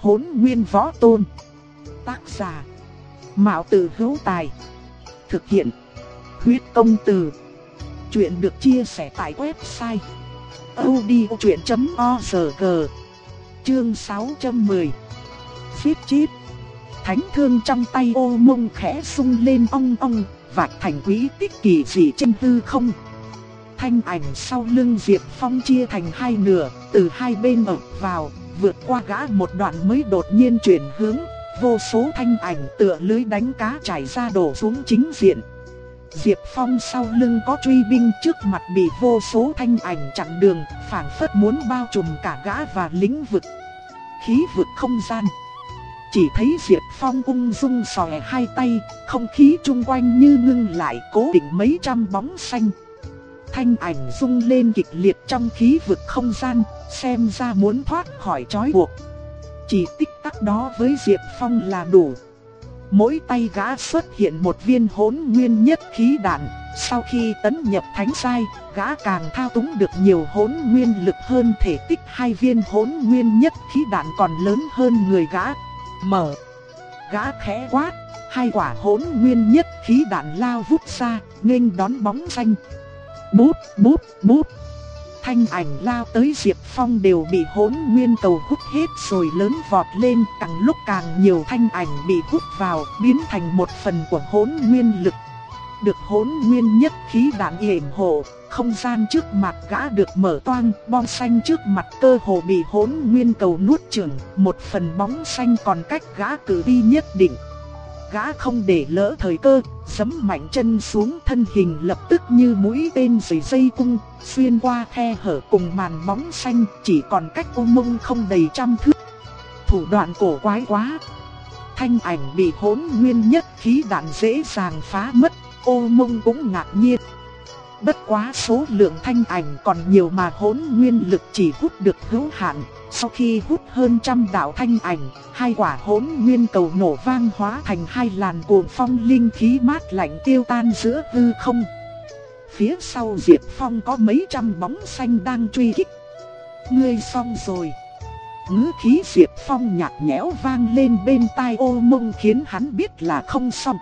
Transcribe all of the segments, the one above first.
Hốn nguyên võ tôn. Tác giả. Mạo tử hữu tài. Thực hiện. Huyết công từ. Chuyện được chia sẻ tại website. odchuyện.org Chương 610 Giết chít Thánh thương trong tay ô mông khẽ sung lên ong ong, vạch thành quý tích kỳ dị trên tư không. Thanh ảnh sau lưng Diệp Phong chia thành hai nửa, từ hai bên ập vào, vượt qua gã một đoạn mới đột nhiên chuyển hướng, vô số thanh ảnh tựa lưới đánh cá trải ra đổ xuống chính diện. Diệp Phong sau lưng có truy binh trước mặt bị vô số thanh ảnh chặn đường, phảng phất muốn bao trùm cả gã và lĩnh vực. Khí vực không gian. Chỉ thấy Diệp Phong ung dung sòe hai tay, không khí chung quanh như ngưng lại cố định mấy trăm bóng xanh. Thanh ảnh rung lên kịch liệt trong khí vực không gian, xem ra muốn thoát khỏi trói buộc. Chỉ tích tắc đó với Diệp Phong là đủ. Mỗi tay gã xuất hiện một viên hỗn nguyên nhất khí đạn, sau khi tấn nhập thánh sai, gã càng thao túng được nhiều hỗn nguyên lực hơn thể tích hai viên hỗn nguyên nhất khí đạn còn lớn hơn người gã. Mở. Gã khẽ quát, hai quả hỗn nguyên nhất khí đạn lao vút ra, nghênh đón bóng xanh. Bút, bút, bút. Thanh ảnh lao tới Diệp Phong đều bị hỗn nguyên cầu hút hết rồi lớn vọt lên, càng lúc càng nhiều thanh ảnh bị hút vào, biến thành một phần của hỗn nguyên lực. Được hỗn nguyên nhất khí đạn yểm hộ, không gian trước mặt gã được mở toang, bom xanh trước mặt cơ hồ bị hỗn nguyên cầu nuốt chửng, một phần bóng xanh còn cách gã cử đi nhất định. Gã không để lỡ thời cơ, sấm mạnh chân xuống thân hình lập tức như mũi tên rời dây cung, xuyên qua khe hở cùng màn bóng xanh, chỉ còn cách ô mông không đầy trăm thước. Thủ đoạn cổ quái quá. Thanh ảnh bị hỗn nguyên nhất khí đạn dễ dàng phá mất, ô mông cũng ngạc nhiên. Bất quá số lượng thanh ảnh còn nhiều mà hỗn nguyên lực chỉ hút được hữu hạn. Sau khi hút hơn trăm đạo thanh ảnh, hai quả hỗn nguyên cầu nổ vang hóa thành hai làn cuồng phong linh khí mát lạnh tiêu tan giữa hư không. Phía sau Diệp Phong có mấy trăm bóng xanh đang truy kích. Ngươi xong rồi. Ngữ khí Diệp Phong nhạt nhẽo vang lên bên tai ô mông khiến hắn biết là không xong.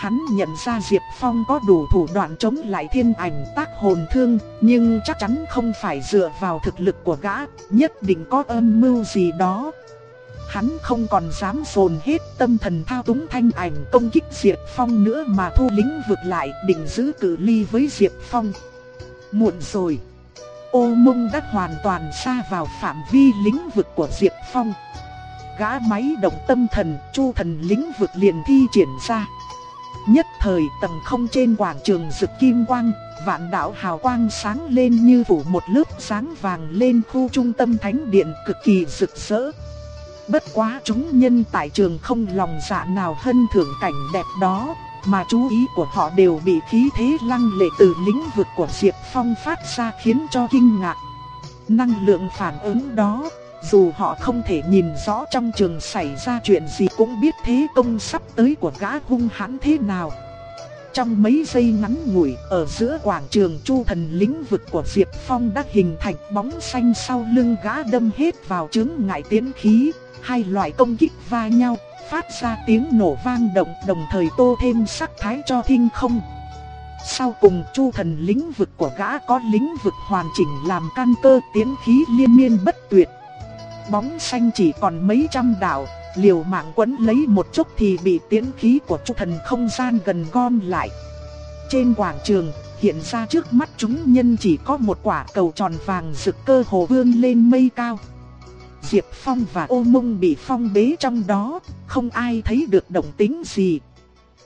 Hắn nhận ra Diệp Phong có đủ thủ đoạn chống lại thiên ảnh tác hồn thương, nhưng chắc chắn không phải dựa vào thực lực của gã, nhất định có âm mưu gì đó. Hắn không còn dám dồn hết tâm thần thao túng thanh ảnh công kích Diệp Phong nữa mà thu lính vực lại định giữ cự ly với Diệp Phong. Muộn rồi. Ô mông đã hoàn toàn xa vào phạm vi lĩnh vực của Diệp Phong. Gã máy động tâm thần, chu thần lĩnh vực liền thi triển ra. Nhất thời tầng không trên quảng trường rực kim quang, vạn đạo hào quang sáng lên như phủ một lớp sáng vàng lên khu trung tâm thánh điện cực kỳ rực rỡ. Bất quá chúng nhân tại trường không lòng dạ nào hân thưởng cảnh đẹp đó, mà chú ý của họ đều bị khí thế lăng lệ từ lĩnh vực của Diệp Phong phát ra khiến cho kinh ngạc. Năng lượng phản ứng đó dù họ không thể nhìn rõ trong trường xảy ra chuyện gì cũng biết thế công sắp tới của gã hung hãn thế nào. Trong mấy giây ngắn ngủi, ở giữa quảng trường chu thần lĩnh vực của Diệp Phong đã hình thành bóng xanh sau lưng gã đâm hết vào chứng ngại tiến khí, hai loại công kích va nhau, phát ra tiếng nổ vang động đồng thời tô thêm sắc thái cho thinh không. Sau cùng chu thần lĩnh vực của gã có lĩnh vực hoàn chỉnh làm căn cơ tiến khí liên miên bất tuyệt bóng xanh chỉ còn mấy trăm đạo, liều mạng quấn lấy một chút thì bị tiến khí của chu thần không gian gần gom lại. Trên quảng trường, hiện ra trước mắt chúng nhân chỉ có một quả cầu tròn vàng rực cơ hồ vươn lên mây cao. Diệp Phong và ô mông bị phong bế trong đó, không ai thấy được động tính gì.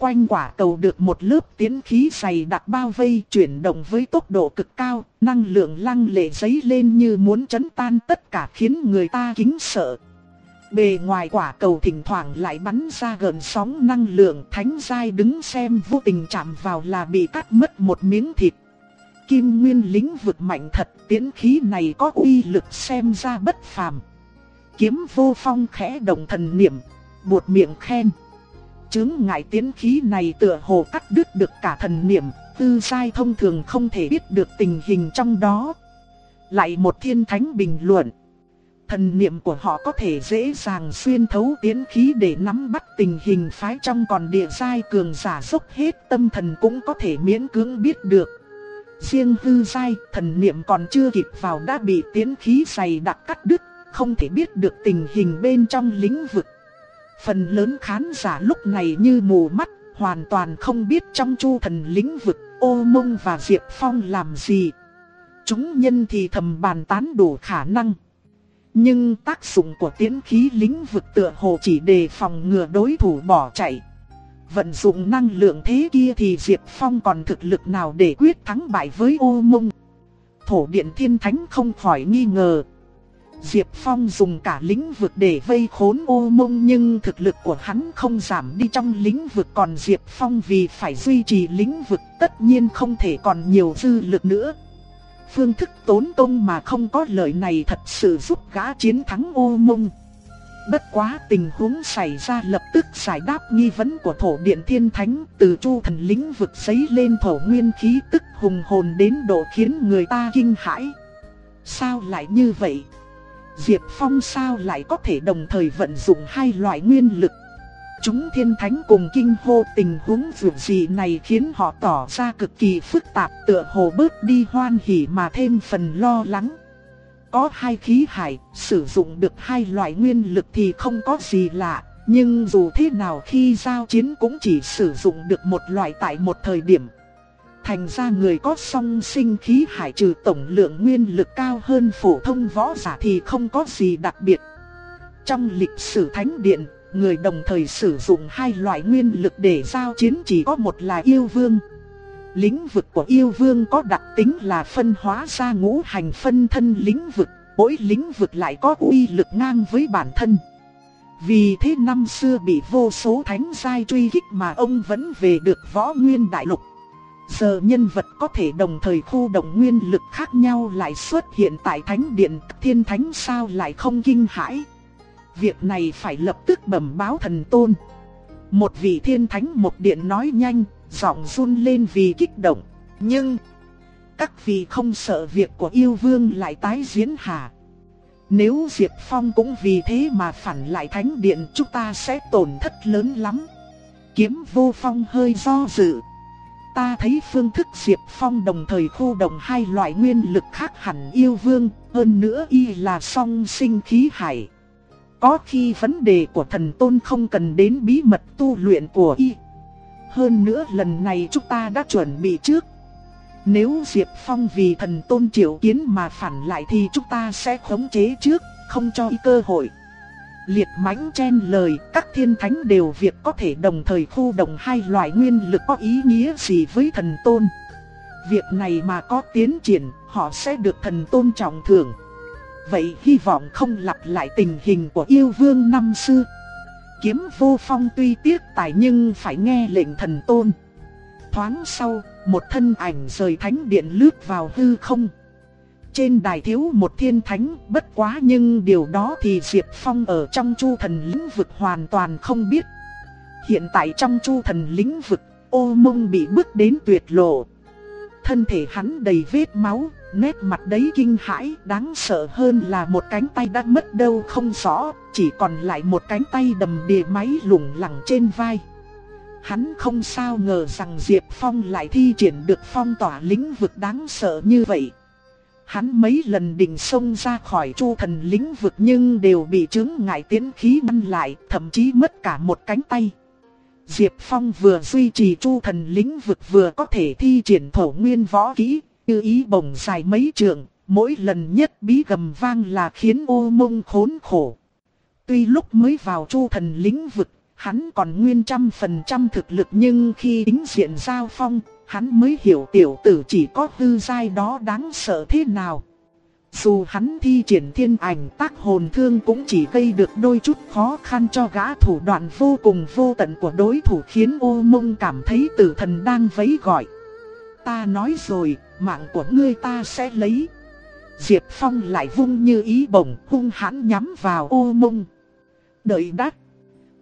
Quanh quả cầu được một lớp tiến khí dày đặc bao vây chuyển động với tốc độ cực cao, năng lượng lăng lệ giấy lên như muốn chấn tan tất cả khiến người ta kính sợ. Bề ngoài quả cầu thỉnh thoảng lại bắn ra gần sóng năng lượng thánh giai đứng xem vô tình chạm vào là bị cắt mất một miếng thịt. Kim nguyên lính vực mạnh thật, tiến khí này có uy lực xem ra bất phàm. Kiếm vô phong khẽ động thần niệm, buột miệng khen chứng ngại tiến khí này tựa hồ cắt đứt được cả thần niệm, tư sai thông thường không thể biết được tình hình trong đó. Lại một thiên thánh bình luận. Thần niệm của họ có thể dễ dàng xuyên thấu tiến khí để nắm bắt tình hình phái trong còn địa sai cường giả dốc hết tâm thần cũng có thể miễn cưỡng biết được. Riêng hư sai thần niệm còn chưa kịp vào đã bị tiến khí dày đặc cắt đứt, không thể biết được tình hình bên trong lĩnh vực. Phần lớn khán giả lúc này như mù mắt, hoàn toàn không biết trong chu thần lĩnh vực, ô mông và Diệp Phong làm gì. Chúng nhân thì thầm bàn tán đủ khả năng. Nhưng tác dụng của tiến khí lĩnh vực tựa hồ chỉ đề phòng ngừa đối thủ bỏ chạy. Vận dụng năng lượng thế kia thì Diệp Phong còn thực lực nào để quyết thắng bại với ô mông. Thổ điện thiên thánh không khỏi nghi ngờ. Diệp Phong dùng cả lĩnh vực để vây khốn ô mông nhưng thực lực của hắn không giảm đi trong lĩnh vực còn Diệp Phong vì phải duy trì lĩnh vực tất nhiên không thể còn nhiều dư lực nữa. Phương thức tốn công mà không có lợi này thật sự giúp gã chiến thắng ô mông. Bất quá tình huống xảy ra lập tức giải đáp nghi vấn của thổ điện thiên thánh từ chu thần lĩnh vực giấy lên thổ nguyên khí tức hùng hồn đến độ khiến người ta kinh hãi. Sao lại như vậy? Diệp Phong sao lại có thể đồng thời vận dụng hai loại nguyên lực? Chúng thiên thánh cùng kinh hô tình huống dù gì này khiến họ tỏ ra cực kỳ phức tạp tựa hồ bớt đi hoan hỉ mà thêm phần lo lắng. Có hai khí hải, sử dụng được hai loại nguyên lực thì không có gì lạ, nhưng dù thế nào khi giao chiến cũng chỉ sử dụng được một loại tại một thời điểm. Thành ra người có song sinh khí hải trừ tổng lượng nguyên lực cao hơn phổ thông võ giả thì không có gì đặc biệt. Trong lịch sử thánh điện, người đồng thời sử dụng hai loại nguyên lực để giao chiến chỉ có một là yêu vương. Lĩnh vực của yêu vương có đặc tính là phân hóa ra ngũ hành phân thân lĩnh vực, mỗi lĩnh vực lại có uy lực ngang với bản thân. Vì thế năm xưa bị vô số thánh giai truy kích mà ông vẫn về được võ nguyên đại lục. Giờ nhân vật có thể đồng thời khu động nguyên lực khác nhau lại xuất hiện tại thánh điện thiên thánh sao lại không kinh hãi. Việc này phải lập tức bẩm báo thần tôn. Một vị thiên thánh một điện nói nhanh, giọng run lên vì kích động. Nhưng, các vị không sợ việc của yêu vương lại tái diễn hả? Nếu Diệp Phong cũng vì thế mà phản lại thánh điện chúng ta sẽ tổn thất lớn lắm. Kiếm vô phong hơi do dự. Ta thấy phương thức Diệp Phong đồng thời khu động hai loại nguyên lực khác hẳn yêu vương, hơn nữa y là song sinh khí hải. Có khi vấn đề của thần tôn không cần đến bí mật tu luyện của y. Hơn nữa lần này chúng ta đã chuẩn bị trước. Nếu Diệp Phong vì thần tôn triệu kiến mà phản lại thì chúng ta sẽ khống chế trước, không cho y cơ hội. Liệt mãnh chen lời, các thiên thánh đều việc có thể đồng thời khu động hai loại nguyên lực có ý nghĩa gì với thần tôn. Việc này mà có tiến triển, họ sẽ được thần tôn trọng thưởng. Vậy hy vọng không lặp lại tình hình của yêu vương năm xưa. Kiếm vô phong tuy tiếc tài nhưng phải nghe lệnh thần tôn. Thoáng sau, một thân ảnh rời thánh điện lướt vào hư không. Trên đài thiếu một thiên thánh bất quá nhưng điều đó thì Diệp Phong ở trong chu thần lĩnh vực hoàn toàn không biết. Hiện tại trong chu thần lĩnh vực, ô mông bị bước đến tuyệt lộ. Thân thể hắn đầy vết máu, nét mặt đấy kinh hãi, đáng sợ hơn là một cánh tay đã mất đâu không rõ, chỉ còn lại một cánh tay đầm đìa máy lủng lẳng trên vai. Hắn không sao ngờ rằng Diệp Phong lại thi triển được phong tỏa lĩnh vực đáng sợ như vậy. Hắn mấy lần định xông ra khỏi chu thần lĩnh vực nhưng đều bị chứng ngại tiến khí ngăn lại, thậm chí mất cả một cánh tay. Diệp Phong vừa duy trì chu thần lĩnh vực vừa có thể thi triển thổ nguyên võ kỹ, như ý bổng dài mấy trường, mỗi lần nhất bí gầm vang là khiến ô mông khốn khổ. Tuy lúc mới vào chu thần lĩnh vực, hắn còn nguyên trăm phần trăm thực lực nhưng khi tính diện giao phong, hắn mới hiểu tiểu tử chỉ có hư sai đó đáng sợ thế nào. Dù hắn thi triển thiên ảnh tác hồn thương cũng chỉ gây được đôi chút khó khăn cho gã thủ đoạn vô cùng vô tận của đối thủ khiến ô mông cảm thấy tử thần đang vẫy gọi. Ta nói rồi, mạng của ngươi ta sẽ lấy. Diệp Phong lại vung như ý bổng hung hãn nhắm vào ô mông. Đợi đắt.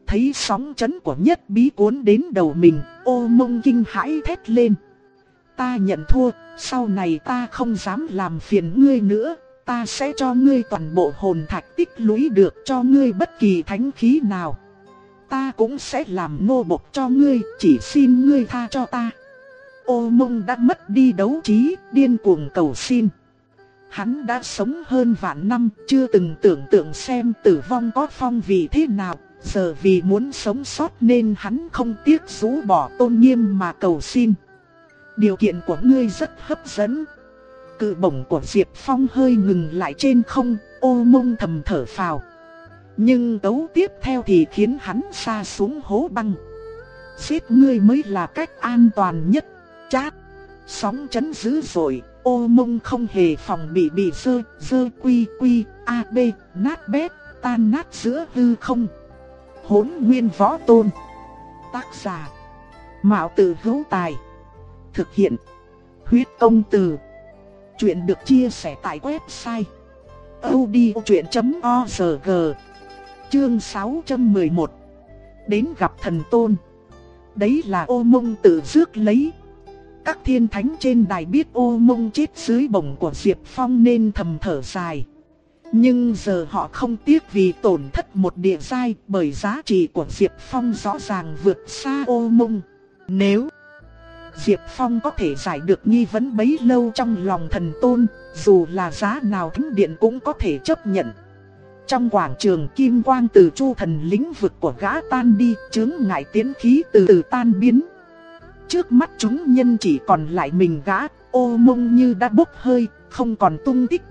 Thấy sóng chấn của nhất bí cuốn đến đầu mình, ô mông kinh hãi thét lên. Ta nhận thua, sau này ta không dám làm phiền ngươi nữa, ta sẽ cho ngươi toàn bộ hồn thạch tích lũy được cho ngươi bất kỳ thánh khí nào. Ta cũng sẽ làm nô bộc cho ngươi, chỉ xin ngươi tha cho ta. Ô mông đã mất đi đấu trí, điên cuồng cầu xin. Hắn đã sống hơn vạn năm, chưa từng tưởng tượng xem tử vong có phong vị thế nào. Giờ vì muốn sống sót nên hắn không tiếc rũ bỏ tôn nghiêm mà cầu xin. Điều kiện của ngươi rất hấp dẫn. Cự bổng của Diệp Phong hơi ngừng lại trên không, ô mông thầm thở phào. Nhưng tấu tiếp theo thì khiến hắn xa xuống hố băng. Giết ngươi mới là cách an toàn nhất. Chát, sóng chấn dữ dội, ô mông không hề phòng bị bị dơ, dơ quy quy, a b, nát bét, tan nát giữa hư không. Hốn nguyên võ tôn. Tác giả. Mạo tử hữu tài. Thực hiện. Huyết công từ. Chuyện được chia sẻ tại website. odchuyện.org Chương 611 Đến gặp thần tôn. Đấy là ô mông tự rước lấy. Các thiên thánh trên đài biết ô mông chết dưới bổng của Diệp Phong nên thầm thở dài. Nhưng giờ họ không tiếc vì tổn thất một địa giai bởi giá trị của Diệp Phong rõ ràng vượt xa ô mông. Nếu Diệp Phong có thể giải được nghi vấn bấy lâu trong lòng thần tôn, dù là giá nào thánh điện cũng có thể chấp nhận. Trong quảng trường kim quang từ chu thần lĩnh vực của gã tan đi, chứng ngại tiến khí từ từ tan biến. Trước mắt chúng nhân chỉ còn lại mình gã, ô mông như đã bốc hơi, không còn tung tích.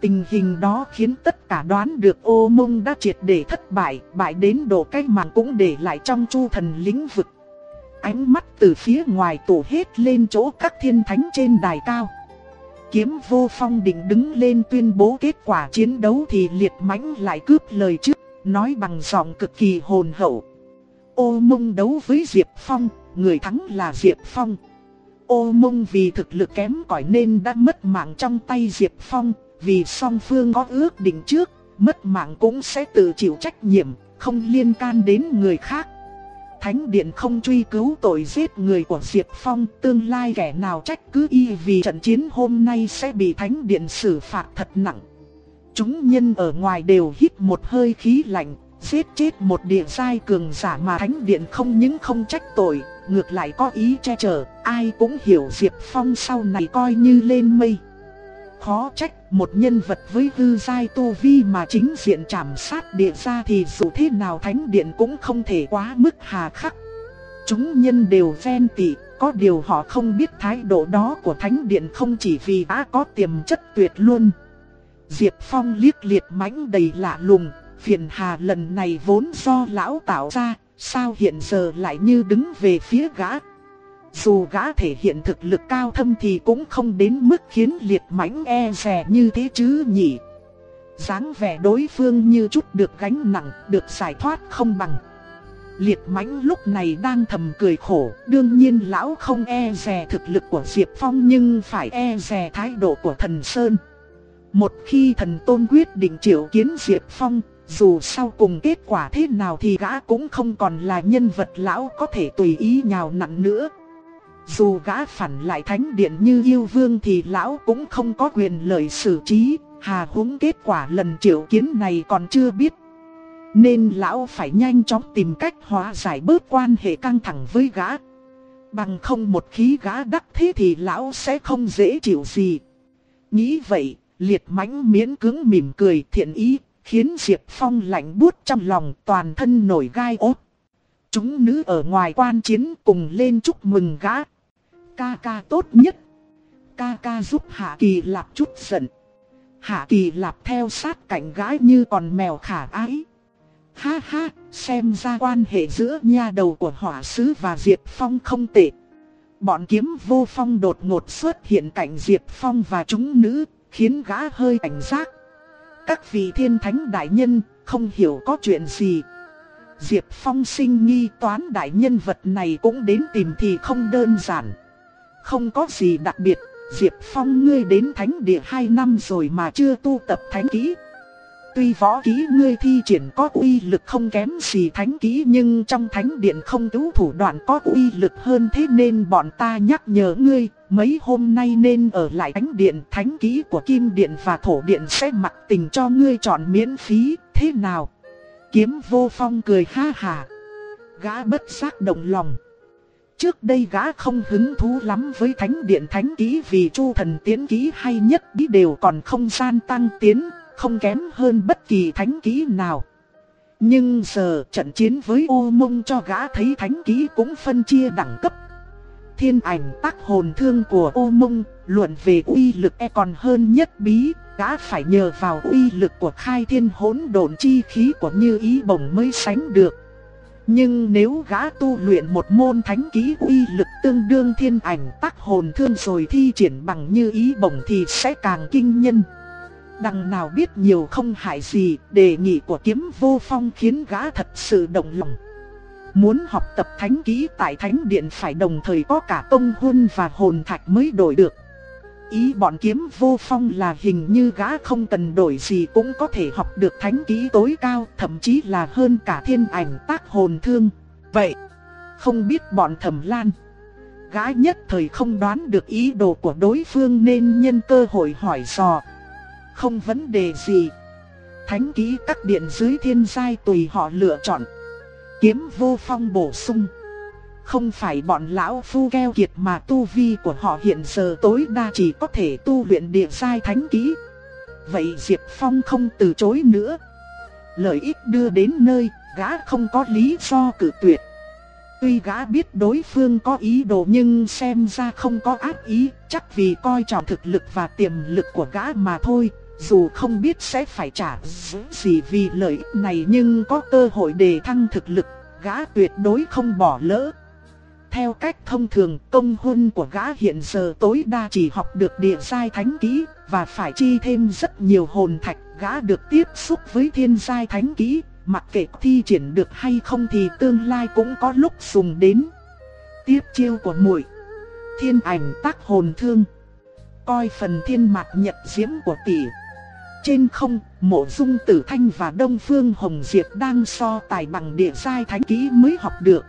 Tình hình đó khiến tất cả đoán được ô mông đã triệt để thất bại, bại đến độ cái mạng cũng để lại trong chu thần lĩnh vực. Ánh mắt từ phía ngoài tổ hết lên chỗ các thiên thánh trên đài cao. Kiếm vô phong định đứng lên tuyên bố kết quả chiến đấu thì liệt mãnh lại cướp lời trước, nói bằng giọng cực kỳ hồn hậu. Ô mông đấu với Diệp Phong, người thắng là Diệp Phong. Ô mông vì thực lực kém cỏi nên đã mất mạng trong tay Diệp Phong, vì song phương có ước định trước, mất mạng cũng sẽ tự chịu trách nhiệm, không liên can đến người khác. Thánh điện không truy cứu tội giết người của Diệp Phong, tương lai kẻ nào trách cứ y vì trận chiến hôm nay sẽ bị thánh điện xử phạt thật nặng. Chúng nhân ở ngoài đều hít một hơi khí lạnh, giết chết một địa giai cường giả mà thánh điện không những không trách tội, ngược lại có ý che chở, ai cũng hiểu Diệp Phong sau này coi như lên mây. Khó trách một nhân vật với hư giai tu vi mà chính diện chạm sát địa ra thì dù thế nào thánh điện cũng không thể quá mức hà khắc. Chúng nhân đều ven tị, có điều họ không biết thái độ đó của thánh điện không chỉ vì đã có tiềm chất tuyệt luôn. Diệp Phong liếc liệt mãnh đầy lạ lùng, phiền hà lần này vốn do lão tạo ra, sao hiện giờ lại như đứng về phía gã. Dù gã thể hiện thực lực cao thâm thì cũng không đến mức khiến liệt mãnh e rè như thế chứ nhỉ. dáng vẻ đối phương như chút được gánh nặng, được giải thoát không bằng. Liệt mãnh lúc này đang thầm cười khổ, đương nhiên lão không e rè thực lực của Diệp Phong nhưng phải e rè thái độ của thần Sơn. Một khi thần tôn quyết định triệu kiến Diệp Phong, dù sau cùng kết quả thế nào thì gã cũng không còn là nhân vật lão có thể tùy ý nhào nặn nữa. Dù gã phản lại thánh điện như yêu vương thì lão cũng không có quyền lợi xử trí, hà húng kết quả lần triệu kiến này còn chưa biết. Nên lão phải nhanh chóng tìm cách hóa giải bớt quan hệ căng thẳng với gã. Bằng không một khí gã đắc thế thì lão sẽ không dễ chịu gì. Nghĩ vậy, liệt mãnh miễn cứng mỉm cười thiện ý, khiến Diệp Phong lạnh buốt trong lòng toàn thân nổi gai ốt. Chúng nữ ở ngoài quan chiến cùng lên chúc mừng gã. Ca ca tốt nhất. Ca ca giúp Hạ Kỳ Lạp chút giận. Hạ Kỳ Lạp theo sát cạnh gái như con mèo khả ái. Ha ha, xem ra quan hệ giữa nha đầu của hỏa sứ và Diệp Phong không tệ. Bọn kiếm vô phong đột ngột xuất hiện cạnh Diệp Phong và chúng nữ, khiến gã hơi cảnh giác. Các vị thiên thánh đại nhân, không hiểu có chuyện gì. Diệp Phong sinh nghi toán đại nhân vật này cũng đến tìm thì không đơn giản. Không có gì đặc biệt, Diệp Phong ngươi đến thánh địa 2 năm rồi mà chưa tu tập thánh kỹ. Tuy võ kỹ ngươi thi triển có uy lực không kém gì thánh kỹ nhưng trong thánh điện không cứu thủ đoạn có uy lực hơn thế nên bọn ta nhắc nhở ngươi, mấy hôm nay nên ở lại thánh điện, thánh ký của kim điện và thổ điện sẽ mặc tình cho ngươi chọn miễn phí, thế nào? Kiếm vô phong cười ha hà. Gã bất giác động lòng. Trước đây gã không hứng thú lắm với thánh điện thánh ký vì chu thần tiến ký hay nhất bí đều còn không gian tăng tiến, không kém hơn bất kỳ thánh ký nào. Nhưng giờ trận chiến với ô mông cho gã thấy thánh ký cũng phân chia đẳng cấp. Thiên ảnh tác hồn thương của ô mông, luận về uy lực e còn hơn nhất bí, gã phải nhờ vào uy lực của khai thiên hỗn độn chi khí của như ý bổng mới sánh được. Nhưng nếu gã tu luyện một môn thánh ký uy lực tương đương thiên ảnh tác hồn thương rồi thi triển bằng như ý bổng thì sẽ càng kinh nhân. Đằng nào biết nhiều không hại gì, đề nghị của kiếm vô phong khiến gã thật sự động lòng. Muốn học tập thánh ký tại thánh điện phải đồng thời có cả công huân và hồn thạch mới đổi được. Ý bọn kiếm vô phong là hình như gã không cần đổi gì cũng có thể học được thánh ký tối cao, thậm chí là hơn cả thiên ảnh tác hồn thương. Vậy, không biết bọn thẩm lan. Gã nhất thời không đoán được ý đồ của đối phương nên nhân cơ hội hỏi dò. Không vấn đề gì. Thánh ký các điện dưới thiên giai tùy họ lựa chọn. Kiếm vô phong bổ sung. Không phải bọn lão phu keo kiệt mà tu vi của họ hiện giờ tối đa chỉ có thể tu luyện địa giai thánh ký. Vậy Diệp Phong không từ chối nữa. Lợi ích đưa đến nơi, gã không có lý do cử tuyệt. Tuy gã biết đối phương có ý đồ nhưng xem ra không có ác ý, chắc vì coi trọng thực lực và tiềm lực của gã mà thôi. Dù không biết sẽ phải trả gì vì lợi ích này nhưng có cơ hội để thăng thực lực, gã tuyệt đối không bỏ lỡ. Theo cách thông thường, công huân của gã hiện giờ tối đa chỉ học được địa giai thánh kỹ và phải chi thêm rất nhiều hồn thạch, gã được tiếp xúc với thiên giai thánh kỹ, mặc kệ thi triển được hay không thì tương lai cũng có lúc dùng đến. Tiếp chiêu của muội, thiên ảnh tác hồn thương, coi phần thiên mạc nhật diễm của tỷ. Trên không, mộ dung tử thanh và đông phương hồng diệp đang so tài bằng địa giai thánh kỹ mới học được.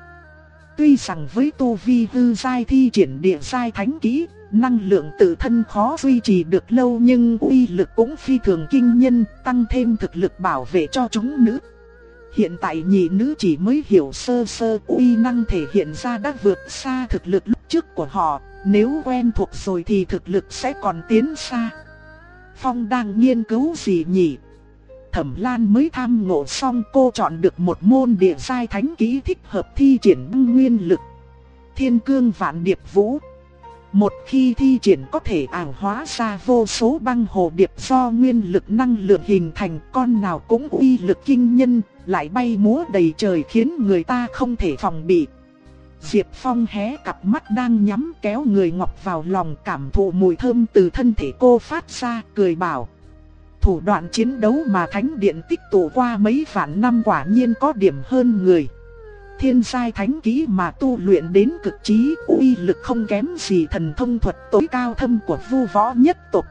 Tuy rằng với tu vi hư giai thi triển địa giai thánh kỹ, năng lượng tự thân khó duy trì được lâu nhưng uy lực cũng phi thường kinh nhân, tăng thêm thực lực bảo vệ cho chúng nữ. Hiện tại nhị nữ chỉ mới hiểu sơ sơ uy năng thể hiện ra đã vượt xa thực lực lúc trước của họ, nếu quen thuộc rồi thì thực lực sẽ còn tiến xa. Phong đang nghiên cứu gì nhỉ? Thẩm Lan mới tham ngộ xong cô chọn được một môn địa giai thánh kỹ thích hợp thi triển nguyên lực. Thiên cương vạn điệp vũ. Một khi thi triển có thể ảo hóa ra vô số băng hồ điệp do nguyên lực năng lượng hình thành con nào cũng uy lực kinh nhân, lại bay múa đầy trời khiến người ta không thể phòng bị. Diệp Phong hé cặp mắt đang nhắm kéo người ngọc vào lòng cảm thụ mùi thơm từ thân thể cô phát ra, cười bảo. Thủ đoạn chiến đấu mà Thánh Điện tích tụ qua mấy vạn năm quả nhiên có điểm hơn người. Thiên giai thánh kỹ mà tu luyện đến cực trí, uy lực không kém gì thần thông thuật tối cao thâm của vu võ nhất tộc.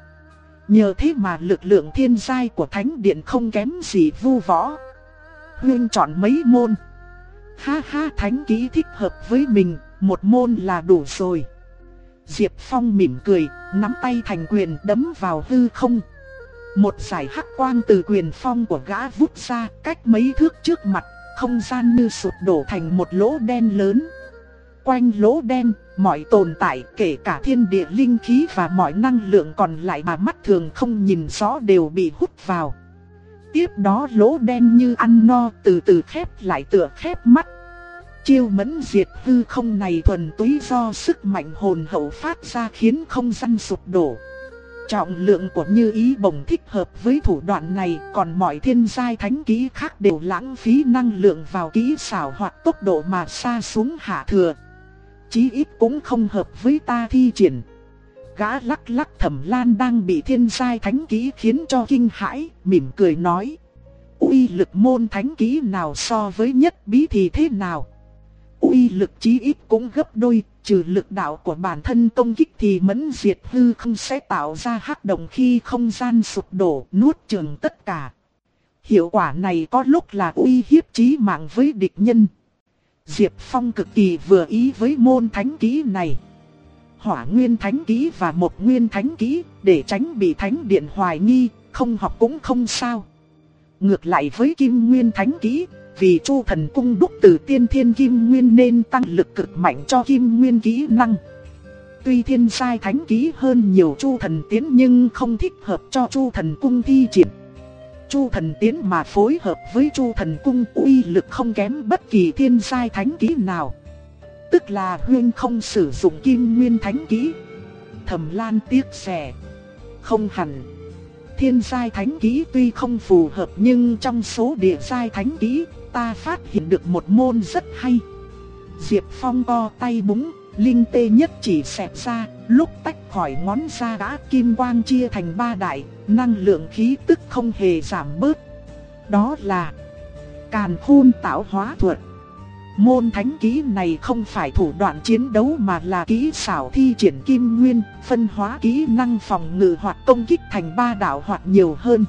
Nhờ thế mà lực lượng thiên giai của thánh điện không kém gì vu võ. Huyên chọn mấy môn. Ha ha thánh kỹ thích hợp với mình, một môn là đủ rồi. Diệp Phong mỉm cười, nắm tay thành quyền đấm vào hư không. Một giải hắc quang từ quyền phong của gã vút ra cách mấy thước trước mặt, không gian như sụp đổ thành một lỗ đen lớn. Quanh lỗ đen, mọi tồn tại kể cả thiên địa linh khí và mọi năng lượng còn lại mà mắt thường không nhìn rõ đều bị hút vào. Tiếp đó lỗ đen như ăn no từ từ khép lại tựa khép mắt. Chiêu mẫn diệt hư không này thuần túy do sức mạnh hồn hậu phát ra khiến không gian sụp đổ. Trọng lượng của như ý bổng thích hợp với thủ đoạn này, còn mọi thiên giai thánh kỹ khác đều lãng phí năng lượng vào kỹ xảo hoặc tốc độ mà xa xuống hạ thừa. Chí ít cũng không hợp với ta thi triển. Gã lắc lắc thẩm lan đang bị thiên giai thánh kỹ khiến cho kinh hãi, mỉm cười nói. uy lực môn thánh kỹ nào so với nhất bí thì thế nào? uy lực chí ít cũng gấp đôi, trừ lực đạo của bản thân công kích thì mẫn diệt hư không sẽ tạo ra hắc động khi không gian sụp đổ, nuốt chửng tất cả. Hiệu quả này có lúc là uy hiếp chí mạng với địch nhân. Diệp Phong cực kỳ vừa ý với môn thánh kỹ này. hỏa nguyên thánh kỹ và một nguyên thánh kỹ, để tránh bị thánh điện hoài nghi, không học cũng không sao. Ngược lại với kim nguyên thánh kỹ, vì chu thần cung đúc từ tiên thiên kim nguyên nên tăng lực cực mạnh cho kim nguyên kỹ năng. Tuy thiên sai thánh kỹ hơn nhiều chu thần tiến nhưng không thích hợp cho chu thần cung thi triển. Chu thần tiến mà phối hợp với chu thần cung uy lực không kém bất kỳ thiên sai thánh kỹ nào. Tức là huyên không sử dụng kim nguyên thánh kỹ. Thẩm lan tiếc rẻ. Không hẳn. Thiên sai thánh kỹ tuy không phù hợp nhưng trong số địa sai thánh kỹ ta phát hiện được một môn rất hay. Diệp Phong co tay búng, linh tê nhất chỉ xẹp ra, lúc tách khỏi ngón ra đã kim quang chia thành ba đại, năng lượng khí tức không hề giảm bớt. Đó là Càn Khôn tạo hóa thuật. Môn thánh kỹ này không phải thủ đoạn chiến đấu mà là kỹ xảo thi triển kim nguyên, phân hóa kỹ năng phòng ngự hoặc công kích thành ba đạo hoặc nhiều hơn.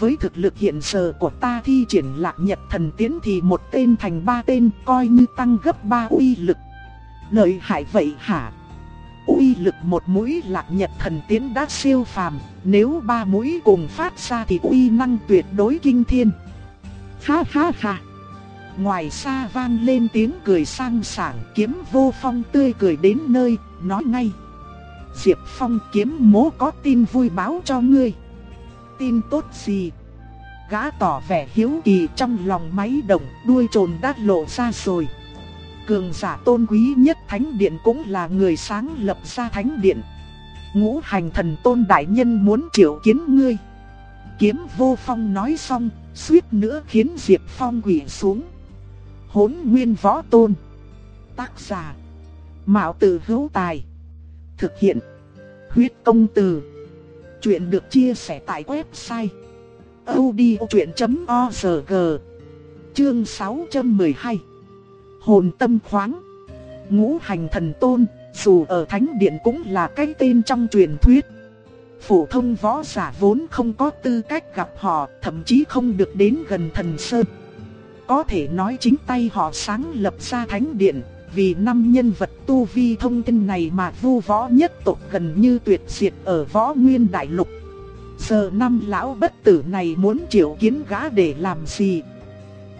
Với thực lực hiện giờ của ta thi triển lạc nhật thần tiến thì một tên thành ba tên coi như tăng gấp ba uy lực. Lợi hại vậy hả? Uy lực một mũi lạc nhật thần tiến đã siêu phàm, nếu ba mũi cùng phát ra thì uy năng tuyệt đối kinh thiên. Ha ha ha! Ngoài xa vang lên tiếng cười sang sảng kiếm vô phong tươi cười đến nơi, nói ngay. Diệp Phong kiếm mố có tin vui báo cho ngươi tin tốt gì. Gã tỏ vẻ hiếu kỳ trong lòng máy động, đuôi trồn đã lộ ra rồi. Cường giả tôn quý nhất thánh điện cũng là người sáng lập ra thánh điện. Ngũ hành thần tôn đại nhân muốn triệu kiến ngươi. Kiếm vô phong nói xong, suýt nữa khiến Diệp Phong quỷ xuống. Hốn nguyên võ tôn. Tác giả. Mạo tử hữu tài. Thực hiện. Huyết công từ. Chuyện được chia sẻ tại website odchuyện.org Chương 612 Hồn tâm khoáng Ngũ hành thần tôn, dù ở thánh điện cũng là cái tên trong truyền thuyết Phổ thông võ giả vốn không có tư cách gặp họ, thậm chí không được đến gần thần sơn có thể nói chính tay họ sáng lập ra thánh điện, vì năm nhân vật tu vi thông tin này mà vu võ nhất tộc gần như tuyệt diệt ở võ nguyên đại lục. Giờ năm lão bất tử này muốn triệu kiến gã để làm gì?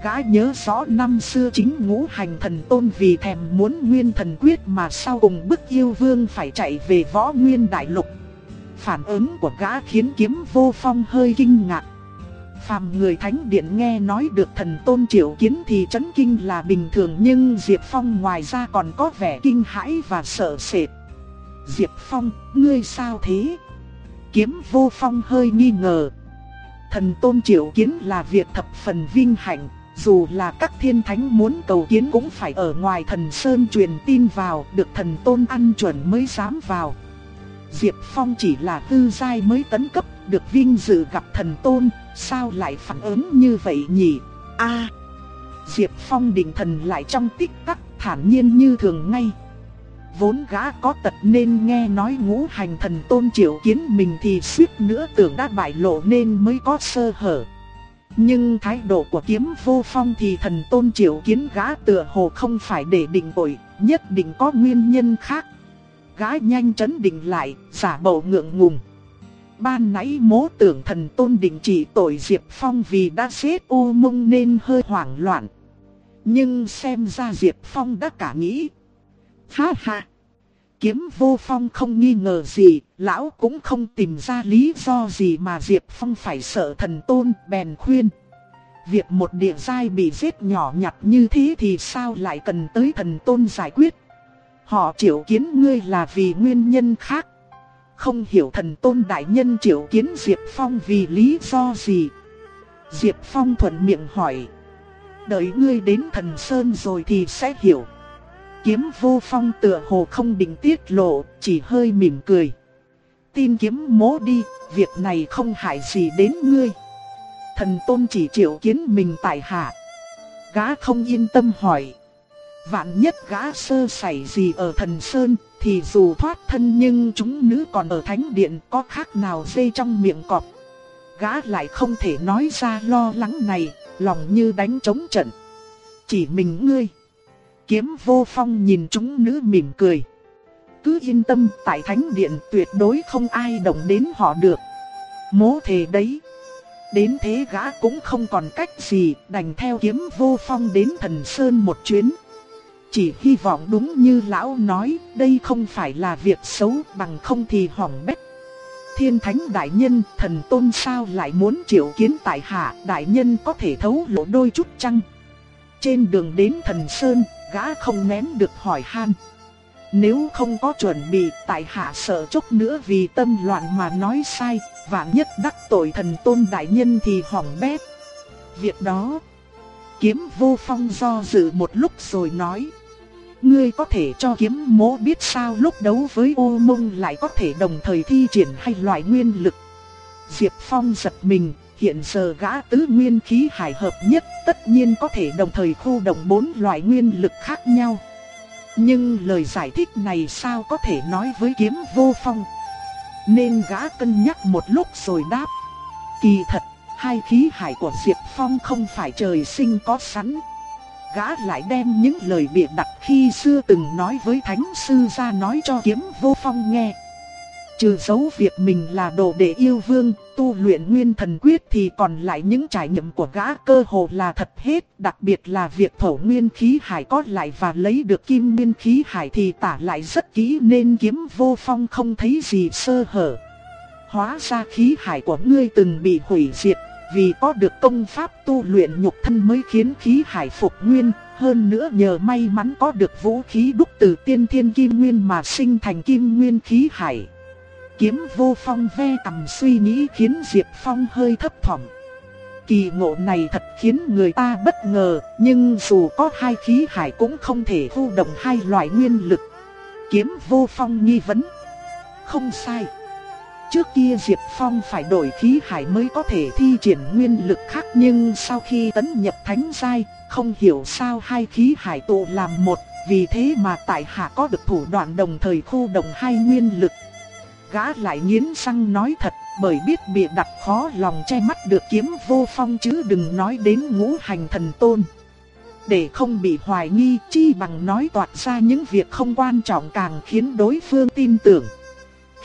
Gã nhớ rõ năm xưa chính ngũ hành thần tôn vì thèm muốn nguyên thần quyết mà sau cùng bức yêu vương phải chạy về võ nguyên đại lục. Phản ứng của gã khiến kiếm vô phong hơi kinh ngạc. Phàm người thánh điện nghe nói được thần tôn triệu kiến thì chấn kinh là bình thường nhưng Diệp Phong ngoài ra còn có vẻ kinh hãi và sợ sệt. Diệp Phong, ngươi sao thế? Kiếm vô phong hơi nghi ngờ. Thần tôn triệu kiến là việc thập phần vinh hạnh, dù là các thiên thánh muốn cầu kiến cũng phải ở ngoài thần sơn truyền tin vào, được thần tôn ăn chuẩn mới dám vào. Diệp Phong chỉ là tư giai mới tấn cấp, được vinh dự gặp thần tôn, sao lại phản ứng như vậy nhỉ? A. Diệp Phong định thần lại trong tích tắc, thản nhiên như thường ngay. Vốn gã có tật nên nghe nói ngũ hành thần tôn triệu kiến mình thì suýt nữa tưởng đã bại lộ nên mới có sơ hở. Nhưng thái độ của kiếm vô phong thì thần tôn triệu kiến gã tựa hồ không phải để định tội, nhất định có nguyên nhân khác gã nhanh chấn định lại, giả bộ ngượng ngùng. Ban nãy mố tưởng thần tôn định trị tội Diệp Phong vì đã xếp u mông nên hơi hoảng loạn. Nhưng xem ra Diệp Phong đã cả nghĩ. Ha ha! Kiếm vô phong không nghi ngờ gì, lão cũng không tìm ra lý do gì mà Diệp Phong phải sợ thần tôn bèn khuyên. Việc một địa giai bị giết nhỏ nhặt như thế thì sao lại cần tới thần tôn giải quyết Họ triệu kiến ngươi là vì nguyên nhân khác. Không hiểu thần tôn đại nhân triệu kiến Diệp Phong vì lý do gì. Diệp Phong thuận miệng hỏi. Đợi ngươi đến thần Sơn rồi thì sẽ hiểu. Kiếm vô phong tựa hồ không định tiết lộ, chỉ hơi mỉm cười. Tin kiếm mố đi, việc này không hại gì đến ngươi. Thần tôn chỉ triệu kiến mình tại hạ. Gã không yên tâm hỏi. Vạn nhất gã sơ sẩy gì ở thần sơn, thì dù thoát thân nhưng chúng nữ còn ở thánh điện có khác nào dây trong miệng cọp. Gã lại không thể nói ra lo lắng này, lòng như đánh trống trận. Chỉ mình ngươi. Kiếm vô phong nhìn chúng nữ mỉm cười. cứ yên tâm, tại thánh điện tuyệt đối không ai động đến họ được. Mố thề đấy. Đến thế gã cũng không còn cách gì, đành theo kiếm vô phong đến thần sơn một chuyến. Chỉ hy vọng đúng như lão nói, đây không phải là việc xấu bằng không thì hỏng bét. Thiên thánh đại nhân, thần tôn sao lại muốn triệu kiến tại hạ, đại nhân có thể thấu lộ đôi chút chăng? Trên đường đến thần sơn, gã không nén được hỏi han. Nếu không có chuẩn bị, tại hạ sợ chốc nữa vì tâm loạn mà nói sai, vạn nhất đắc tội thần tôn đại nhân thì hỏng bét. Việc đó, kiếm vô phong do dự một lúc rồi nói. Ngươi có thể cho kiếm mố biết sao lúc đấu với ô mông lại có thể đồng thời thi triển hai loại nguyên lực. Diệp Phong giật mình, hiện giờ gã tứ nguyên khí hải hợp nhất tất nhiên có thể đồng thời khu động bốn loại nguyên lực khác nhau. Nhưng lời giải thích này sao có thể nói với kiếm vô phong. Nên gã cân nhắc một lúc rồi đáp. Kỳ thật, hai khí hải của Diệp Phong không phải trời sinh có sẵn. Gã lại đem những lời bịa đặt khi xưa từng nói với thánh sư ra nói cho kiếm vô phong nghe. Trừ dấu việc mình là đồ đệ yêu vương, tu luyện nguyên thần quyết thì còn lại những trải nghiệm của gã cơ hồ là thật hết. Đặc biệt là việc thổ nguyên khí hải có lại và lấy được kim nguyên khí hải thì tả lại rất kỹ nên kiếm vô phong không thấy gì sơ hở. Hóa ra khí hải của ngươi từng bị hủy diệt, vì có được công pháp tu luyện nhục thân mới khiến khí hải phục nguyên. Hơn nữa nhờ may mắn có được vũ khí đúc từ tiên thiên kim nguyên mà sinh thành kim nguyên khí hải. Kiếm vô phong ve cầm suy nghĩ khiến Diệp Phong hơi thấp thỏm. Kỳ ngộ này thật khiến người ta bất ngờ, nhưng dù có hai khí hải cũng không thể thu động hai loại nguyên lực. Kiếm vô phong nghi vấn. Không sai. Trước kia Diệp Phong phải đổi khí hải mới có thể thi triển nguyên lực khác nhưng sau khi tấn nhập thánh giai, không hiểu sao hai khí hải tụ làm một, vì thế mà tại hạ có được thủ đoạn đồng thời khu động hai nguyên lực gã lại nghiến răng nói thật, bởi biết bị đặt khó lòng che mắt được kiếm vô phong chứ đừng nói đến ngũ hành thần tôn. Để không bị hoài nghi chi bằng nói toạt ra những việc không quan trọng càng khiến đối phương tin tưởng.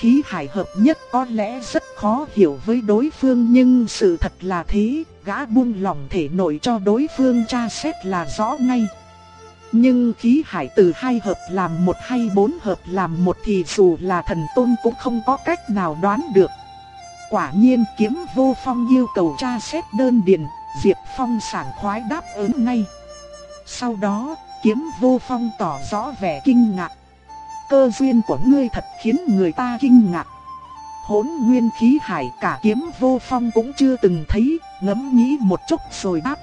Khí hải hợp nhất có lẽ rất khó hiểu với đối phương nhưng sự thật là thế, gã buông lòng thể nội cho đối phương tra xét là rõ ngay. Nhưng khí hải từ hai hợp làm một hay bốn hợp làm một thì dù là thần tôn cũng không có cách nào đoán được. Quả nhiên kiếm vô phong yêu cầu tra xét đơn điền, Diệp Phong sảng khoái đáp ứng ngay. Sau đó, kiếm vô phong tỏ rõ vẻ kinh ngạc. Cơ duyên của ngươi thật khiến người ta kinh ngạc. Hỗn nguyên khí hải cả kiếm vô phong cũng chưa từng thấy, ngẫm nghĩ một chút rồi đáp.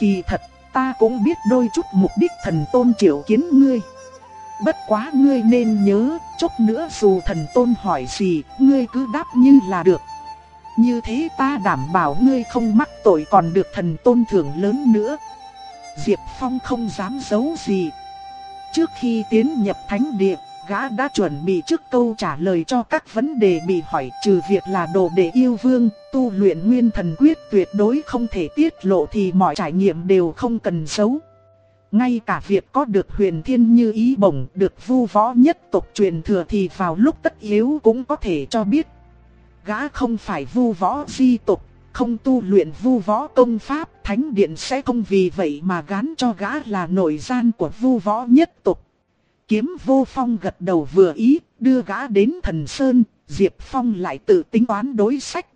Kỳ thật ta cũng biết đôi chút mục đích thần tôn triệu kiến ngươi. Bất quá ngươi nên nhớ, chút nữa dù thần tôn hỏi gì, ngươi cứ đáp như là được. Như thế ta đảm bảo ngươi không mắc tội còn được thần tôn thưởng lớn nữa. Diệp Phong không dám giấu gì. Trước khi tiến nhập thánh địa, gã đã chuẩn bị trước câu trả lời cho các vấn đề bị hỏi trừ việc là đồ đệ yêu vương, tu luyện nguyên thần quyết tuyệt đối không thể tiết lộ thì mọi trải nghiệm đều không cần giấu. Ngay cả việc có được huyền thiên như ý bổng được vu võ nhất tộc truyền thừa thì vào lúc tất yếu cũng có thể cho biết. Gã không phải vu võ di tộc, không tu luyện vu võ công pháp, thánh điện sẽ không vì vậy mà gán cho gã là nội gian của vu võ nhất tộc. Kiếm vô phong gật đầu vừa ý, đưa gã đến thần sơn, Diệp Phong lại tự tính toán đối sách.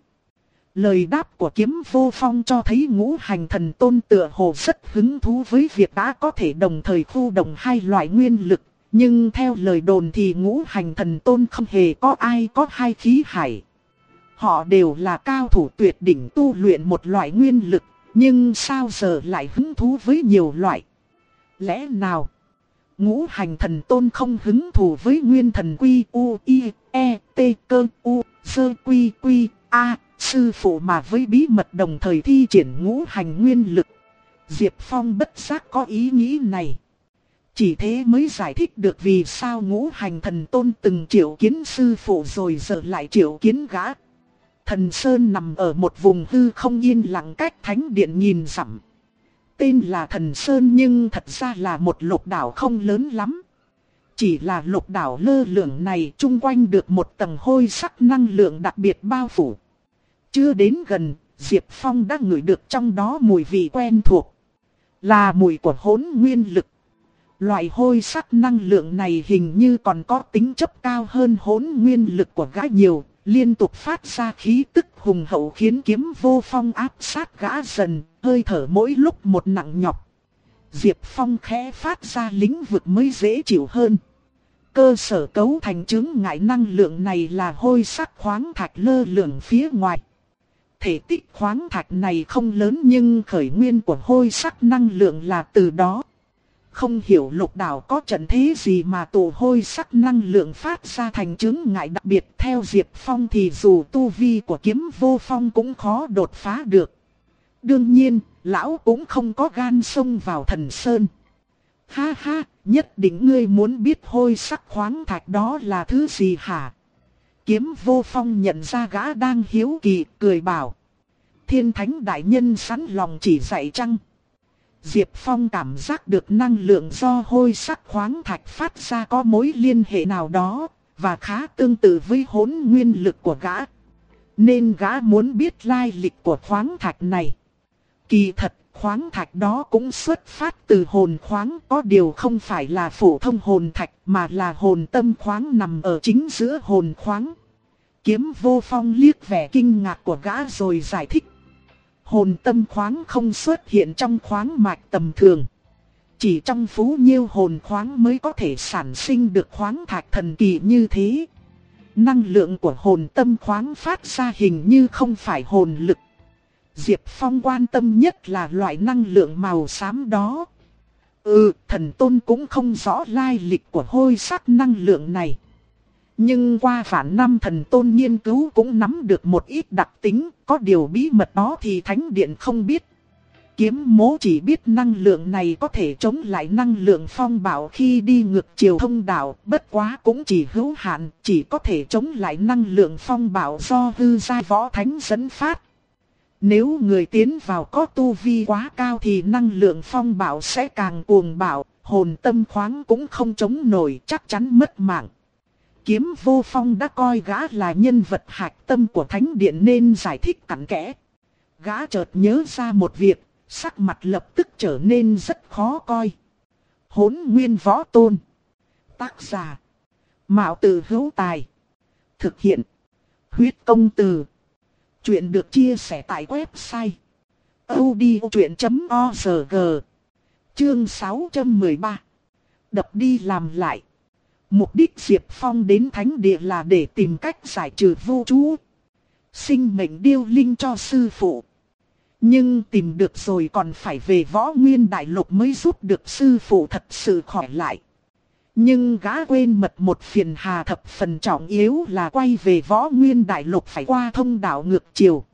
Lời đáp của kiếm vô phong cho thấy ngũ hành thần tôn tựa hồ rất hứng thú với việc đã có thể đồng thời khu động hai loại nguyên lực. Nhưng theo lời đồn thì ngũ hành thần tôn không hề có ai có hai khí hải. Họ đều là cao thủ tuyệt đỉnh tu luyện một loại nguyên lực, nhưng sao giờ lại hứng thú với nhiều loại? Lẽ nào? Ngũ hành thần tôn không hứng thù với nguyên thần quy u i e t cơ u sơ quy quy a sư phụ mà với bí mật đồng thời thi triển ngũ hành nguyên lực. Diệp Phong bất giác có ý nghĩ này. Chỉ thế mới giải thích được vì sao ngũ hành thần tôn từng triệu kiến sư phụ rồi giờ lại triệu kiến gã. Thần Sơn nằm ở một vùng hư không yên lặng cách thánh điện nhìn dặm tên là Thần Sơn nhưng thật ra là một lục đảo không lớn lắm. chỉ là lục đảo lơ lửng này chung quanh được một tầng hôi sắc năng lượng đặc biệt bao phủ. Chưa đến gần, Diệp Phong đã ngửi được trong đó mùi vị quen thuộc. Là mùi của hỗn nguyên lực. Loại hôi sắc năng lượng này hình như còn có tính chất cao hơn hỗn nguyên lực của gã nhiều, liên tục phát ra khí tức hùng hậu khiến kiếm vô phong áp sát gã dần, hơi thở mỗi lúc một nặng nhọc. Diệp Phong khẽ phát ra lĩnh vực mới dễ chịu hơn. Cơ sở cấu thành chứng ngại năng lượng này là hôi sắc khoáng thạch lơ lửng phía ngoài. Thể tích khoáng thạch này không lớn nhưng khởi nguyên của hôi sắc năng lượng là từ đó. Không hiểu lục đảo có trận thế gì mà tổ hôi sắc năng lượng phát ra thành chứng ngại đặc biệt theo Diệp Phong thì dù tu vi của kiếm vô phong cũng khó đột phá được. Đương nhiên, lão cũng không có gan xông vào thần sơn. Ha ha, nhất định ngươi muốn biết hôi sắc khoáng thạch đó là thứ gì hả? Kiếm vô phong nhận ra gã đang hiếu kỳ, cười bảo. Thiên thánh đại nhân sẵn lòng chỉ dạy chăng? Diệp Phong cảm giác được năng lượng do hôi sắc khoáng thạch phát ra có mối liên hệ nào đó, và khá tương tự với hỗn nguyên lực của gã. Nên gã muốn biết lai lịch của khoáng thạch này. Kỳ thật, khoáng thạch đó cũng xuất phát từ hồn khoáng có điều không phải là phổ thông hồn thạch mà là hồn tâm khoáng nằm ở chính giữa hồn khoáng. Kiếm vô phong liếc vẻ kinh ngạc của gã rồi giải thích. Hồn tâm khoáng không xuất hiện trong khoáng mạch tầm thường. Chỉ trong phú nhiêu hồn khoáng mới có thể sản sinh được khoáng thạch thần kỳ như thế. Năng lượng của hồn tâm khoáng phát ra hình như không phải hồn lực. Diệp Phong quan tâm nhất là loại năng lượng màu xám đó. Ừ, thần tôn cũng không rõ lai lịch của hôi sắc năng lượng này. Nhưng qua phản năm thần tôn nghiên cứu cũng nắm được một ít đặc tính, có điều bí mật đó thì Thánh Điện không biết. Kiếm mố chỉ biết năng lượng này có thể chống lại năng lượng phong bảo khi đi ngược chiều thông đạo, bất quá cũng chỉ hữu hạn, chỉ có thể chống lại năng lượng phong bảo do hư giai võ thánh dẫn phát. Nếu người tiến vào có tu vi quá cao thì năng lượng phong bảo sẽ càng cuồng bạo, hồn tâm khoáng cũng không chống nổi chắc chắn mất mạng kiếm vô phong đã coi gã là nhân vật hạch tâm của thánh điện nên giải thích cặn kẽ. Gã chợt nhớ ra một việc, sắc mặt lập tức trở nên rất khó coi. Hốn nguyên võ tôn. Tác giả. Mạo tử hữu tài. Thực hiện. Huyết công từ. Chuyện được chia sẻ tại website. odchuyện.org Chương 613 Đập đi làm lại Mục đích Diệp Phong đến thánh địa là để tìm cách giải trừ vô chú. Sinh mệnh điêu linh cho sư phụ. Nhưng tìm được rồi còn phải về võ nguyên đại lục mới giúp được sư phụ thật sự khỏi lại. Nhưng gã quên mật một phiền hà thập phần trọng yếu là quay về võ nguyên đại lục phải qua thông đạo ngược chiều.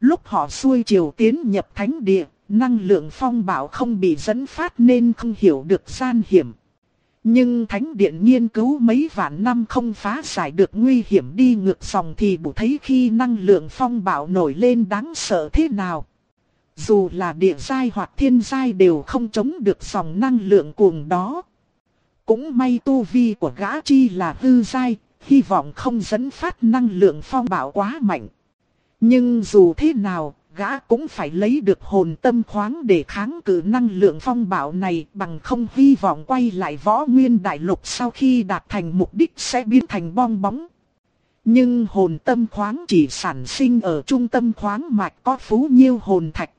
Lúc họ xuôi chiều tiến nhập thánh địa, năng lượng phong bảo không bị dẫn phát nên không hiểu được gian hiểm. Nhưng Thánh Điện nghiên cứu mấy vạn năm không phá giải được nguy hiểm đi ngược dòng thì bù thấy khi năng lượng phong bạo nổi lên đáng sợ thế nào. Dù là địa giai hoặc thiên giai đều không chống được dòng năng lượng cuồng đó. Cũng may tu vi của gã chi là hư giai, hy vọng không dẫn phát năng lượng phong bạo quá mạnh. Nhưng dù thế nào, gã cũng phải lấy được hồn tâm khoáng để kháng cự năng lượng phong bạo này bằng không hy vọng quay lại võ nguyên đại lục sau khi đạt thành mục đích sẽ biến thành bong bóng. Nhưng hồn tâm khoáng chỉ sản sinh ở trung tâm khoáng mạch có phú nhiêu hồn thạch.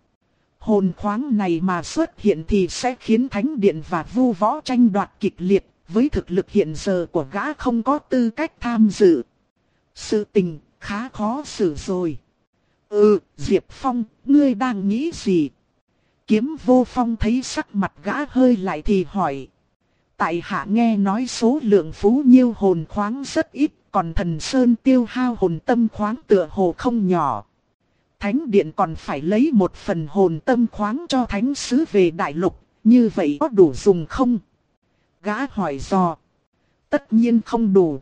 Hồn khoáng này mà xuất hiện thì sẽ khiến thánh điện và vu võ tranh đoạt kịch liệt, với thực lực hiện giờ của gã không có tư cách tham dự. Sự tình khá khó xử rồi. Ừ, Diệp Phong, ngươi đang nghĩ gì? Kiếm vô phong thấy sắc mặt gã hơi lại thì hỏi. Tại hạ nghe nói số lượng phú nhiêu hồn khoáng rất ít, còn thần sơn tiêu hao hồn tâm khoáng tựa hồ không nhỏ. Thánh điện còn phải lấy một phần hồn tâm khoáng cho thánh sứ về đại lục, như vậy có đủ dùng không? Gã hỏi dò. Tất nhiên không đủ.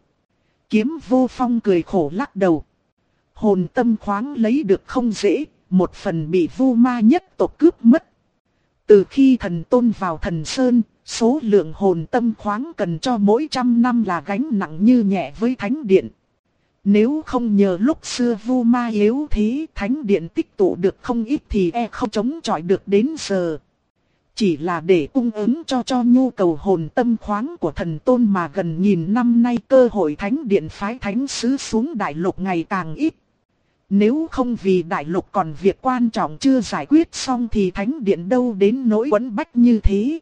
Kiếm vô phong cười khổ lắc đầu. Hồn tâm khoáng lấy được không dễ, một phần bị vu ma nhất tộc cướp mất. Từ khi thần tôn vào thần sơn, Số lượng hồn tâm khoáng cần cho mỗi trăm năm là gánh nặng như nhẹ với thánh điện. Nếu không nhờ lúc xưa vu ma yếu thế thánh điện tích tụ được không ít thì e không chống chọi được đến giờ. Chỉ là để cung ứng cho cho nhu cầu hồn tâm khoáng của thần tôn mà gần nghìn năm nay cơ hội thánh điện phái thánh sứ xuống đại lục ngày càng ít. Nếu không vì đại lục còn việc quan trọng chưa giải quyết xong thì thánh điện đâu đến nỗi quấn bách như thế.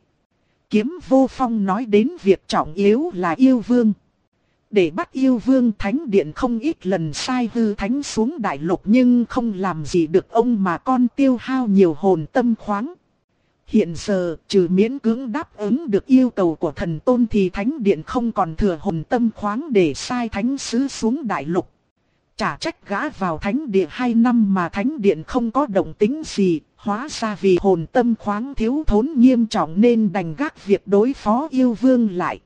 Kiếm vô phong nói đến việc trọng yếu là yêu vương. Để bắt yêu vương thánh điện không ít lần sai hư thánh xuống đại lục nhưng không làm gì được ông mà con tiêu hao nhiều hồn tâm khoáng. Hiện giờ, trừ miễn cưỡng đáp ứng được yêu cầu của thần tôn thì thánh điện không còn thừa hồn tâm khoáng để sai thánh sứ xuống đại lục chả trách gã vào thánh địa hai năm mà thánh điện không có động tính gì, hóa ra vì hồn tâm khoáng thiếu thốn nghiêm trọng nên đành gác việc đối phó yêu vương lại.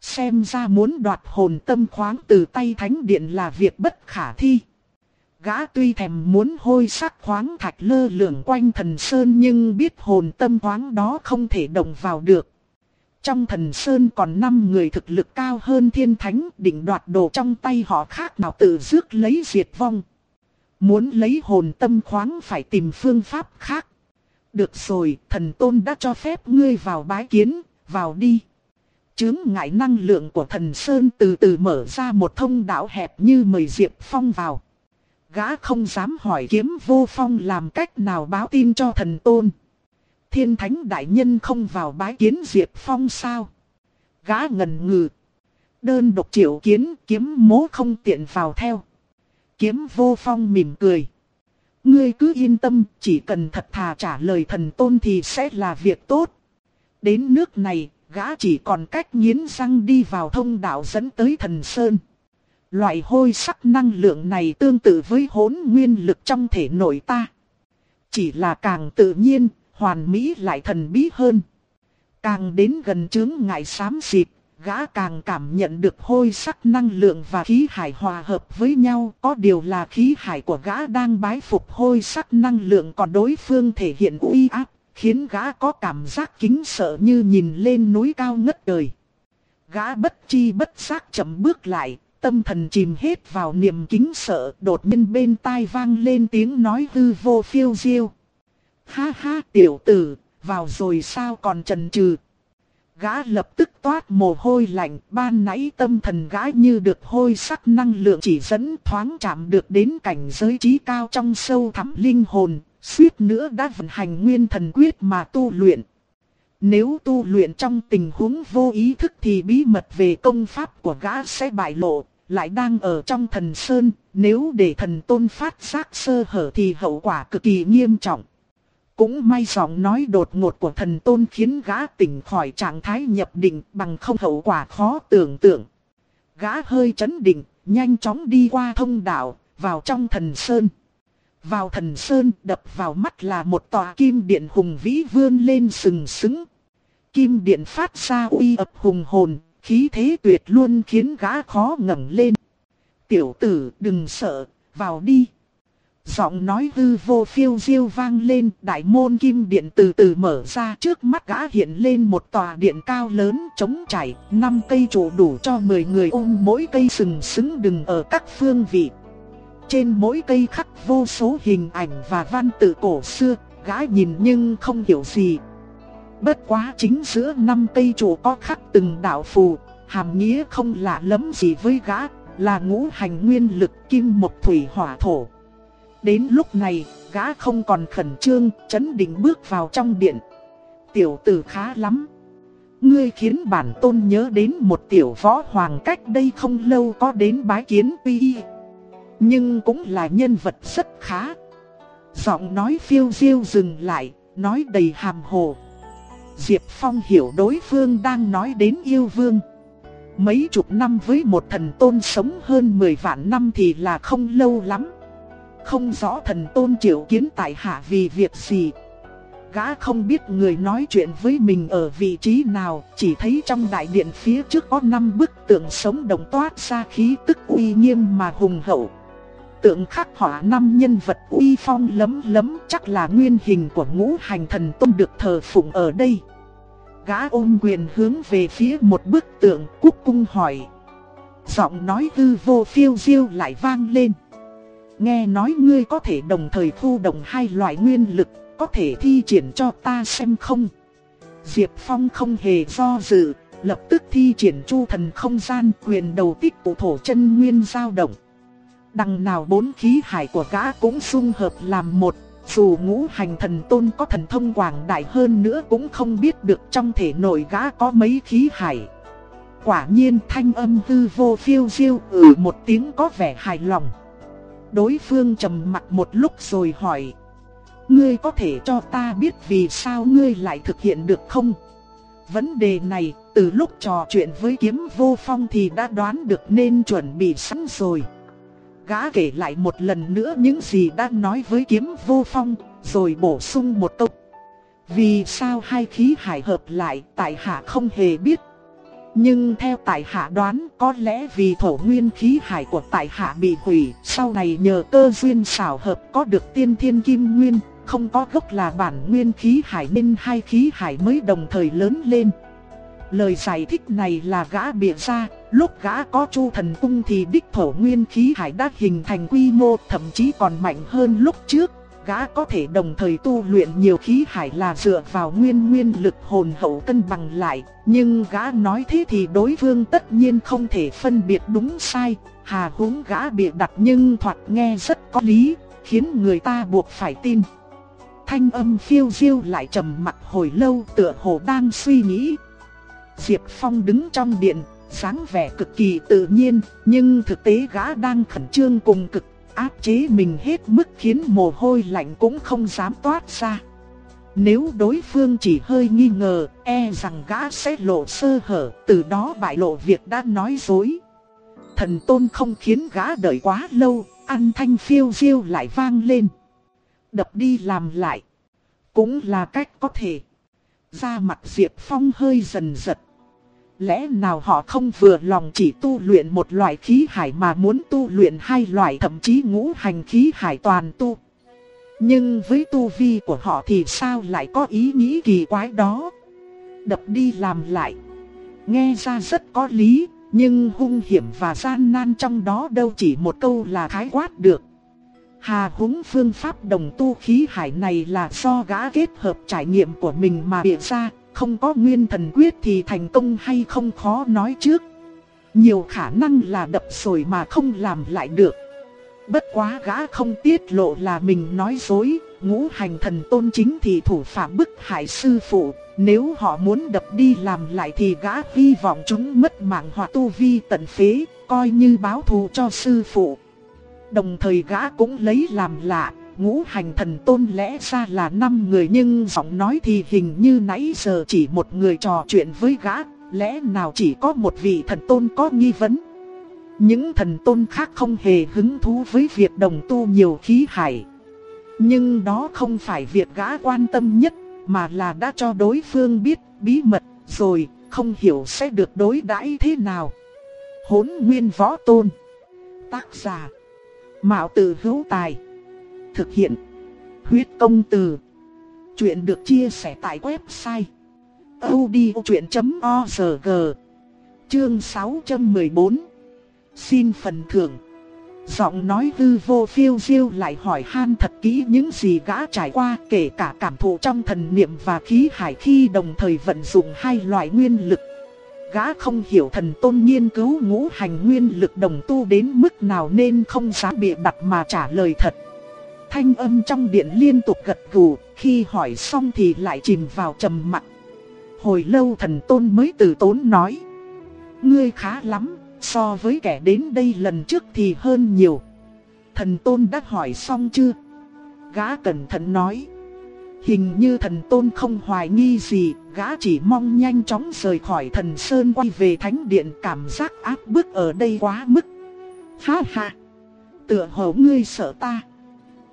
Xem ra muốn đoạt hồn tâm khoáng từ tay thánh điện là việc bất khả thi. Gã tuy thèm muốn hôi sắc khoáng thạch lơ lửng quanh thần sơn nhưng biết hồn tâm khoáng đó không thể động vào được. Trong thần sơn còn 5 người thực lực cao hơn thiên thánh định đoạt đồ trong tay họ khác nào tự dước lấy diệt vong. Muốn lấy hồn tâm khoáng phải tìm phương pháp khác. Được rồi, thần tôn đã cho phép ngươi vào bái kiến, vào đi. Chướng ngại năng lượng của thần Sơn từ từ mở ra một thông đạo hẹp như mời Diệp Phong vào. Gã không dám hỏi kiếm vô phong làm cách nào báo tin cho thần tôn. Thiên thánh đại nhân không vào bái kiến Diệp Phong sao? Gã ngần ngừ. Đơn độc triệu kiến kiếm mố không tiện vào theo. Kiếm vô phong mỉm cười. Ngươi cứ yên tâm, chỉ cần thật thà trả lời thần tôn thì sẽ là việc tốt. Đến nước này, gã chỉ còn cách nghiến răng đi vào thông đạo dẫn tới thần sơn. Loại hôi sắc năng lượng này tương tự với hỗn nguyên lực trong thể nội ta. Chỉ là càng tự nhiên, hoàn mỹ lại thần bí hơn. Càng đến gần chướng ngại xám xịt, gã càng cảm nhận được hôi sắc năng lượng và khí hải hòa hợp với nhau. Có điều là khí hải của gã đang bái phục hôi sắc năng lượng còn đối phương thể hiện uy áp, khiến gã có cảm giác kính sợ như nhìn lên núi cao ngất trời. Gã bất chi bất giác chậm bước lại, tâm thần chìm hết vào niềm kính sợ, đột nhiên bên tai vang lên tiếng nói hư vô phiêu diêu. Ha ha tiểu tử, vào rồi sao còn chần chừ Gã lập tức toát mồ hôi lạnh, ban nãy tâm thần gã như được hôi sắc năng lượng chỉ dẫn thoáng chạm được đến cảnh giới trí cao trong sâu thẳm linh hồn, suýt nữa đã vận hành nguyên thần quyết mà tu luyện. Nếu tu luyện trong tình huống vô ý thức thì bí mật về công pháp của gã sẽ bại lộ, lại đang ở trong thần sơn, nếu để thần tôn phát giác sơ hở thì hậu quả cực kỳ nghiêm trọng. Cũng may giọng nói đột ngột của thần tôn khiến gã tỉnh khỏi trạng thái nhập định bằng không hậu quả khó tưởng tượng. Gã hơi chấn định, nhanh chóng đi qua thông đạo, vào trong thần sơn. Vào thần sơn đập vào mắt là một tòa kim điện hùng vĩ vươn lên sừng sững. Kim điện phát ra uy ập hùng hồn, khí thế tuyệt luôn khiến gã khó ngẩng lên. Tiểu tử đừng sợ, vào đi. Giọng nói hư vô phiêu diêu vang lên, đại môn kim điện từ từ mở ra trước mắt gã hiện lên một tòa điện cao lớn trống trải, năm cây trụ đủ cho 10 người ôm mỗi cây sừng sững đừng ở các phương vị. Trên mỗi cây khắc vô số hình ảnh và văn tự cổ xưa, gã nhìn nhưng không hiểu gì. Bất quá chính giữa năm cây trụ có khắc từng đạo phù, hàm nghĩa không lạ lắm gì với gã, là ngũ hành nguyên lực kim mộc thủy hỏa thổ. Đến lúc này, gã không còn khẩn trương, chấn định bước vào trong điện. Tiểu tử khá lắm. Ngươi khiến bản tôn nhớ đến một tiểu võ hoàng cách đây không lâu có đến bái kiến y. Nhưng cũng là nhân vật rất khá. Giọng nói phiêu diêu dừng lại, nói đầy hàm hồ. Diệp Phong hiểu đối phương đang nói đến yêu vương. Mấy chục năm với một thần tôn sống hơn 10 vạn năm thì là không lâu lắm. Không rõ thần tôn triệu kiến tại hạ vì việc gì. Gã không biết người nói chuyện với mình ở vị trí nào, chỉ thấy trong đại điện phía trước có năm bức tượng sống đồng toát ra khí tức uy nghiêm mà hùng hậu. Tượng khắc họa năm nhân vật uy phong lấm lấm chắc là nguyên hình của ngũ hành thần tôn được thờ phụng ở đây. Gã ôm quyền hướng về phía một bức tượng cúc cung hỏi. Giọng nói hư vô phiêu diêu lại vang lên. Nghe nói ngươi có thể đồng thời thu đồng hai loại nguyên lực, có thể thi triển cho ta xem không? Diệp Phong không hề do dự, lập tức thi triển chu thần không gian quyền đầu tích của thổ chân nguyên dao động. Đằng nào bốn khí hải của gã cũng xung hợp làm một, dù ngũ hành thần tôn có thần thông quảng đại hơn nữa cũng không biết được trong thể nội gã có mấy khí hải. Quả nhiên thanh âm hư vô phiêu diêu ừ một tiếng có vẻ hài lòng. Đối phương trầm mặt một lúc rồi hỏi. Ngươi có thể cho ta biết vì sao ngươi lại thực hiện được không? Vấn đề này, từ lúc trò chuyện với kiếm vô phong thì đã đoán được nên chuẩn bị sẵn rồi. Gã kể lại một lần nữa những gì đã nói với kiếm vô phong, rồi bổ sung một câu. Vì sao hai khí hải hợp lại, tại hạ không hề biết. Nhưng theo tại hạ đoán có lẽ vì thổ nguyên khí hải của tại hạ bị hủy, sau này nhờ cơ duyên xảo hợp có được tiên thiên kim nguyên, không có gốc là bản nguyên khí hải nên hai khí hải mới đồng thời lớn lên. Lời giải thích này là gã bịa ra, lúc gã có chu thần cung thì đích thổ nguyên khí hải đã hình thành quy mô thậm chí còn mạnh hơn lúc trước. Gã có thể đồng thời tu luyện nhiều khí hải là dựa vào nguyên nguyên lực hồn hậu cân bằng lại. Nhưng gã nói thế thì đối phương tất nhiên không thể phân biệt đúng sai. Hà húng gã bịa đặt nhưng thoạt nghe rất có lý, khiến người ta buộc phải tin. Thanh âm phiêu diêu lại trầm mặt hồi lâu tựa hồ đang suy nghĩ. Diệp Phong đứng trong điện, dáng vẻ cực kỳ tự nhiên, nhưng thực tế gã đang khẩn trương cùng cực áp chế mình hết mức khiến mồ hôi lạnh cũng không dám toát ra. Nếu đối phương chỉ hơi nghi ngờ, e rằng gã sẽ lộ sơ hở, từ đó bại lộ việc đã nói dối. Thần tôn không khiến gã đợi quá lâu, ăn thanh phiêu diêu lại vang lên. Đập đi làm lại. Cũng là cách có thể. Da mặt Diệp Phong hơi dần giật. Lẽ nào họ không vừa lòng chỉ tu luyện một loại khí hải mà muốn tu luyện hai loại thậm chí ngũ hành khí hải toàn tu. Nhưng với tu vi của họ thì sao lại có ý nghĩ kỳ quái đó. Đập đi làm lại. Nghe ra rất có lý, nhưng hung hiểm và gian nan trong đó đâu chỉ một câu là khái quát được. Hà húng phương pháp đồng tu khí hải này là do gã kết hợp trải nghiệm của mình mà bịa ra, không có nguyên thần quyết thì thành công hay không khó nói trước. Nhiều khả năng là đập rồi mà không làm lại được. Bất quá gã không tiết lộ là mình nói dối, ngũ hành thần tôn chính thì thủ phạm bức hại sư phụ. Nếu họ muốn đập đi làm lại thì gã hy vọng chúng mất mạng hoặc tu vi tận phế, coi như báo thù cho sư phụ. Đồng thời gã cũng lấy làm lạ, ngũ hành thần tôn lẽ ra là năm người nhưng giọng nói thì hình như nãy giờ chỉ một người trò chuyện với gã, lẽ nào chỉ có một vị thần tôn có nghi vấn. Những thần tôn khác không hề hứng thú với việc đồng tu nhiều khí hải. Nhưng đó không phải việc gã quan tâm nhất, mà là đã cho đối phương biết bí mật, rồi không hiểu sẽ được đối đãi thế nào. Hốn nguyên võ tôn Tác giả Mạo tử hữu tài Thực hiện. Huyết công từ. Chuyện được chia sẻ tại website. odchuyện.org Chương 614 Xin phần thưởng. Giọng nói hư vô phiêu diêu lại hỏi han thật kỹ những gì gã trải qua, kể cả cảm thụ trong thần niệm và khí hải khi đồng thời vận dụng hai loại nguyên lực. Gã không hiểu thần tôn nghiên cứu ngũ hành nguyên lực đồng tu đến mức nào nên không dám bịa đặt mà trả lời thật. Thanh âm trong điện liên tục gật gù, khi hỏi xong thì lại chìm vào trầm mặc. Hồi lâu thần tôn mới từ tốn nói. Ngươi khá lắm, so với kẻ đến đây lần trước thì hơn nhiều. Thần tôn đã hỏi xong chưa? Gã cẩn thận nói. Hình như thần tôn không hoài nghi gì, gã chỉ mong nhanh chóng rời khỏi thần sơn quay về thánh điện cảm giác áp bức ở đây quá mức. Ha ha! Tựa hồ ngươi sợ ta.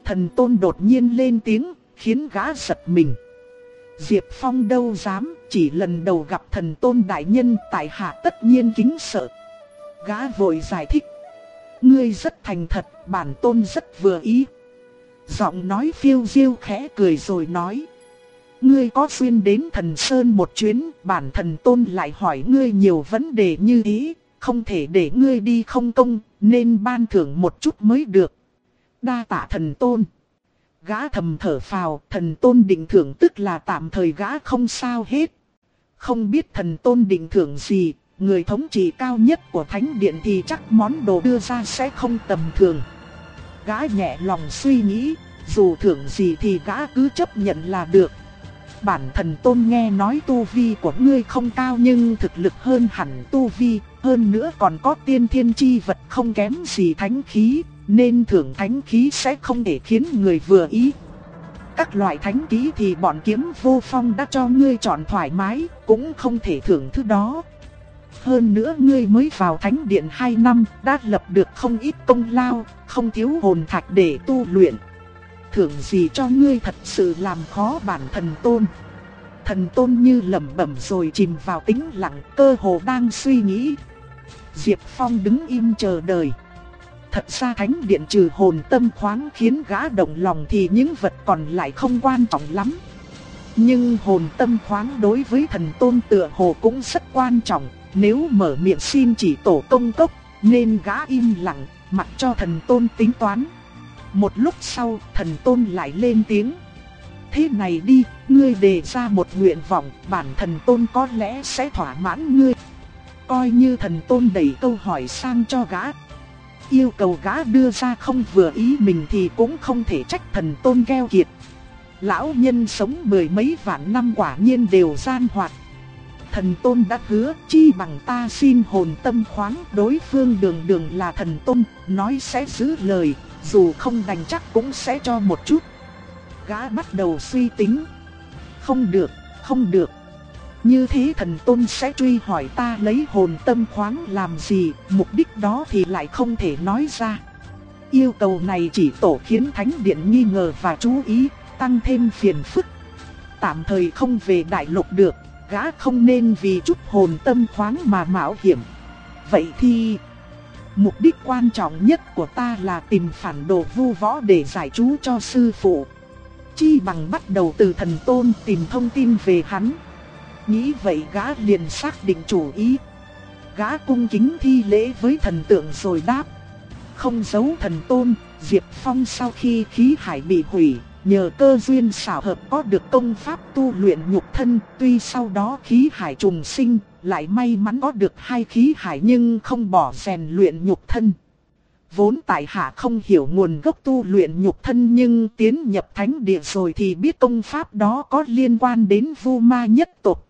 Thần tôn đột nhiên lên tiếng, khiến gã giật mình. Diệp Phong đâu dám, chỉ lần đầu gặp thần tôn đại nhân tại hạ tất nhiên kính sợ. Gã vội giải thích. Ngươi rất thành thật, bản tôn rất vừa ý. Giọng nói phiêu diêu khẽ cười rồi nói. ngươi có xuyên đến thần Sơn một chuyến, bản thần tôn lại hỏi ngươi nhiều vấn đề như ý, không thể để ngươi đi không công, nên ban thưởng một chút mới được. Đa tạ thần tôn. Gã thầm thở phào, thần tôn định thưởng tức là tạm thời gã không sao hết. Không biết thần tôn định thưởng gì, người thống trị cao nhất của thánh điện thì chắc món đồ đưa ra sẽ không tầm thường. Gã nhẹ lòng suy nghĩ, dù thưởng gì thì gã cứ chấp nhận là được. Bản thần tôn nghe nói tu vi của ngươi không cao nhưng thực lực hơn hẳn tu vi, hơn nữa còn có tiên thiên chi vật không kém gì thánh khí, nên thưởng thánh khí sẽ không để khiến người vừa ý. Các loại thánh khí thì bọn kiếm vô phong đã cho ngươi chọn thoải mái, cũng không thể thưởng thứ đó. Hơn nữa ngươi mới vào thánh điện 2 năm, đã lập được không ít công lao, không thiếu hồn thạch để tu luyện. Thưởng gì cho ngươi thật sự làm khó bản thần tôn. Thần tôn như lẩm bẩm rồi chìm vào tĩnh lặng, cơ hồ đang suy nghĩ. Diệp Phong đứng im chờ đợi. Thật ra thánh điện trừ hồn tâm khoáng khiến gã động lòng thì những vật còn lại không quan trọng lắm. Nhưng hồn tâm khoáng đối với thần tôn tựa hồ cũng rất quan trọng, nếu mở miệng xin chỉ tổ công cốc, nên gã im lặng, mặc cho thần tôn tính toán. Một lúc sau, thần tôn lại lên tiếng. Thế này đi, ngươi đề ra một nguyện vọng, bản thần tôn có lẽ sẽ thỏa mãn ngươi. Coi như thần tôn đẩy câu hỏi sang cho gã. Yêu cầu gã đưa ra không vừa ý mình thì cũng không thể trách thần tôn keo kiệt. Lão nhân sống mười mấy vạn năm quả nhiên đều gian hoạt. Thần tôn đã hứa chi bằng ta xin hồn tâm khoáng đối phương đường đường là thần tôn, nói sẽ giữ lời, dù không đành chắc cũng sẽ cho một chút. Gã bắt đầu suy tính. Không được, không được. Như thế thần tôn sẽ truy hỏi ta lấy hồn tâm khoáng làm gì, mục đích đó thì lại không thể nói ra. Yêu cầu này chỉ tổ khiến thánh điện nghi ngờ và chú ý, tăng thêm phiền phức. Tạm thời không về đại lục được, gã không nên vì chút hồn tâm khoáng mà mạo hiểm. Vậy thì... Mục đích quan trọng nhất của ta là tìm phản đồ vu võ để giải chú cho sư phụ. Chi bằng bắt đầu từ thần tôn tìm thông tin về hắn. Nghĩ vậy gã liền xác định chủ ý. Gã cung kính thi lễ với thần tượng rồi đáp. Không giấu thần tôn, Diệp Phong sau khi khí hải bị hủy, nhờ cơ duyên xảo hợp có được công pháp tu luyện nhục thân, tuy sau đó khí hải trùng sinh, lại may mắn có được hai khí hải nhưng không bỏ rèn luyện nhục thân. Vốn tại hạ không hiểu nguồn gốc tu luyện nhục thân nhưng tiến nhập thánh địa rồi thì biết công pháp đó có liên quan đến vu ma nhất tộc.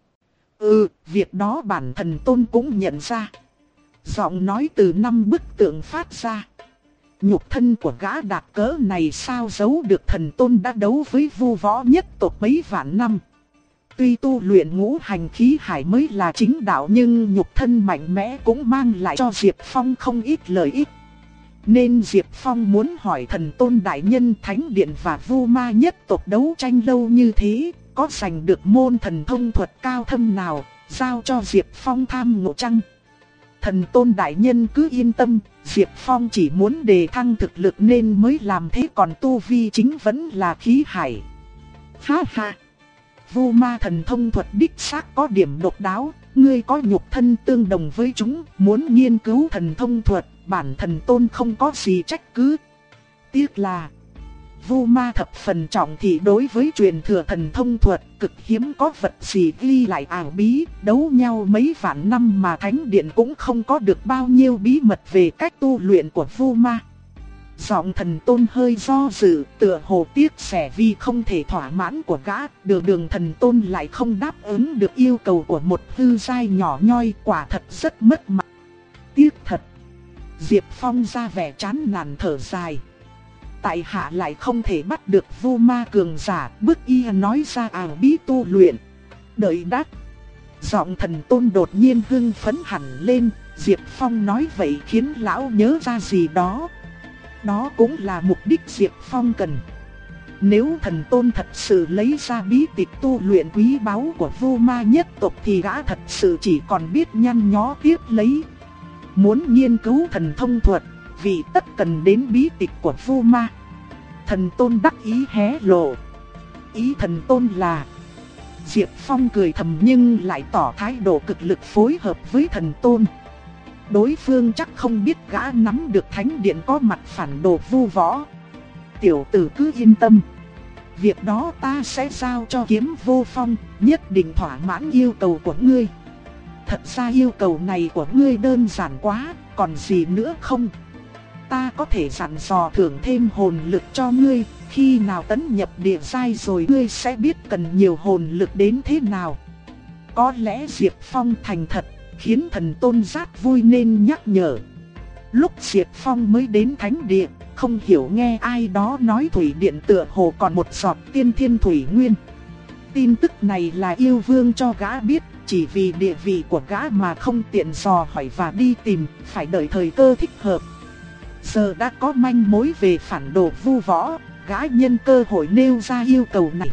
Ừ, việc đó bản thần tôn cũng nhận ra. Giọng nói từ năm bức tượng phát ra. Nhục thân của gã đạt cỡ này sao giấu được thần tôn đã đấu với vu võ nhất tộc mấy vạn năm. Tuy tu luyện ngũ hành khí hải mới là chính đạo nhưng nhục thân mạnh mẽ cũng mang lại cho Diệp Phong không ít lợi ích. Nên Diệp Phong muốn hỏi thần tôn đại nhân thánh điện và vu ma nhất tộc đấu tranh lâu như thế, có giành được môn thần thông thuật cao thâm nào, giao cho Diệp Phong tham ngộ chăng? Thần tôn đại nhân cứ yên tâm, Diệp Phong chỉ muốn đề thăng thực lực nên mới làm thế còn tu vi chính vẫn là khí hải. Ha ha! Vu ma thần thông thuật đích xác có điểm độc đáo, ngươi có nhục thân tương đồng với chúng, muốn nghiên cứu thần thông thuật, bản thần tôn không có gì trách cứ. Tiếc là Vu ma thập phần trọng thì đối với truyền thừa thần thông thuật cực hiếm có vật gì ghi lại ảo bí, đấu nhau mấy vạn năm mà thánh điện cũng không có được bao nhiêu bí mật về cách tu luyện của vu ma. Giọng thần tôn hơi do dự, tựa hồ tiếc sẻ vì không thể thỏa mãn của gã, đường đường thần tôn lại không đáp ứng được yêu cầu của một hư giai nhỏ nhoi quả thật rất mất mặt. Tiếc thật. Diệp Phong ra vẻ chán nản thở dài tại hạ lại không thể bắt được vu ma cường giả, Bước y nói ra ảo bí tu luyện. Đợi đắc. Giọng thần tôn đột nhiên hưng phấn hẳn lên, Diệp Phong nói vậy khiến lão nhớ ra gì đó. Đó cũng là mục đích Diệp Phong cần. Nếu thần tôn thật sự lấy ra bí tịch tu luyện quý báu của vô ma nhất tộc thì gã thật sự chỉ còn biết nhăn nhó tiếp lấy. Muốn nghiên cứu thần thông thuật, vì tất cần đến bí tịch của vu ma. Thần tôn đắc ý hé lộ. Ý thần tôn là Diệp Phong cười thầm nhưng lại tỏ thái độ cực lực phối hợp với thần tôn. Đối phương chắc không biết gã nắm được thánh điện có mặt phản đồ vu võ. Tiểu tử cứ yên tâm. Việc đó ta sẽ giao cho kiếm vô phong, nhất định thỏa mãn yêu cầu của ngươi. Thật ra yêu cầu này của ngươi đơn giản quá, còn gì nữa không? Ta có thể dặn dò thưởng thêm hồn lực cho ngươi, khi nào tấn nhập địa giai rồi ngươi sẽ biết cần nhiều hồn lực đến thế nào. Có lẽ Diệp Phong thành thật, khiến thần tôn giác vui nên nhắc nhở. Lúc Diệp Phong mới đến thánh địa, không hiểu nghe ai đó nói thủy điện tựa hồ còn một giọt tiên thiên thủy nguyên. Tin tức này là yêu vương cho gã biết, chỉ vì địa vị của gã mà không tiện dò hỏi và đi tìm, phải đợi thời cơ thích hợp. Giờ đã có manh mối về phản đồ vu võ, gã nhân cơ hội nêu ra yêu cầu này.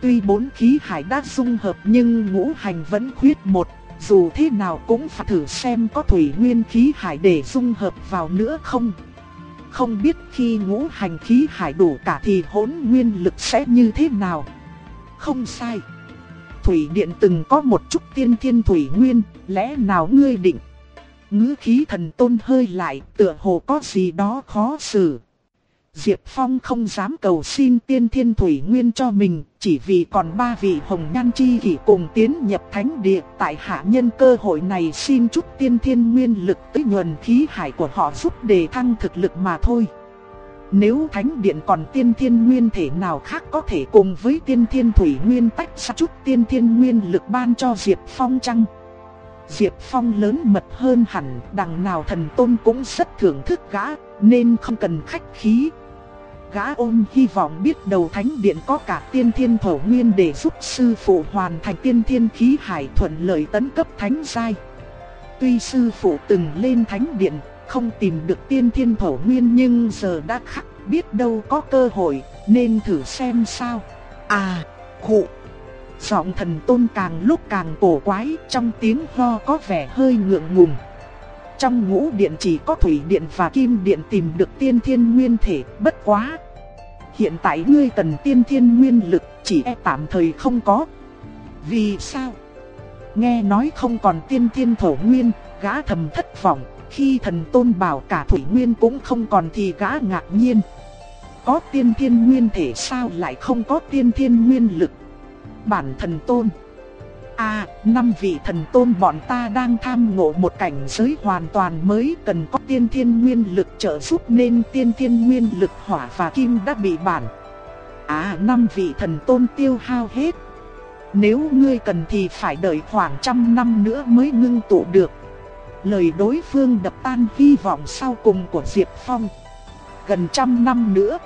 Tuy bốn khí hải đã dung hợp nhưng ngũ hành vẫn khuyết một, dù thế nào cũng phải thử xem có thủy nguyên khí hải để dung hợp vào nữa không. Không biết khi ngũ hành khí hải đủ cả thì hỗn nguyên lực sẽ như thế nào. Không sai. Thủy điện từng có một chút tiên thiên thủy nguyên, lẽ nào ngươi định. Ngữ khí thần tôn hơi lại, tựa hồ có gì đó khó xử. Diệp Phong không dám cầu xin tiên thiên thủy nguyên cho mình, chỉ vì còn ba vị hồng nhan chi kỷ cùng tiến nhập thánh địa. Tại hạ nhân cơ hội này xin chút tiên thiên nguyên lực tới nhuần khí hải của họ giúp đề thăng thực lực mà thôi. Nếu thánh điện còn tiên thiên nguyên thể nào khác có thể cùng với tiên thiên thủy nguyên tách ra chút tiên thiên nguyên lực ban cho Diệp Phong chăng? Diệp Phong lớn mật hơn hẳn, đằng nào thần tôn cũng rất thưởng thức gã, nên không cần khách khí, gã ôm hy vọng biết đầu thánh điện có cả tiên thiên thổ nguyên để giúp sư phụ hoàn thành tiên thiên khí hải thuận lợi tấn cấp thánh giai. Tuy sư phụ từng lên thánh điện, không tìm được tiên thiên thổ nguyên nhưng giờ đã khắc biết đâu có cơ hội, nên thử xem sao. À, khụ. Giọng thần tôn càng lúc càng cổ quái, trong tiếng ho có vẻ hơi ngượng ngùng. Trong ngũ điện chỉ có thủy điện và kim điện tìm được tiên thiên nguyên thể, bất quá, Hiện tại ngươi cần tiên thiên nguyên lực, chỉ e tạm thời không có. Vì sao? Nghe nói không còn tiên thiên thổ nguyên, gã thầm thất vọng, khi thần tôn bảo cả thủy nguyên cũng không còn thì gã ngạc nhiên. Có tiên thiên nguyên thể sao lại không có tiên thiên nguyên lực? Bản thần tôn À, năm vị thần tôn bọn ta đang tham ngộ một cảnh giới hoàn toàn mới cần có tiên thiên nguyên lực trợ giúp nên tiên thiên nguyên lực hỏa và kim đã bị bản. À, năm vị thần tôn tiêu hao hết. Nếu ngươi cần thì phải đợi khoảng trăm năm nữa mới ngưng tụ được. Lời đối phương đập tan hy vọng sau cùng của Diệp Phong. Gần trăm năm nữa.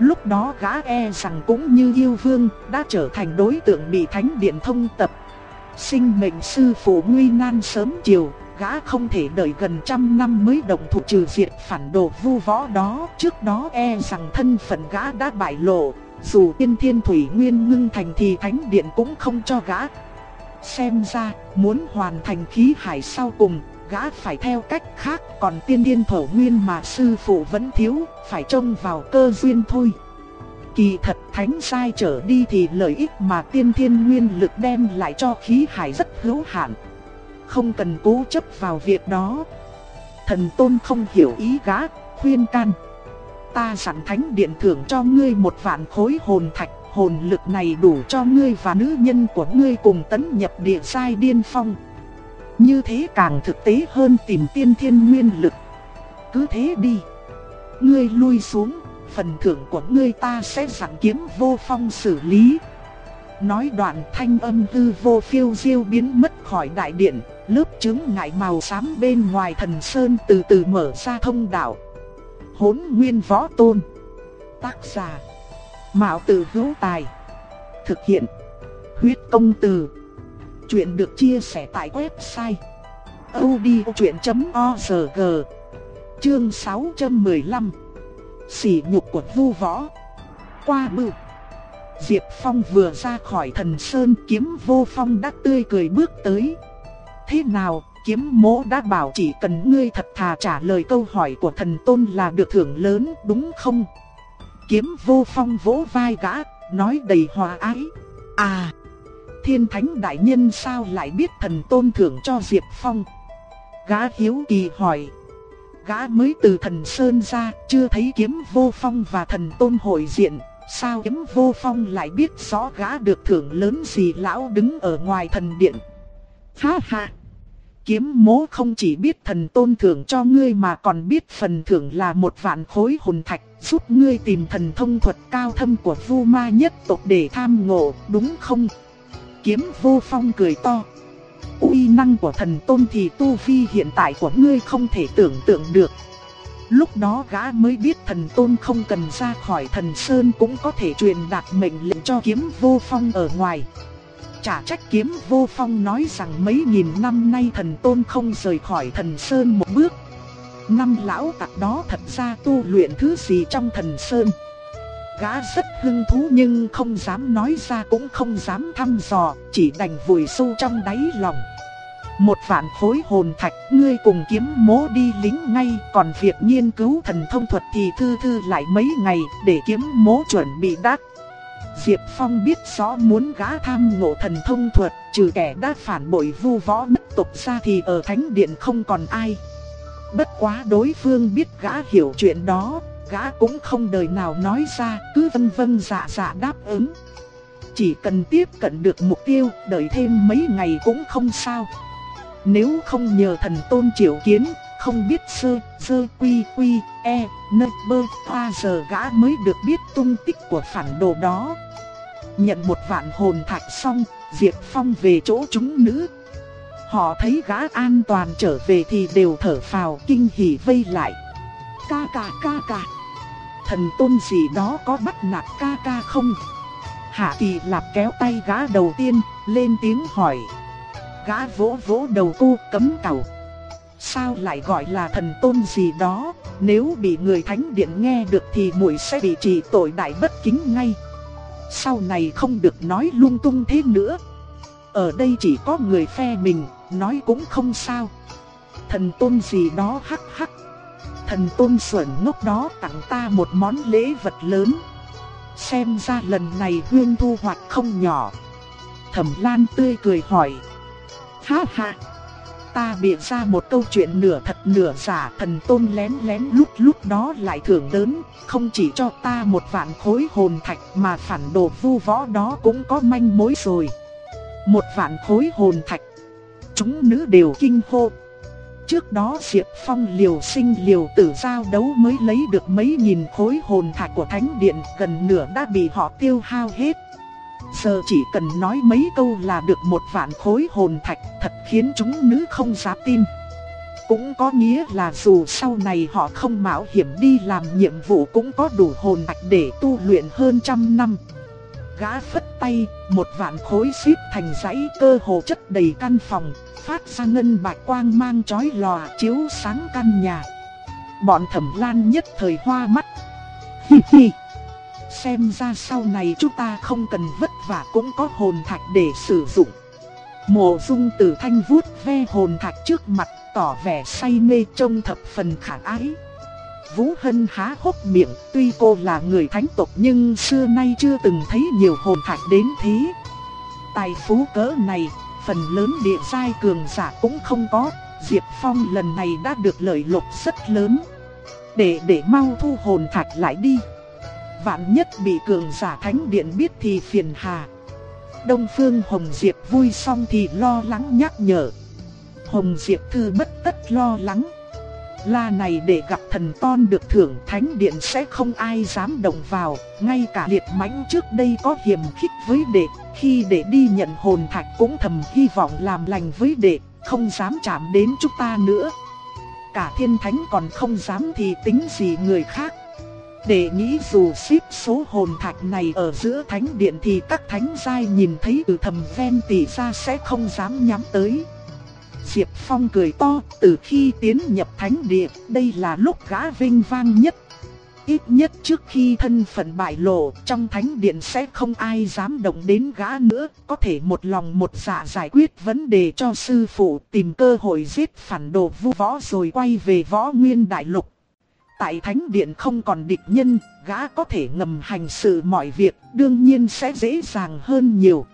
Lúc đó gã e rằng cũng như yêu vương đã trở thành đối tượng bị thánh điện thông tập Sinh mệnh sư phụ nguy nan sớm chiều, gã không thể đợi gần trăm năm mới đồng thủ trừ diệt phản đồ vu võ đó. Trước đó e rằng thân phận gã đã bại lộ, dù tiên thiên thủy nguyên ngưng thành thì thánh điện cũng không cho gã. Xem ra, muốn hoàn thành khí hải sau cùng, gã phải theo cách khác, còn tiên điên thổ nguyên mà sư phụ vẫn thiếu, phải trông vào cơ duyên thôi. Kỳ thật thánh sai trở đi thì lợi ích mà tiên thiên nguyên lực đem lại cho khí hải rất hữu hạn. Không cần cố chấp vào việc đó. Thần tôn không hiểu ý gã, khuyên can. Ta sẵn thánh điện thưởng cho ngươi một vạn khối hồn thạch, hồn lực này đủ cho ngươi và nữ nhân của ngươi cùng tấn nhập địa sai điên phong. Như thế càng thực tế hơn tìm tiên thiên nguyên lực. Cứ thế đi. Ngươi lui xuống phần thưởng của ngươi ta sẽ sẵn kiếm vô phong xử lý. Nói đoạn thanh âm hư vô phiêu diêu biến mất khỏi đại điện, lớp chứng ngại màu xám bên ngoài thần sơn từ từ mở ra thông đạo. Hốn nguyên võ tôn. Tác giả. Mạo tử hữu tài. Thực hiện. Huyết công từ. Chuyện được chia sẻ tại website. odchuyện.org Chương 615 Sỉ nhục của vu võ. Qua bưu Diệp Phong vừa ra khỏi thần sơn kiếm vô phong đã tươi cười bước tới. Thế nào, kiếm mỗ đã bảo chỉ cần ngươi thật thà trả lời câu hỏi của thần tôn là được thưởng lớn đúng không? Kiếm vô phong vỗ vai gã, nói đầy hòa ái. À, thiên thánh đại nhân sao lại biết thần tôn thưởng cho Diệp Phong? Gã hiếu kỳ hỏi. Gã mới từ thần Sơn ra, chưa thấy kiếm vô phong và thần tôn hội diện. Sao kiếm vô phong lại biết rõ gã được thưởng lớn gì lão đứng ở ngoài thần điện? Ha ha! Kiếm mố không chỉ biết thần tôn thưởng cho ngươi mà còn biết phần thưởng là một vạn khối hồn thạch giúp ngươi tìm thần thông thuật cao thâm của vu ma nhất tộc để tham ngộ, đúng không? Kiếm vô phong cười to. uy năng của thần tôn thì tu vi hiện tại của ngươi không thể tưởng tượng được. Lúc đó gã mới biết thần tôn không cần ra khỏi thần sơn cũng có thể truyền đạt mệnh lệnh cho kiếm vô phong ở ngoài. Chả trách kiếm vô phong nói rằng mấy nghìn năm nay thần tôn không rời khỏi thần sơn một bước. Năm lão tặc đó thật ra tu luyện thứ gì trong thần sơn. Gã rất hứng thú nhưng không dám nói ra cũng không dám thăm dò, chỉ đành vùi sâu trong đáy lòng. Một vạn khối hồn thạch, ngươi cùng kiếm mố đi lính ngay, còn việc nghiên cứu thần thông thuật thì thư thư lại mấy ngày, để kiếm mố chuẩn bị đắc. Diệp Phong biết rõ muốn gã tham ngộ thần thông thuật, trừ kẻ đã phản bội vu võ bất tục ra thì ở thánh điện không còn ai. Bất quá đối phương biết gã hiểu chuyện đó, gã cũng không đời nào nói ra, cứ vân vân dạ dạ đáp ứng. Chỉ cần tiếp cận được mục tiêu, đợi thêm mấy ngày cũng không sao. Nếu không nhờ thần tôn triệu kiến, không biết sơ, sơ quy quy, e, nơ bơ, hoa giờ gã mới được biết tung tích của phản đồ đó. Nhận một vạn hồn thạch xong, Diệp Phong về chỗ chúng nữ. Họ thấy gã an toàn trở về thì đều thở phào kinh hỉ vây lại. Ca ca ca ca. Thần tôn gì đó có bắt nạt ca ca không? Hạ kỳ lạp kéo tay gã đầu tiên, lên tiếng hỏi. Gã vỗ vỗ đầu cô cấm cầu. Sao lại gọi là thần tôn gì đó, nếu bị người thánh điện nghe được thì muội sẽ bị trị tội đại bất kính ngay. Sau này không được nói lung tung thế nữa. Ở đây chỉ có người phe mình, nói cũng không sao. Thần tôn gì đó hắc hắc. Thần tôn xuẩn ngốc đó tặng ta một món lễ vật lớn. Xem ra lần này huyên thu hoạch không nhỏ. Thẩm Lan tươi cười hỏi. Ha ha. Ta bịa ra một câu chuyện nửa thật nửa giả thần tôn lén lén lúc lúc đó lại thưởng lớn, không chỉ cho ta một vạn khối hồn thạch mà phản đồ vu võ đó cũng có manh mối rồi. Một vạn khối hồn thạch. Chúng nữ đều kinh hô. Trước đó Diệp Phong liều sinh liều tử giao đấu mới lấy được mấy nghìn khối hồn thạch của thánh điện, gần nửa đã bị họ tiêu hao hết. Giờ chỉ cần nói mấy câu là được một vạn khối hồn thạch, thật khiến chúng nữ không dám tin. Cũng có nghĩa là dù sau này họ không mạo hiểm đi làm nhiệm vụ cũng có đủ hồn thạch để tu luyện hơn trăm năm. Gã phất tay, một vạn khối xếp thành dãy cơ hồ chất đầy căn phòng, phát ra ngân bạch quang mang chói lòa chiếu sáng căn nhà. Bọn thẩm lan nhất thời hoa mắt. Hi hi. Xem ra sau này chúng ta không cần vất vả cũng có hồn thạch để sử dụng. Mộ dung tử thanh vuốt ve hồn thạch trước mặt tỏ vẻ say mê trông thập phần khả ái. Vũ Hân há hốc miệng, tuy cô là người thánh tộc nhưng xưa nay chưa từng thấy nhiều hồn thạch đến thế. Tài phú cỡ này, phần lớn địa giai cường giả cũng không có, Diệp Phong lần này đã được lợi lộc rất lớn. Để để mau thu hồn thạch lại đi. Vạn nhất bị cường giả thánh điện biết thì phiền hà. Đông Phương Hồng Diệp vui xong thì lo lắng nhắc nhở. Hồng Diệp thư bất tất lo lắng. La này để gặp thần ton được thưởng thánh điện sẽ không ai dám động vào, ngay cả liệt mãnh trước đây có hiểm khích với đệ, khi đệ đi nhận hồn thạch cũng thầm hy vọng làm lành với đệ, không dám chạm đến chúng ta nữa. Cả thiên thánh còn không dám thì tính gì người khác. Để nghĩ dù xếp số hồn thạch này ở giữa thánh điện thì các thánh giai nhìn thấy từ thầm ven tỷ ra sẽ không dám nhắm tới. Diệp Phong cười to, từ khi tiến nhập thánh điện, đây là lúc gã vinh vang nhất. Ít nhất trước khi thân phận bại lộ, trong thánh điện sẽ không ai dám động đến gã nữa, có thể một lòng một dạ giải quyết vấn đề cho sư phụ, tìm cơ hội giết phản đồ vu võ rồi quay về võ nguyên đại lục. Tại thánh điện không còn địch nhân, gã có thể ngầm hành sự mọi việc, đương nhiên sẽ dễ dàng hơn nhiều.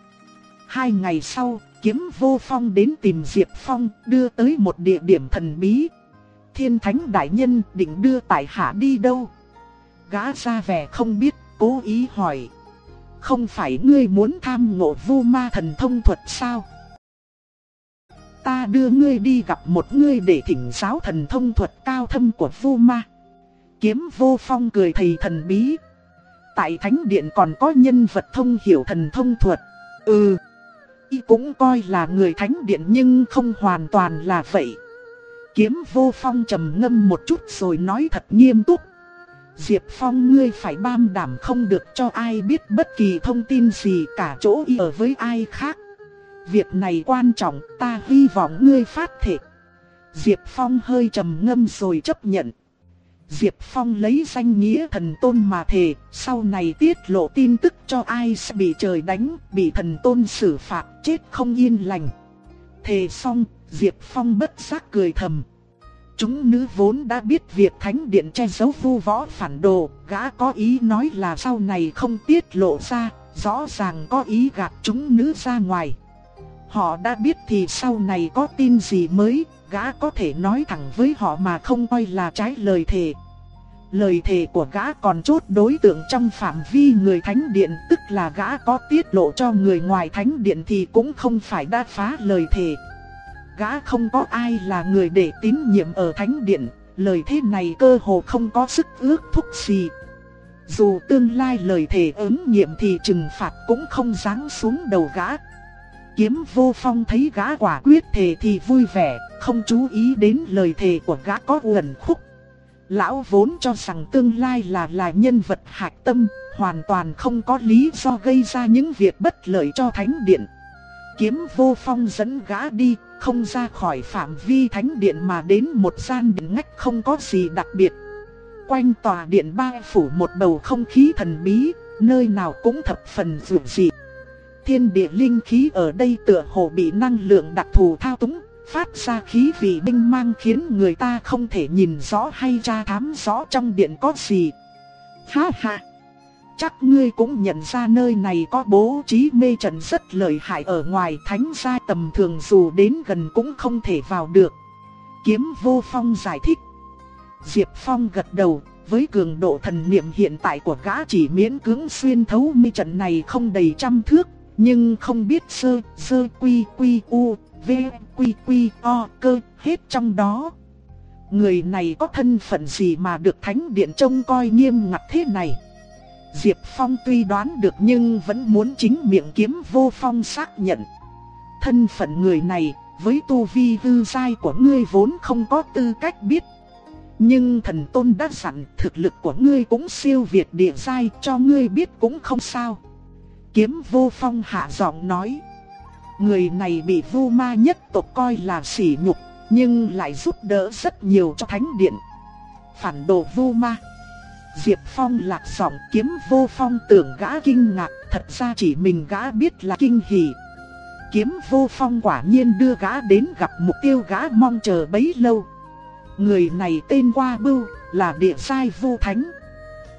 Hai ngày sau, kiếm vô phong đến tìm Diệp Phong, đưa tới một địa điểm thần bí. Thiên thánh đại nhân định đưa tại hạ đi đâu? Gã ra vẻ không biết, cố ý hỏi. Không phải ngươi muốn tham ngộ vu ma thần thông thuật sao? Ta đưa ngươi đi gặp một ngươi để thỉnh giáo thần thông thuật cao thâm của vu ma. Kiếm vô phong cười thầy thần bí. Tại thánh điện còn có nhân vật thông hiểu thần thông thuật. Ừ, y cũng coi là người thánh điện nhưng không hoàn toàn là vậy. Kiếm vô phong trầm ngâm một chút rồi nói thật nghiêm túc. Diệp Phong ngươi phải bam đảm không được cho ai biết bất kỳ thông tin gì cả chỗ y ở với ai khác. Việc này quan trọng, ta hy vọng ngươi phát thể. Diệp Phong hơi trầm ngâm rồi chấp nhận. Diệp Phong lấy danh nghĩa thần tôn mà thề, sau này tiết lộ tin tức cho ai sẽ bị trời đánh, bị thần tôn xử phạt, chết không yên lành. Thề xong, Diệp Phong bất giác cười thầm. Chúng nữ vốn đã biết việc thánh điện che giấu vu võ phản đồ, gã có ý nói là sau này không tiết lộ ra, rõ ràng có ý gạt chúng nữ ra ngoài. Họ đã biết thì sau này có tin gì mới, gã có thể nói thẳng với họ mà không coi là trái lời thề. Lời thề của gã còn chốt đối tượng trong phạm vi người thánh điện, tức là gã có tiết lộ cho người ngoài thánh điện thì cũng không phải đã phá lời thề. Gã không có ai là người để tín nhiệm ở thánh điện, lời thế này cơ hồ không có sức ước thúc gì. Dù tương lai lời thề ứng nghiệm thì trừng phạt cũng không giáng xuống đầu gã. Kiếm vô phong thấy gã quả quyết thề thì vui vẻ, không chú ý đến lời thề của gã có uẩn khúc. Lão vốn cho rằng tương lai là là nhân vật hạch tâm, hoàn toàn không có lý do gây ra những việc bất lợi cho thánh điện. Kiếm vô phong dẫn gã đi, không ra khỏi phạm vi thánh điện mà đến một gian điện ngách không có gì đặc biệt. Quanh tòa điện ba phủ một bầu không khí thần bí, nơi nào cũng thập phần dịu dị. Thiên địa linh khí ở đây tựa hồ bị năng lượng đặc thù thao túng, phát ra khí vị minh mang khiến người ta không thể nhìn rõ hay tra thám rõ trong điện có gì. Ha ha! Chắc ngươi cũng nhận ra nơi này có bố trí mê trận rất lợi hại ở ngoài thánh gia tầm thường dù đến gần cũng không thể vào được. Kiếm vô phong giải thích. Diệp Phong gật đầu, với cường độ thần niệm hiện tại của gã chỉ miễn cưỡng xuyên thấu mê trận này không đầy trăm thước, nhưng không biết sơ, sơ quy quy u, v, quy quy o cơ hết trong đó. Người này có thân phận gì mà được thánh điện trông coi nghiêm ngặt thế này? Diệp Phong tuy đoán được nhưng vẫn muốn chính miệng kiếm vô phong xác nhận. Thân phận người này, với tu vi hư sai của ngươi vốn không có tư cách biết. Nhưng thần tôn đã dặn thực lực của ngươi cũng siêu việt địa sai cho ngươi biết cũng không sao. Kiếm vô phong hạ giọng nói. Người này bị vu ma nhất tộc coi là sỉ nhục, nhưng lại giúp đỡ rất nhiều cho thánh điện. Phản đồ vu ma. Diệp Phong lạc giọng kiếm vô phong tưởng gã kinh ngạc, thật ra chỉ mình gã biết là kinh hỉ. Kiếm vô phong quả nhiên đưa gã đến gặp mục tiêu gã mong chờ bấy lâu. Người này tên Qua Bưu, là địa sai vô thánh.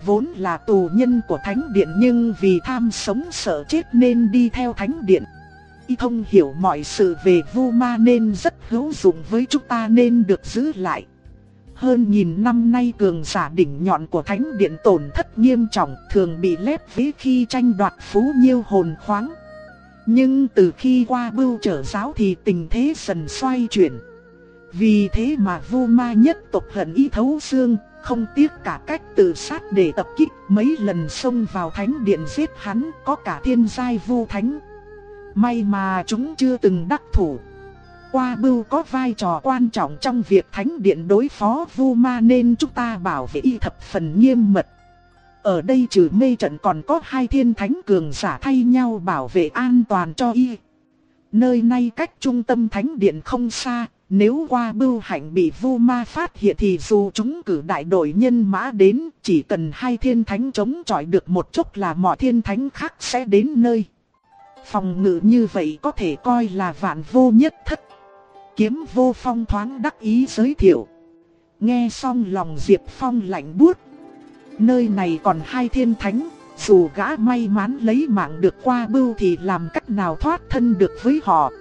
Vốn là tù nhân của thánh điện nhưng vì tham sống sợ chết nên đi theo thánh điện. Y thông hiểu mọi sự về vu ma nên rất hữu dụng với chúng ta nên được giữ lại. Hơn nghìn năm nay cường giả đỉnh nhọn của thánh điện tổn thất nghiêm trọng thường bị lép vế khi tranh đoạt phú nhiêu hồn khoáng. Nhưng từ khi qua bưu trở giáo thì tình thế dần xoay chuyển. Vì thế mà vu ma nhất tộc hận ý thấu xương, không tiếc cả cách tự sát để tập kích mấy lần xông vào thánh điện giết hắn có cả thiên giai vu thánh. May mà chúng chưa từng đắc thủ. Qua bưu có vai trò quan trọng trong việc thánh điện đối phó vu ma nên chúng ta bảo vệ y thập phần nghiêm mật. Ở đây trừ mê trận còn có hai thiên thánh cường giả thay nhau bảo vệ an toàn cho y. Nơi này cách trung tâm thánh điện không xa, nếu qua bưu hạnh bị vu ma phát hiện thì dù chúng cử đại đội nhân mã đến, chỉ cần hai thiên thánh chống chọi được một chút là mọi thiên thánh khác sẽ đến nơi. Phòng ngự như vậy có thể coi là vạn vô nhất thất. Kiếm vô phong thoáng đắc ý giới thiệu. Nghe xong lòng Diệp Phong lạnh buốt. Nơi này còn hai thiên thánh, Dù gã may mắn lấy mạng được qua bưu thì làm cách nào thoát thân được với họ.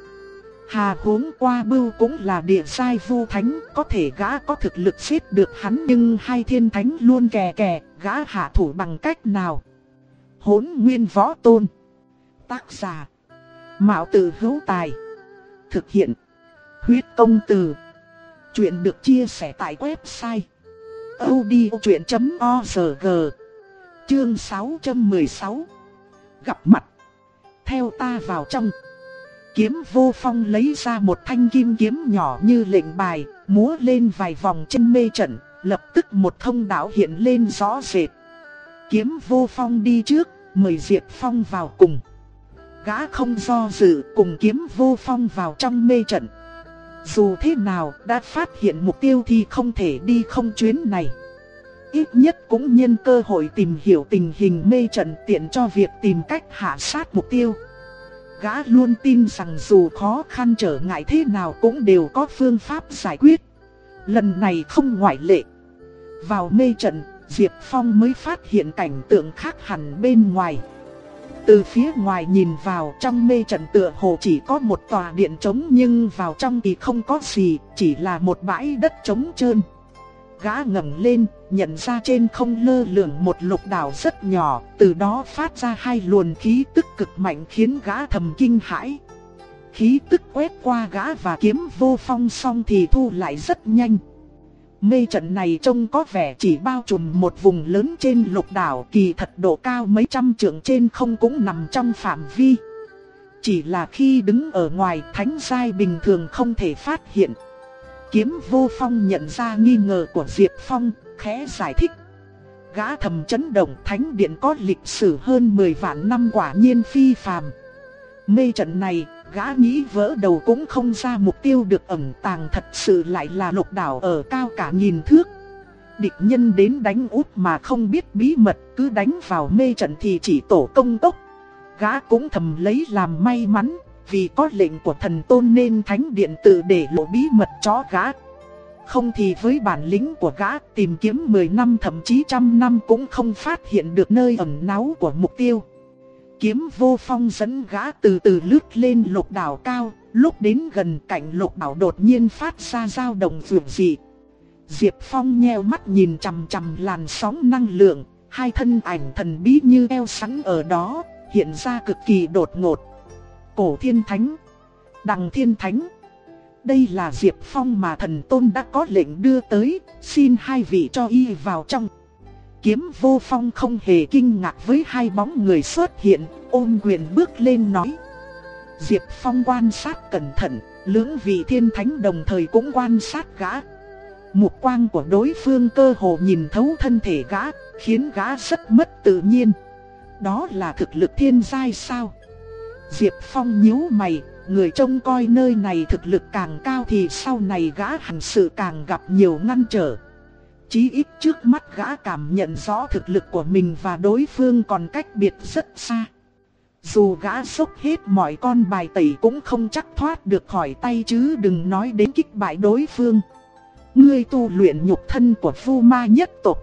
Hà huống qua bưu cũng là địa sai vu thánh, có thể gã có thực lực xếp được hắn nhưng hai thiên thánh luôn kè kè, gã hạ thủ bằng cách nào. Hốn nguyên võ tôn. Tác giả. Mạo tử hữu tài. Thực hiện. Huyết công từ. Chuyện được chia sẻ tại website. odchuyện.org Chương 616 Gặp mặt Theo ta vào trong Kiếm vô phong lấy ra một thanh kim kiếm nhỏ như lệnh bài, Múa lên vài vòng trên mê trận, Lập tức một thông đạo hiện lên rõ rệt. Kiếm vô phong đi trước, Mời Diệp Phong vào cùng. Gã không do dự cùng kiếm vô phong vào trong mê trận. Dù thế nào, đã phát hiện mục tiêu thì không thể đi không chuyến này. Ít nhất cũng nhân cơ hội tìm hiểu tình hình mê trận tiện cho việc tìm cách hạ sát mục tiêu. Gã luôn tin rằng dù khó khăn trở ngại thế nào cũng đều có phương pháp giải quyết. Lần này không ngoại lệ. Vào mê trận, Diệp Phong mới phát hiện cảnh tượng khác hẳn bên ngoài. Từ phía ngoài nhìn vào trong mê trận tựa hồ chỉ có một tòa điện trống nhưng vào trong thì không có gì, chỉ là một bãi đất trống trơn. Gã ngẩng lên, nhận ra trên không lơ lửng một lục đảo rất nhỏ, từ đó phát ra hai luồn khí tức cực mạnh khiến gã thầm kinh hãi. Khí tức quét qua gã và kiếm vô phong xong thì thu lại rất nhanh. Mê trận này trông có vẻ chỉ bao trùm một vùng lớn trên lục đảo kỳ thật độ cao mấy trăm trượng trên không cũng nằm trong phạm vi. Chỉ là khi đứng ở ngoài thánh giai bình thường không thể phát hiện. Kiếm vô phong nhận ra nghi ngờ của Diệp Phong, khẽ giải thích. Gã thầm chấn động thánh điện có lịch sử hơn 10 vạn năm quả nhiên phi phàm. Mê trận này gã nghĩ vỡ đầu cũng không ra mục tiêu được ẩn tàng thật sự lại là lục đảo ở cao cả nghìn thước. Địch nhân đến đánh út mà không biết bí mật cứ đánh vào mê trận thì chỉ tổ công tốc. Gã cũng thầm lấy làm may mắn vì có lệnh của thần tôn nên thánh điện tự để lộ bí mật cho gã. Không thì với bản lĩnh của gã tìm kiếm 10 năm thậm chí trăm năm cũng không phát hiện được nơi ẩn náu của mục tiêu. Kiếm vô phong dẫn gã từ từ lướt lên lục đảo cao, lúc đến gần cạnh lục đảo đột nhiên phát ra dao động vượt dị. Diệp Phong nheo mắt nhìn chằm chằm làn sóng năng lượng, hai thân ảnh thần bí như eo sẵn ở đó, hiện ra cực kỳ đột ngột. Cổ thiên thánh, đằng thiên thánh. Đây là Diệp Phong mà thần tôn đã có lệnh đưa tới, xin hai vị cho y vào trong kiếm vô phong không hề kinh ngạc với hai bóng người xuất hiện, ôm quyền bước lên nói. Diệp Phong quan sát cẩn thận, lưỡng vị thiên thánh đồng thời cũng quan sát gã. Mục quang của đối phương cơ hồ nhìn thấu thân thể gã, khiến gã rất mất tự nhiên. Đó là thực lực thiên giai sao? Diệp Phong nhíu mày, người trông coi nơi này thực lực càng cao thì sau này gã hành sự càng gặp nhiều ngăn trở. Chí ít trước mắt gã cảm nhận rõ thực lực của mình và đối phương còn cách biệt rất xa. Dù gã sốc hết mọi con bài tẩy cũng không chắc thoát được khỏi tay chứ đừng nói đến kích bại đối phương. Ngươi tu luyện nhục thân của phu ma nhất tộc.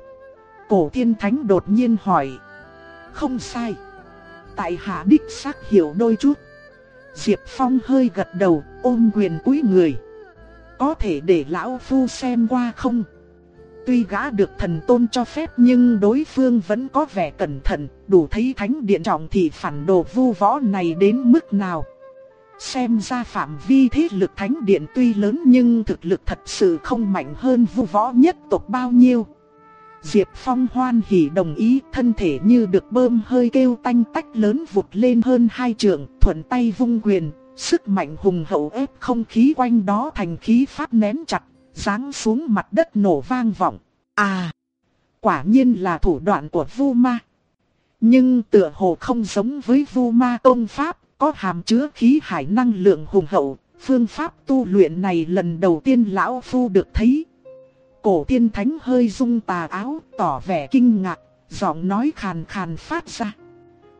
Cổ thiên thánh đột nhiên hỏi. Không sai. Tại hạ đích xác hiểu đôi chút. Diệp Phong hơi gật đầu ôm quyền cúi người. Có thể để lão phu xem qua không? Tuy gã được thần tôn cho phép nhưng đối phương vẫn có vẻ cẩn thận, đủ thấy thánh điện trọng thì phản đồ vu võ này đến mức nào. Xem ra phạm vi thế lực thánh điện tuy lớn nhưng thực lực thật sự không mạnh hơn vu võ nhất tộc bao nhiêu. Diệp Phong hoan hỉ đồng ý thân thể như được bơm hơi kêu tanh tách lớn vụt lên hơn hai trượng, thuận tay vung quyền, sức mạnh hùng hậu ép không khí quanh đó thành khí pháp nén chặt giáng xuống mặt đất nổ vang vọng. À, quả nhiên là thủ đoạn của Vu Ma. Nhưng tựa hồ không giống với Vu Ma công pháp, có hàm chứa khí hải năng lượng hùng hậu, phương pháp tu luyện này lần đầu tiên lão phu được thấy. Cổ tiên thánh hơi rung tà áo, tỏ vẻ kinh ngạc, giọng nói khàn khàn phát ra.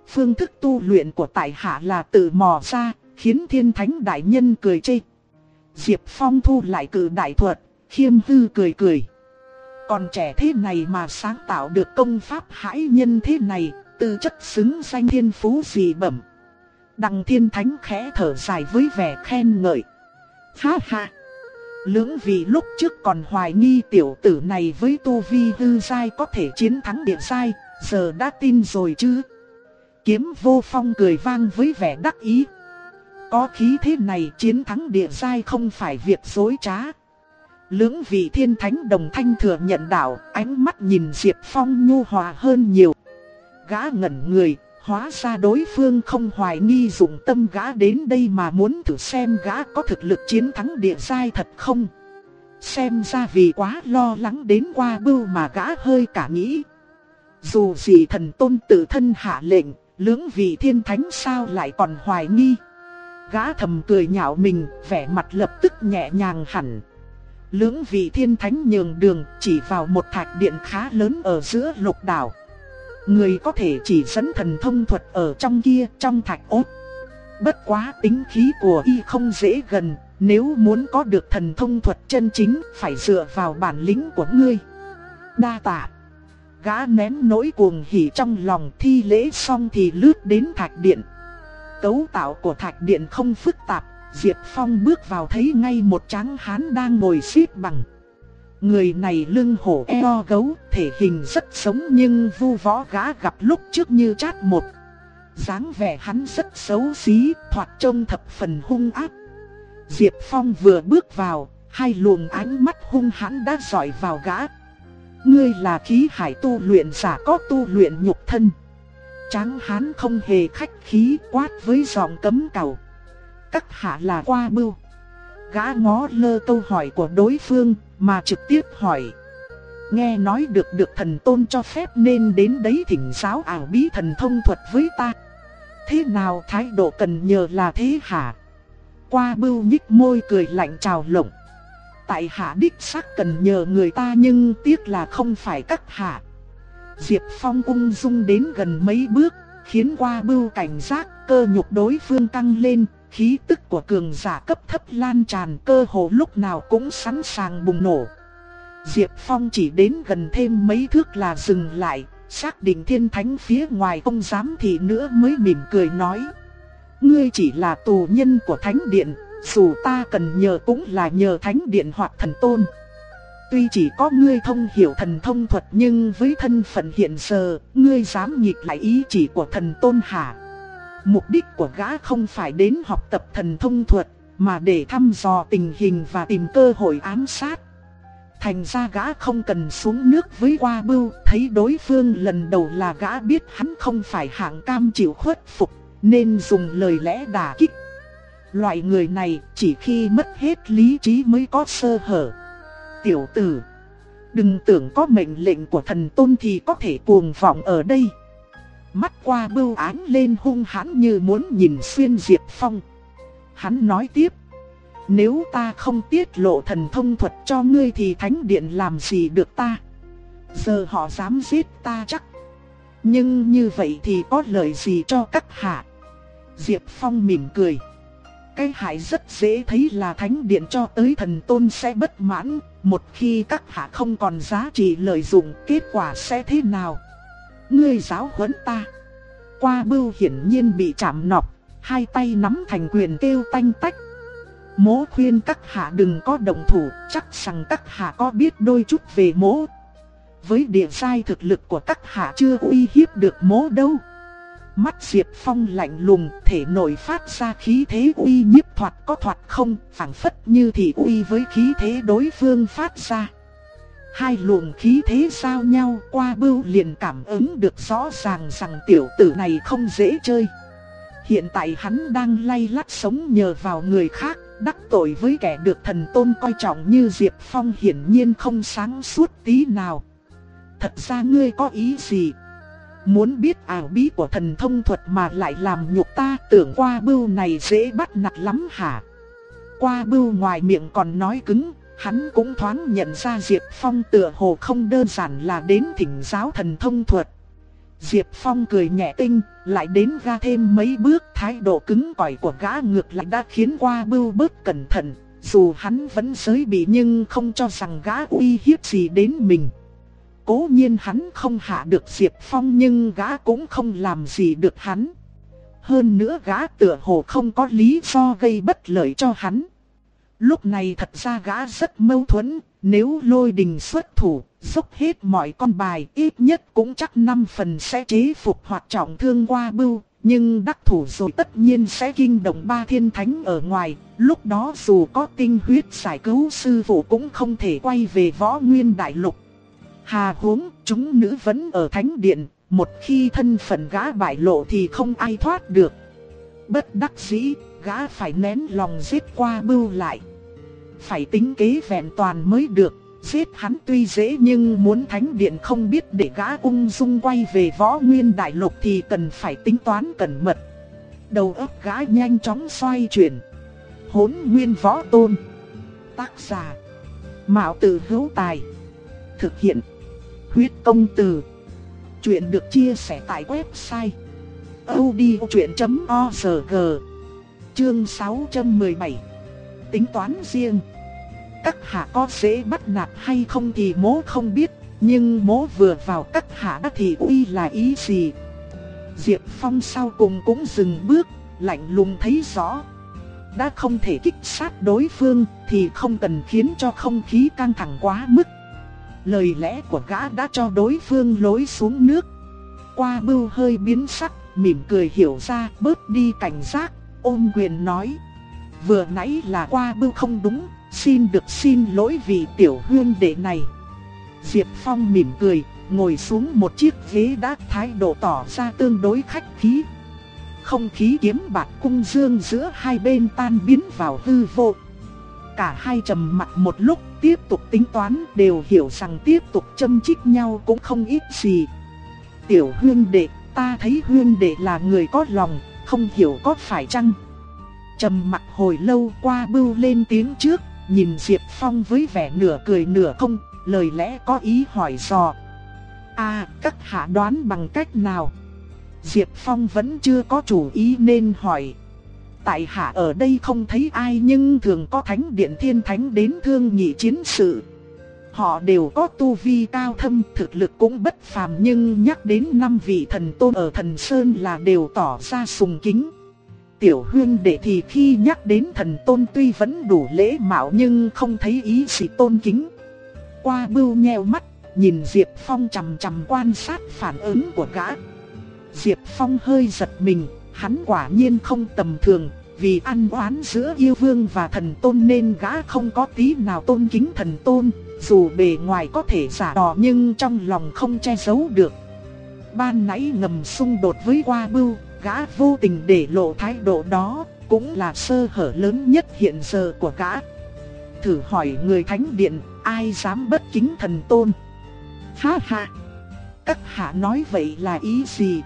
Phương thức tu luyện của tại hạ là tự mò ra, khiến thiên thánh đại nhân cười chê. Diệp Phong thu lại cử đại thuật, khiêm hư cười cười. Còn trẻ thế này mà sáng tạo được công pháp hãi nhân thế này, tư chất xứng danh thiên phú gì bẩm. Đằng thiên thánh khẽ thở dài với vẻ khen ngợi. Ha ha! Lưỡng vị lúc trước còn hoài nghi tiểu tử này với tu vi hư sai có thể chiến thắng địa sai, giờ đã tin rồi chứ? Kiếm vô phong cười vang với vẻ đắc ý. Có khí thế này chiến thắng địa sai không phải việc dối trá. Lưỡng vị thiên thánh đồng thanh thừa nhận đạo, ánh mắt nhìn Diệp Phong nhu hòa hơn nhiều. Gã ngẩn người, hóa ra đối phương không hoài nghi dụng tâm gã đến đây mà muốn thử xem gã có thực lực chiến thắng địa sai thật không. Xem ra vì quá lo lắng đến qua bưu mà gã hơi cả nghĩ. Dù gì thần tôn tự thân hạ lệnh, lưỡng vị thiên thánh sao lại còn hoài nghi. Gã thầm cười nhạo mình, vẻ mặt lập tức nhẹ nhàng hẳn. Lưỡng vị thiên thánh nhường đường chỉ vào một thạch điện khá lớn ở giữa lục đảo. Người có thể chỉ dẫn thần thông thuật ở trong kia, trong thạch ốt. Bất quá tính khí của y không dễ gần, nếu muốn có được thần thông thuật chân chính phải dựa vào bản lĩnh của ngươi. Đa tạ. Gã nén nỗi cuồng hỉ trong lòng thi lễ xong thì lướt đến thạch điện. Cấu tạo của thạch điện không phức tạp, Diệp Phong bước vào thấy ngay một tráng hán đang ngồi xếp bằng. Người này lưng hổ eo gấu, thể hình rất sống nhưng vu võ gã gặp lúc trước như chát một. dáng vẻ hắn rất xấu xí, thoạt trông thập phần hung ác. Diệp Phong vừa bước vào, hai luồng ánh mắt hung hãn đã dọi vào gã. Ngươi là khí hải tu luyện giả có tu luyện nhục thân. Tráng hán không hề khách khí quát với giọng cấm cầu. Các hạ là qua bưu. Gã ngó lơ câu hỏi của đối phương mà trực tiếp hỏi. Nghe nói được được thần tôn cho phép nên đến đấy thỉnh giáo ảo bí thần thông thuật với ta. Thế nào thái độ cần nhờ là thế hả? Qua bưu nhích môi cười lạnh chào lộng. Tại hạ đích xác cần nhờ người ta nhưng tiếc là không phải các hạ. Diệp Phong ung dung đến gần mấy bước, khiến qua bưu cảnh giác, cơ nhục đối phương căng lên, khí tức của cường giả cấp thấp lan tràn cơ hồ lúc nào cũng sẵn sàng bùng nổ. Diệp Phong chỉ đến gần thêm mấy thước là dừng lại, xác định thiên thánh phía ngoài không dám thì nữa mới mỉm cười nói. Ngươi chỉ là tù nhân của thánh điện, dù ta cần nhờ cũng là nhờ thánh điện hoặc thần tôn. Tuy chỉ có ngươi thông hiểu thần thông thuật nhưng với thân phận hiện giờ, ngươi dám nghịch lại ý chỉ của thần tôn hả? Mục đích của gã không phải đến học tập thần thông thuật, mà để thăm dò tình hình và tìm cơ hội ám sát. Thành ra gã không cần xuống nước với qua bưu, thấy đối phương lần đầu là gã biết hắn không phải hạng cam chịu khuất phục, nên dùng lời lẽ đả kích. Loại người này chỉ khi mất hết lý trí mới có sơ hở. Tiểu tử, đừng tưởng có mệnh lệnh của thần tôn thì có thể cuồng vọng ở đây. Mắt qua bưu án lên hung hãn như muốn nhìn xuyên Diệp Phong. Hắn nói tiếp. Nếu ta không tiết lộ thần thông thuật cho ngươi thì thánh điện làm gì được ta. Giờ họ dám giết ta chắc. Nhưng như vậy thì có lợi gì cho các hạ. Diệp Phong mỉm cười. Cái hại rất dễ thấy là thánh điện cho tới thần tôn sẽ bất mãn. Một khi các hạ không còn giá trị lợi dụng, kết quả sẽ thế nào? Ngươi giáo huấn ta. Qua bưu hiển nhiên bị chạm nọc, hai tay nắm thành quyền kêu tanh tách. Mố khuyên các hạ đừng có động thủ, chắc rằng các hạ có biết đôi chút về mố. Với địa sai thực lực của các hạ chưa uy hiếp được mố đâu. Mắt Diệp Phong lạnh lùng, thể nổi phát ra khí thế uy nhiếp thoạt có thoạt không, phảng phất như thì uy với khí thế đối phương phát ra. Hai luồng khí thế giao nhau qua bưu liền cảm ứng được rõ ràng rằng tiểu tử này không dễ chơi. Hiện tại hắn đang lay lắt sống nhờ vào người khác, đắc tội với kẻ được thần tôn coi trọng như Diệp Phong hiển nhiên không sáng suốt tí nào. Thật ra ngươi có ý gì? Muốn biết ảo bí của thần thông thuật mà lại làm nhục ta tưởng qua bưu này dễ bắt nạt lắm hả? Qua bưu ngoài miệng còn nói cứng, Hắn cũng thoáng nhận ra Diệp Phong tựa hồ không đơn giản là đến thỉnh giáo thần thông thuật. Diệp Phong cười nhẹ tinh, lại đến ra thêm mấy bước thái độ cứng cỏi của gã ngược lại đã khiến qua bưu bớt cẩn thận, dù hắn vẫn giới bị nhưng không cho rằng gã uy hiếp gì đến mình. cố nhiên hắn không hạ được Diệp Phong nhưng gã cũng không làm gì được hắn. Hơn nữa gã tựa hồ không có lý do gây bất lợi cho hắn. Lúc này thật ra gã rất mâu thuẫn, nếu lôi đình xuất thủ, dốc hết mọi con bài ít nhất cũng chắc 5 phần sẽ chế phục hoặc trọng thương qua bưu. Nhưng đắc thủ rồi tất nhiên sẽ kinh động ba thiên thánh ở ngoài, lúc đó dù có tinh huyết giải cứu sư phụ cũng không thể quay về võ nguyên đại lục. Hà huống, chúng nữ vẫn ở thánh điện, một khi thân phận gã bại lộ thì không ai thoát được. Bất đắc dĩ, gã phải nén lòng giết qua bưu lại. Phải tính kế vẹn toàn mới được, giết hắn tuy dễ nhưng muốn thánh điện không biết để gã ung dung quay về võ nguyên đại lục thì cần phải tính toán cẩn mật. Đầu óc gã nhanh chóng xoay chuyển. Hốn nguyên võ tôn. Tác giả. Mạo tử hữu tài. Thực hiện. Huyết công từ. Chuyện được chia sẻ tại website odchuyện.org Chương 617 Tính toán riêng các hạ có dễ bắt nạt hay không thì mố không biết Nhưng mố vừa vào các hạ thì uy là ý gì Diệp Phong sau cùng cũng dừng bước Lạnh lùng thấy rõ Đã không thể kích sát đối phương Thì không cần khiến cho không khí căng thẳng quá mức Lời lẽ của gã đã cho đối phương lối xuống nước. Qua bưu hơi biến sắc, mỉm cười hiểu ra, bớt đi cảnh giác, ôm quyền nói. Vừa nãy là qua bưu không đúng, xin được xin lỗi vì tiểu huyên đệ này. Diệp Phong mỉm cười, ngồi xuống một chiếc ghế đá thái độ tỏ ra tương đối khách khí. Không khí kiếm bạc cung dương giữa hai bên tan biến vào hư vô. Cả hai trầm mặt một lúc tiếp tục tính toán đều hiểu rằng tiếp tục châm chích nhau cũng không ít gì. Tiểu huyên đệ, ta thấy huyên đệ là người có lòng, không hiểu có phải chăng? Trầm mặt hồi lâu qua bưu lên tiếng trước, nhìn Diệp Phong với vẻ nửa cười nửa không, lời lẽ có ý hỏi dò. À, các hạ đoán bằng cách nào? Diệp Phong vẫn chưa có chủ ý nên hỏi tại hạ ở đây không thấy ai nhưng thường có thánh điện thiên thánh đến thương nhị chiến sự. Họ đều có tu vi cao thâm, thực lực cũng bất phàm nhưng nhắc đến năm vị thần tôn ở thần Sơn là đều tỏ ra sùng kính. Tiểu huyên đệ thì khi nhắc đến thần tôn tuy vẫn đủ lễ mạo nhưng không thấy ý gì tôn kính. Qua bưu nheo mắt, nhìn Diệp Phong chằm chằm quan sát phản ứng của gã. Diệp Phong hơi giật mình, hắn quả nhiên không tầm thường, vì ăn oán giữa yêu vương và thần tôn nên gã không có tí nào tôn kính thần tôn, dù bề ngoài có thể giả đò nhưng trong lòng không che giấu được. Ban nãy ngầm xung đột với qua bưu, gã vô tình để lộ thái độ đó, cũng là sơ hở lớn nhất hiện giờ của gã. Thử hỏi người thánh điện, ai dám bất kính thần tôn? Ha ha! Các hạ nói vậy là ý gì?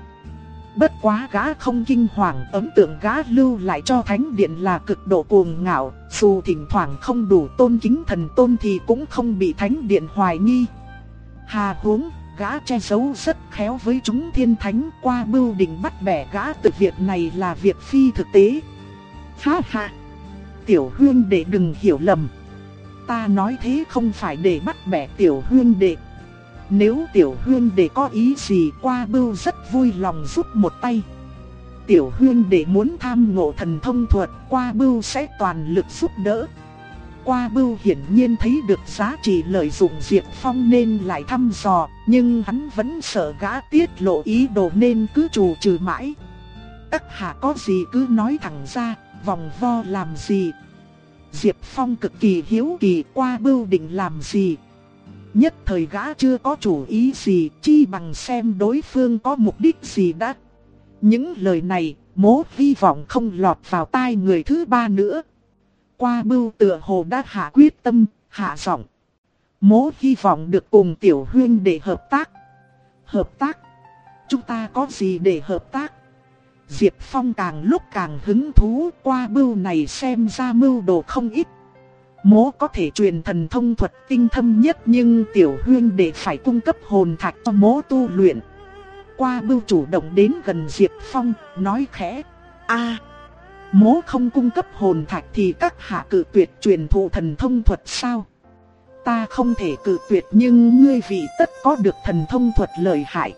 Bất quá gã không kinh hoàng, ấn tượng gã lưu lại cho thánh điện là cực độ cuồng ngạo, dù thỉnh thoảng không đủ tôn kính thần tôn thì cũng không bị thánh điện hoài nghi. Hà huống, gã che giấu rất khéo với chúng thiên thánh qua bưu định bắt bẻ gã từ việc này là việc phi thực tế. Ha ha! Tiểu hương đệ đừng hiểu lầm. Ta nói thế không phải để bắt bẻ tiểu hương đệ nếu tiểu hương đệ có ý gì qua bưu rất vui lòng giúp một tay. Tiểu hương đệ muốn tham ngộ thần thông thuật qua bưu sẽ toàn lực giúp đỡ. Qua bưu hiển nhiên thấy được giá trị lợi dụng Diệp Phong nên lại thăm dò, nhưng hắn vẫn sợ gã tiết lộ ý đồ nên cứ trù trừ mãi. Các hạ có gì cứ nói thẳng ra, vòng vo làm gì. Diệp Phong cực kỳ hiếu kỳ qua bưu định làm gì, Nhất thời gã chưa có chủ ý gì chi bằng xem đối phương có mục đích gì đã. Những lời này, mố hy vọng không lọt vào tai người thứ ba nữa. Qua bưu tựa hồ đã hạ quyết tâm, hạ giọng. Mố hy vọng được cùng tiểu huyên để hợp tác. Hợp tác? Chúng ta có gì để hợp tác? Diệp Phong càng lúc càng hứng thú qua bưu này xem ra mưu đồ không ít Mố có thể truyền thần thông thuật tinh thâm nhất nhưng tiểu huyên để phải cung cấp hồn thạch cho mố tu luyện. Qua bưu chủ động đến gần Diệp Phong, nói khẽ, a mố không cung cấp hồn thạch thì các hạ cử tuyệt truyền thụ thần thông thuật sao? ta không thể cử tuyệt nhưng ngươi vị tất có được thần thông thuật lợi hại.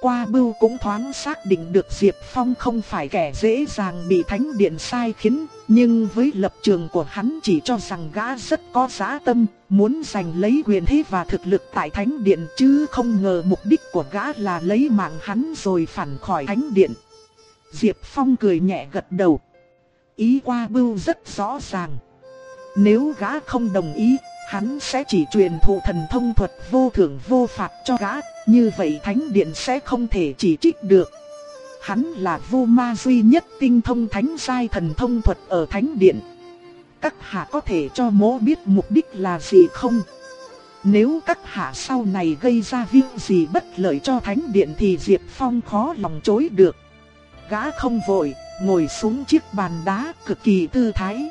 Qua bưu cũng thoáng xác định được Diệp Phong không phải kẻ dễ dàng bị thánh điện sai khiến, nhưng với lập trường của hắn chỉ cho rằng gã rất có giá tâm, muốn giành lấy quyền thế và thực lực tại thánh điện chứ không ngờ mục đích của gã là lấy mạng hắn rồi phản khỏi thánh điện. Diệp Phong cười nhẹ gật đầu. Ý qua bưu rất rõ ràng. Nếu gã không đồng ý, hắn sẽ chỉ truyền thụ thần thông thuật vô thưởng vô phạt cho gã, như vậy thánh điện sẽ không thể chỉ trích được. Hắn là vô ma duy nhất tinh thông thánh sai thần thông thuật ở thánh điện. Các hạ có thể cho mỗ biết mục đích là gì không? Nếu các hạ sau này gây ra việc gì bất lợi cho thánh điện thì Diệp Phong khó lòng chối được. Gã không vội, ngồi xuống chiếc bàn đá cực kỳ tư thái.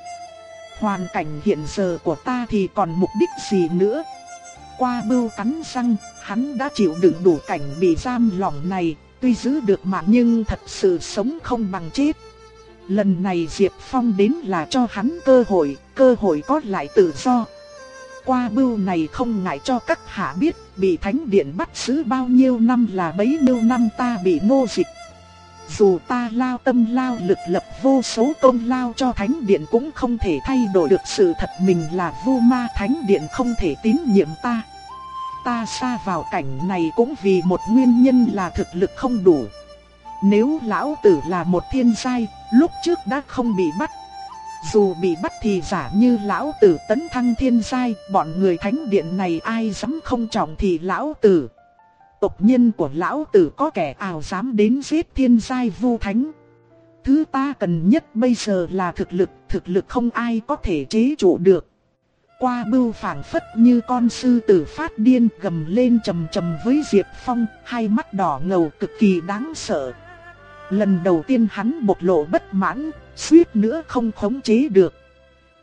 Hoàn cảnh hiện giờ của ta thì còn mục đích gì nữa? Qua bưu cắn răng, hắn đã chịu đựng đủ cảnh bị giam lỏng này, tuy giữ được mạng nhưng thật sự sống không bằng chết. Lần này Diệp Phong đến là cho hắn cơ hội, cơ hội có lại tự do. Qua bưu này không ngại cho các hạ biết, bị thánh điện bắt giữ bao nhiêu năm là bấy nhiêu năm ta bị nô dịch. Dù ta lao tâm lao lực lập vô số công lao cho thánh điện cũng không thể thay đổi được sự thật mình là vô ma thánh điện không thể tín nhiệm ta. Ta xa vào cảnh này cũng vì một nguyên nhân là thực lực không đủ. Nếu lão tử là một thiên giai, lúc trước đã không bị bắt. Dù bị bắt thì giả như lão tử tấn thăng thiên giai, bọn người thánh điện này ai dám không trọng thì lão tử tộc nhân của lão tử có kẻ ảo dám đến giết thiên giai vu thánh. Thứ ta cần nhất bây giờ là thực lực, thực lực không ai có thể chế trụ được. Qua bưu phảng phất như con sư tử phát điên gầm lên trầm trầm với Diệp Phong, hai mắt đỏ ngầu cực kỳ đáng sợ. Lần đầu tiên hắn bộc lộ bất mãn, suýt nữa không khống chế được.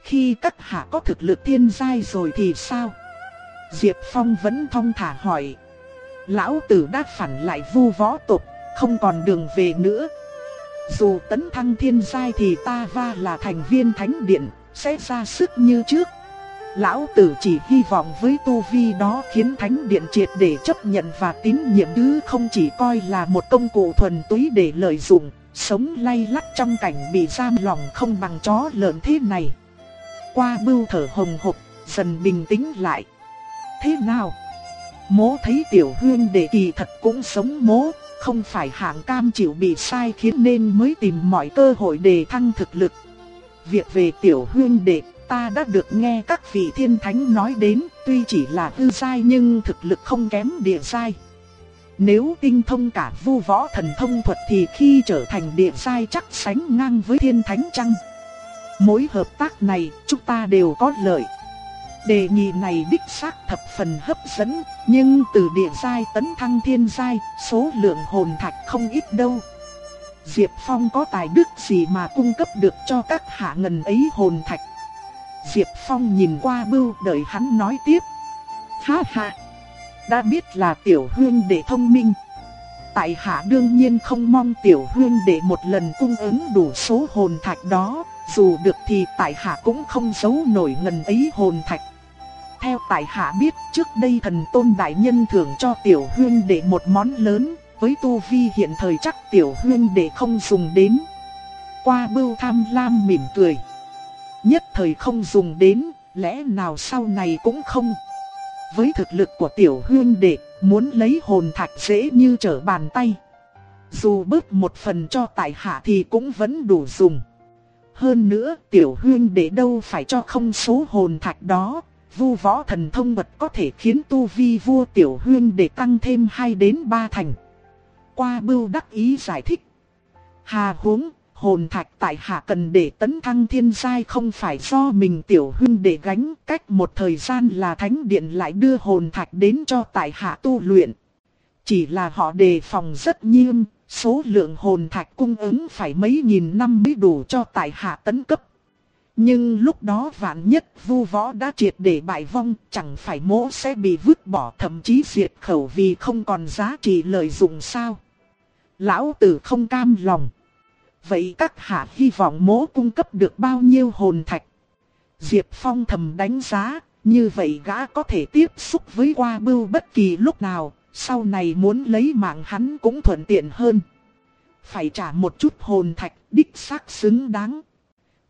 Khi các hạ có thực lực thiên giai rồi thì sao? Diệp Phong vẫn thong thả hỏi. Lão tử đã phản lại vu võ tộc, không còn đường về nữa. Dù tấn thăng thiên giai thì ta va là thành viên thánh điện, sẽ ra sức như trước. Lão tử chỉ hy vọng với tu vi đó khiến thánh điện triệt để chấp nhận và tín nhiệm chứ không chỉ coi là một công cụ thuần túy để lợi dụng, sống lay lắt trong cảnh bị giam lòng không bằng chó lợn thế này. Qua bưu thở hồng hộc, dần bình tĩnh lại. Thế nào? Mố thấy tiểu huyên đệ kỳ thật cũng sống mố, không phải hạng cam chịu bị sai khiến nên mới tìm mọi cơ hội để thăng thực lực. Việc về tiểu huyên đệ, ta đã được nghe các vị thiên thánh nói đến, tuy chỉ là hư sai nhưng thực lực không kém địa sai. Nếu tinh thông cả vu võ thần thông thuật thì khi trở thành địa sai chắc sánh ngang với thiên thánh chăng? Mỗi hợp tác này chúng ta đều có lợi. Đề nghị này đích xác thập phần hấp dẫn, nhưng từ địa giai tấn thăng thiên giai, số lượng hồn thạch không ít đâu. Diệp Phong có tài đức gì mà cung cấp được cho các hạ ngần ấy hồn thạch. Diệp Phong nhìn qua bưu đợi hắn nói tiếp. Ha ha, đã biết là tiểu hương để thông minh. Tại hạ đương nhiên không mong tiểu hương để một lần cung ứng đủ số hồn thạch đó, dù được thì tại hạ cũng không giấu nổi ngần ấy hồn thạch. Theo tại hạ biết trước đây thần tôn đại nhân thưởng cho tiểu huyên để một món lớn, với tu vi hiện thời chắc tiểu huyên để không dùng đến. Qua bưu tham lam mỉm cười. Nhất thời không dùng đến, lẽ nào sau này cũng không. Với thực lực của tiểu huyên đệ, muốn lấy hồn thạch dễ như trở bàn tay. Dù bớt một phần cho tại hạ thì cũng vẫn đủ dùng. Hơn nữa, tiểu huyên đệ đâu phải cho không số hồn thạch đó, vu võ thần thông mật có thể khiến tu vi vua tiểu huyên để tăng thêm 2 đến 3 thành. Qua bưu đắc ý giải thích. Hà huống, hồn thạch tại hạ cần để tấn thăng thiên giai không phải do mình tiểu huyên để gánh. Cách một thời gian là thánh điện lại đưa hồn thạch đến cho tại hạ tu luyện. Chỉ là họ đề phòng rất nghiêm, số lượng hồn thạch cung ứng phải mấy nghìn năm mới đủ cho tại hạ tấn cấp. Nhưng lúc đó vạn nhất vu võ đã triệt để bại vong, chẳng phải mỗ sẽ bị vứt bỏ thậm chí diệt khẩu vì không còn giá trị lợi dụng sao. Lão tử không cam lòng. Vậy các hạ hy vọng mỗ cung cấp được bao nhiêu hồn thạch? Diệp Phong thầm đánh giá, Như vậy gã có thể tiếp xúc với qua bưu bất kỳ lúc nào, sau này muốn lấy mạng hắn cũng thuận tiện hơn. Phải trả một chút hồn thạch, đích xác xứng đáng.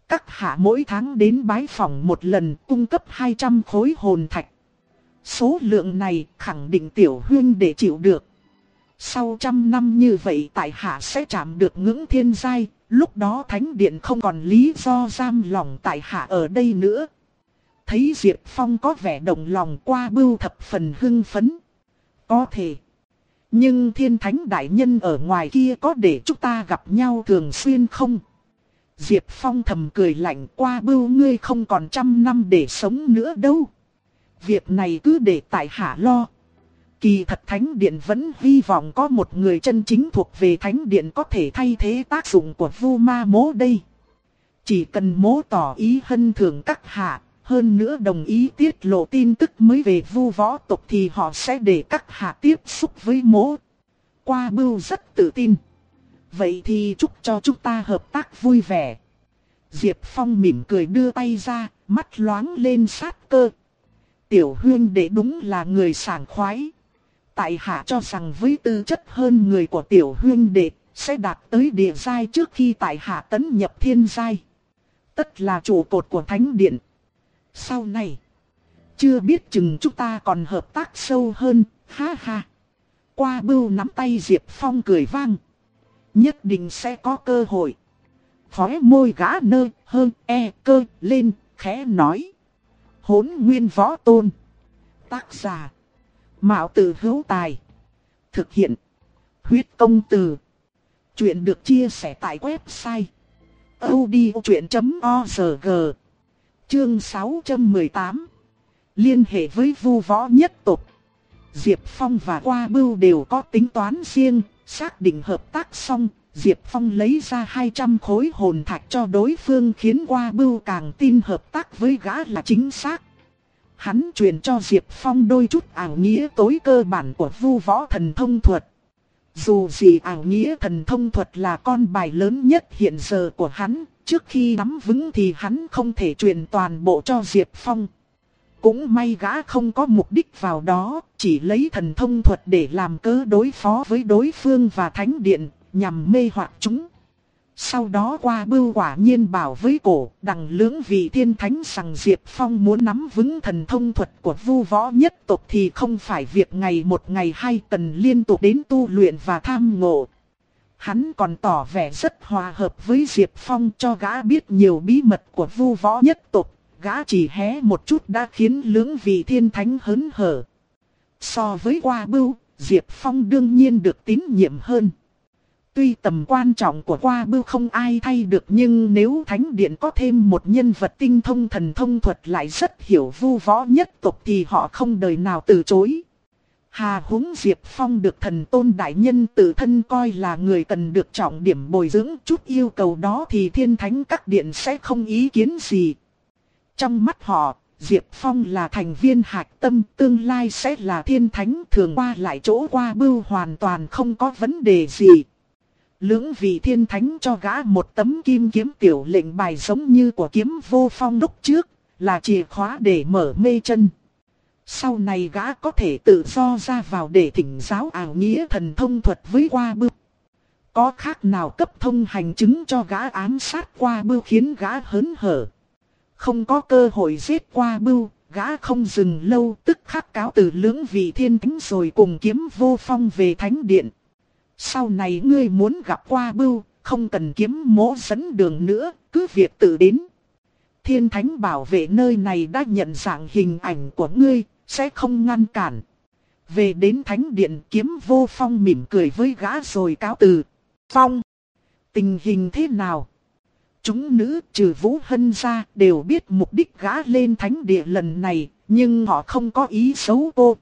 Các hạ mỗi tháng đến bái phòng một lần cung cấp 200 khối hồn thạch. Số lượng này khẳng định tiểu huyên để chịu được. Sau trăm năm như vậy tại hạ sẽ chạm được ngưỡng thiên giai, lúc đó thánh điện không còn lý do giam lòng tại hạ ở đây nữa. Thấy Diệp Phong có vẻ đồng lòng qua bưu thập phần hưng phấn. Có thể. Nhưng thiên thánh đại nhân ở ngoài kia có để chúng ta gặp nhau thường xuyên không? Diệp Phong thầm cười lạnh qua bưu ngươi không còn trăm năm để sống nữa đâu. Việc này cứ để tại hạ lo. Kỳ thật Thánh Điện vẫn hy vọng có một người chân chính thuộc về Thánh Điện có thể thay thế tác dụng của Vu Ma Mố đây. Chỉ cần mố tỏ ý hân thưởng các hạ, hơn nữa đồng ý tiết lộ tin tức mới về vu võ tộc thì họ sẽ để các hạ tiếp xúc với mố. Qua bưu rất tự tin. Vậy thì chúc cho chúng ta hợp tác vui vẻ. Diệp Phong mỉm cười đưa tay ra, mắt loáng lên sát cơ. Tiểu huyên đệ đúng là người sảng khoái. Tại hạ cho rằng với tư chất hơn người của tiểu huyên đệ, sẽ đạt tới địa giai trước khi tại hạ tấn nhập thiên giai. Tất là trụ cột của thánh điện. Sau này, chưa biết chừng chúng ta còn hợp tác sâu hơn, ha ha. Qua bưu nắm tay Diệp Phong cười vang. Nhất định sẽ có cơ hội. Khóe môi gã nơ hơn e cơ lên khẽ nói. Hốn nguyên võ tôn. Tác giả. Mạo tử hữu tài. Thực hiện. Huyết công từ. Chuyện được chia sẻ tại website. odchuyện.org Chương 618 Liên hệ với vu võ nhất tục. Diệp Phong và Qua Bưu đều có tính toán riêng, xác định hợp tác xong, Diệp Phong lấy ra 200 khối hồn thạch cho đối phương khiến Qua Bưu càng tin hợp tác với gã là chính xác. Hắn truyền cho Diệp Phong đôi chút ảo nghĩa tối cơ bản của vu võ thần thông thuật. Dù gì ảo nghĩa thần thông thuật là con bài lớn nhất hiện giờ của hắn, trước khi nắm vững thì hắn không thể truyền toàn bộ cho Diệp Phong. Cũng may gã không có mục đích vào đó, chỉ lấy thần thông thuật để làm cớ đối phó với đối phương và thánh điện, nhằm mê hoặc chúng. Sau đó qua bưu quả nhiên bảo với cổ, đằng lưỡng vị thiên thánh rằng Diệp Phong muốn nắm vững thần thông thuật của vu võ nhất tộc thì không phải việc ngày một ngày hai cần liên tục đến tu luyện và tham ngộ. Hắn còn tỏ vẻ rất hòa hợp với Diệp Phong cho gã biết nhiều bí mật của vu võ nhất tộc, gã chỉ hé một chút đã khiến lưỡng vị thiên thánh hớn hở. So với qua bưu, Diệp Phong đương nhiên được tín nhiệm hơn. Tuy tầm quan trọng của qua bưu không ai thay được nhưng nếu Thánh Điện có thêm một nhân vật tinh thông thần thông thuật lại rất hiểu vu võ nhất tộc thì họ không đời nào từ chối. Hà húng Diệp Phong được thần tôn đại nhân tự thân coi là người cần được trọng điểm bồi dưỡng chút yêu cầu đó thì thiên thánh các điện sẽ không ý kiến gì. Trong mắt họ, Diệp Phong là thành viên hạch tâm tương lai sẽ là thiên thánh thường qua lại chỗ qua bưu hoàn toàn không có vấn đề gì. Lưỡng vị thiên thánh cho gã một tấm kim kiếm tiểu lệnh bài giống như của kiếm vô phong lúc trước, là chìa khóa để mở mê chân. Sau này gã có thể tự do ra vào để thỉnh giáo ảo nghĩa thần thông thuật với qua bưu. Có khác nào cấp thông hành chứng cho gã ám sát qua bưu khiến gã hớn hở. Không có cơ hội giết qua bưu, gã không dừng lâu tức khắc cáo từ lưỡng vị thiên thánh rồi cùng kiếm vô phong về thánh điện. Sau này ngươi muốn gặp qua bưu, không cần kiếm mỗ dẫn đường nữa, cứ việc tự đến. Thiên thánh bảo vệ nơi này đã nhận dạng hình ảnh của ngươi, sẽ không ngăn cản. Về đến thánh điện kiếm vô phong mỉm cười với gã rồi cáo từ. Phong, tình hình thế nào? Chúng nữ trừ Vũ Hân ra đều biết mục đích gã lên thánh địa lần này, nhưng họ không có ý xấu cô.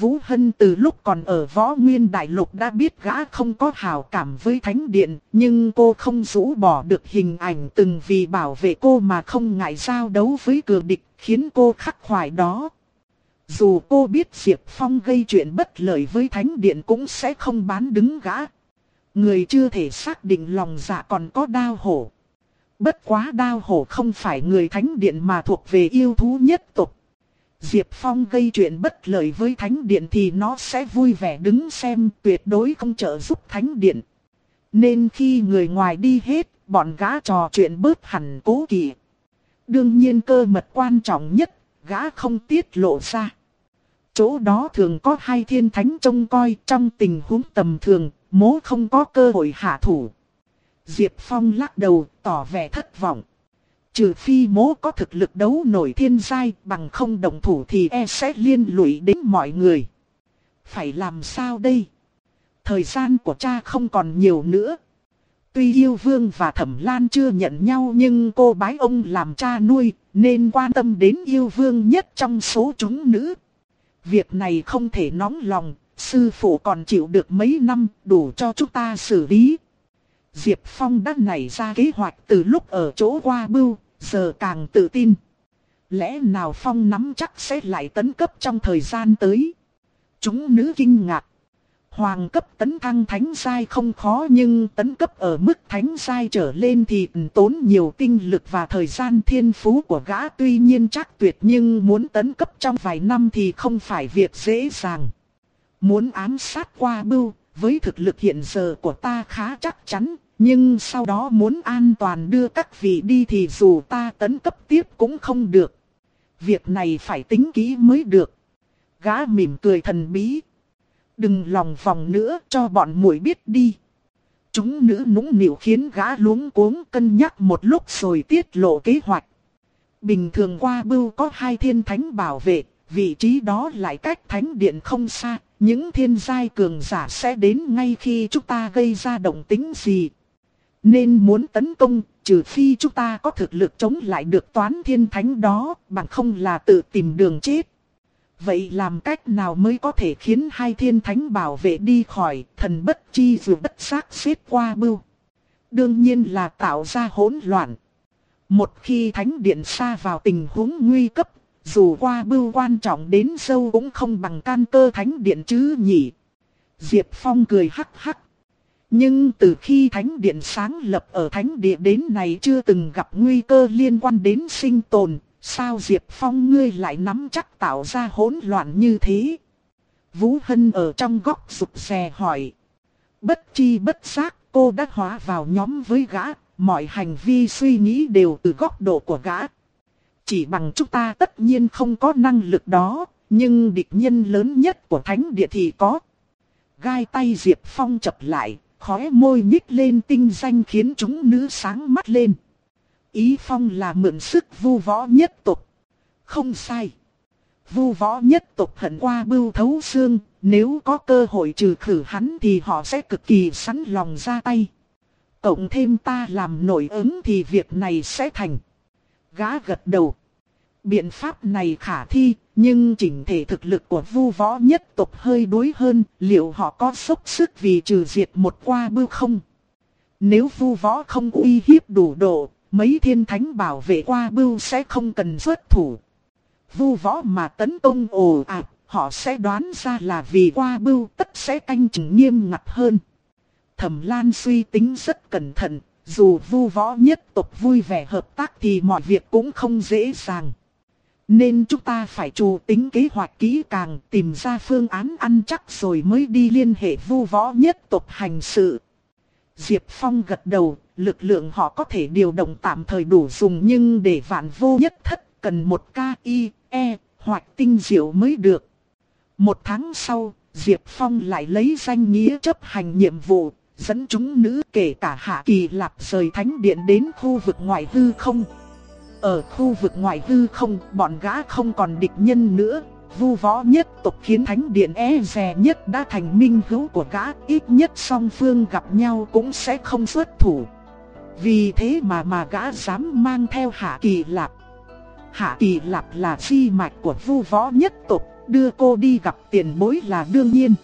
Vũ Hân từ lúc còn ở Võ Nguyên Đại Lục đã biết gã không có hào cảm với Thánh Điện, nhưng cô không rũ bỏ được hình ảnh từng vì bảo vệ cô mà không ngại giao đấu với cường địch, khiến cô khắc khoải đó. Dù cô biết Diệp Phong gây chuyện bất lợi với Thánh Điện cũng sẽ không bán đứng gã. Người chưa thể xác định lòng dạ còn có đau hổ. Bất quá đao hổ không phải người Thánh Điện mà thuộc về yêu thú nhất tộc. Diệp Phong gây chuyện bất lợi với Thánh Điện thì nó sẽ vui vẻ đứng xem tuyệt đối không trợ giúp Thánh Điện. Nên khi người ngoài đi hết, bọn gã trò chuyện bớt hẳn cố kỵ. Đương nhiên cơ mật quan trọng nhất, gã không tiết lộ ra. Chỗ đó thường có hai thiên thánh trông coi trong tình huống tầm thường, mố không có cơ hội hạ thủ. Diệp Phong lắc đầu, tỏ vẻ thất vọng. Trừ phi mố có thực lực đấu nổi thiên giai bằng không đồng thủ thì e sẽ liên lụy đến mọi người. Phải làm sao đây? Thời gian của cha không còn nhiều nữa. Tuy yêu vương và thẩm lan chưa nhận nhau nhưng cô bái ông làm cha nuôi nên quan tâm đến yêu vương nhất trong số chúng nữ. Việc này không thể nóng lòng, sư phụ còn chịu được mấy năm đủ cho chúng ta xử lý. Diệp Phong đã nảy ra kế hoạch từ lúc ở chỗ qua bưu, giờ càng tự tin. Lẽ nào Phong nắm chắc sẽ lại tấn cấp trong thời gian tới. Chúng nữ kinh ngạc. Hoàng cấp tấn thăng thánh sai không khó nhưng tấn cấp ở mức thánh sai trở lên thì tốn nhiều tinh lực và thời gian thiên phú của gã tuy nhiên chắc tuyệt nhưng muốn tấn cấp trong vài năm thì không phải việc dễ dàng. Muốn ám sát qua bưu, với thực lực hiện giờ của ta khá chắc chắn, nhưng sau đó muốn an toàn đưa các vị đi thì dù ta tấn cấp tiếp cũng không được. Việc này phải tính kỹ mới được. Gã mỉm cười thần bí. Đừng lòng vòng nữa cho bọn muội biết đi. Chúng nữ nũng nịu khiến gã luống cuống cân nhắc một lúc rồi tiết lộ kế hoạch. Bình thường qua bưu có hai thiên thánh bảo vệ, vị trí đó lại cách thánh điện không xa, những thiên giai cường giả sẽ đến ngay khi chúng ta gây ra động tính gì. Nên muốn tấn công, trừ phi chúng ta có thực lực chống lại được toán thiên thánh đó, bằng không là tự tìm đường chết. Vậy làm cách nào mới có thể khiến hai thiên thánh bảo vệ đi khỏi thần bất chi dù bất xác xếp qua bưu? Đương nhiên là tạo ra hỗn loạn. Một khi thánh điện xa vào tình huống nguy cấp, dù qua bưu quan trọng đến sâu cũng không bằng can cơ thánh điện chứ nhỉ. Diệp Phong cười hắc hắc. Nhưng từ khi thánh điện sáng lập ở thánh địa đến này chưa từng gặp nguy cơ liên quan đến sinh tồn, sao Diệp Phong ngươi lại nắm chắc tạo ra hỗn loạn như thế? Vũ Hân ở trong góc rụt rè hỏi. Bất chi bất giác cô đã hóa vào nhóm với gã, mọi hành vi suy nghĩ đều từ góc độ của gã. Chỉ bằng chúng ta tất nhiên không có năng lực đó, nhưng địch nhân lớn nhất của thánh địa thì có. Gai tay Diệp Phong chập lại, khóe môi nhích lên tinh danh khiến chúng nữ sáng mắt lên. Ý Phong là mượn sức vu võ nhất tục. Không sai. Vu võ nhất tục hận qua bưu thấu xương, nếu có cơ hội trừ khử hắn thì họ sẽ cực kỳ sẵn lòng ra tay. Cộng thêm ta làm nổi ứng thì việc này sẽ thành. Gã gật đầu. Biện pháp này khả thi, nhưng chỉnh thể thực lực của vu võ nhất tộc hơi đối hơn, liệu họ có sốc sức vì trừ diệt một qua bưu không? Nếu vu võ không uy hiếp đủ độ, mấy thiên thánh bảo vệ qua bưu sẽ không cần xuất thủ. Vu võ mà tấn công ồ ạt, họ sẽ đoán ra là vì qua bưu tất sẽ canh chừng nghiêm ngặt hơn. Thẩm Lan suy tính rất cẩn thận, dù vu võ nhất tộc vui vẻ hợp tác thì mọi việc cũng không dễ dàng. Nên chúng ta phải chủ tính kế hoạch kỹ càng tìm ra phương án ăn chắc rồi mới đi liên hệ vu võ nhất tộc hành sự. Diệp Phong gật đầu, lực lượng họ có thể điều động tạm thời đủ dùng nhưng để vạn vô nhất thất cần một K.I. E hoặc tinh diệu mới được. Một tháng sau, Diệp Phong lại lấy danh nghĩa chấp hành nhiệm vụ, dẫn chúng nữ kể cả Hạ Kỳ Lạp rời thánh điện đến khu vực ngoại hư không. Ở khu vực ngoại hư không, bọn gã không còn địch nhân nữa. Vu võ nhất tộc khiến thánh điện e rè nhất đã thành minh hữu của gã, ít nhất song phương gặp nhau cũng sẽ không xuất thủ. Vì thế mà mà gã dám mang theo Hạ Kỳ Lạp. Hạ Kỳ Lạp là chi mạch của vu võ nhất tộc, đưa cô đi gặp tiền bối là đương nhiên.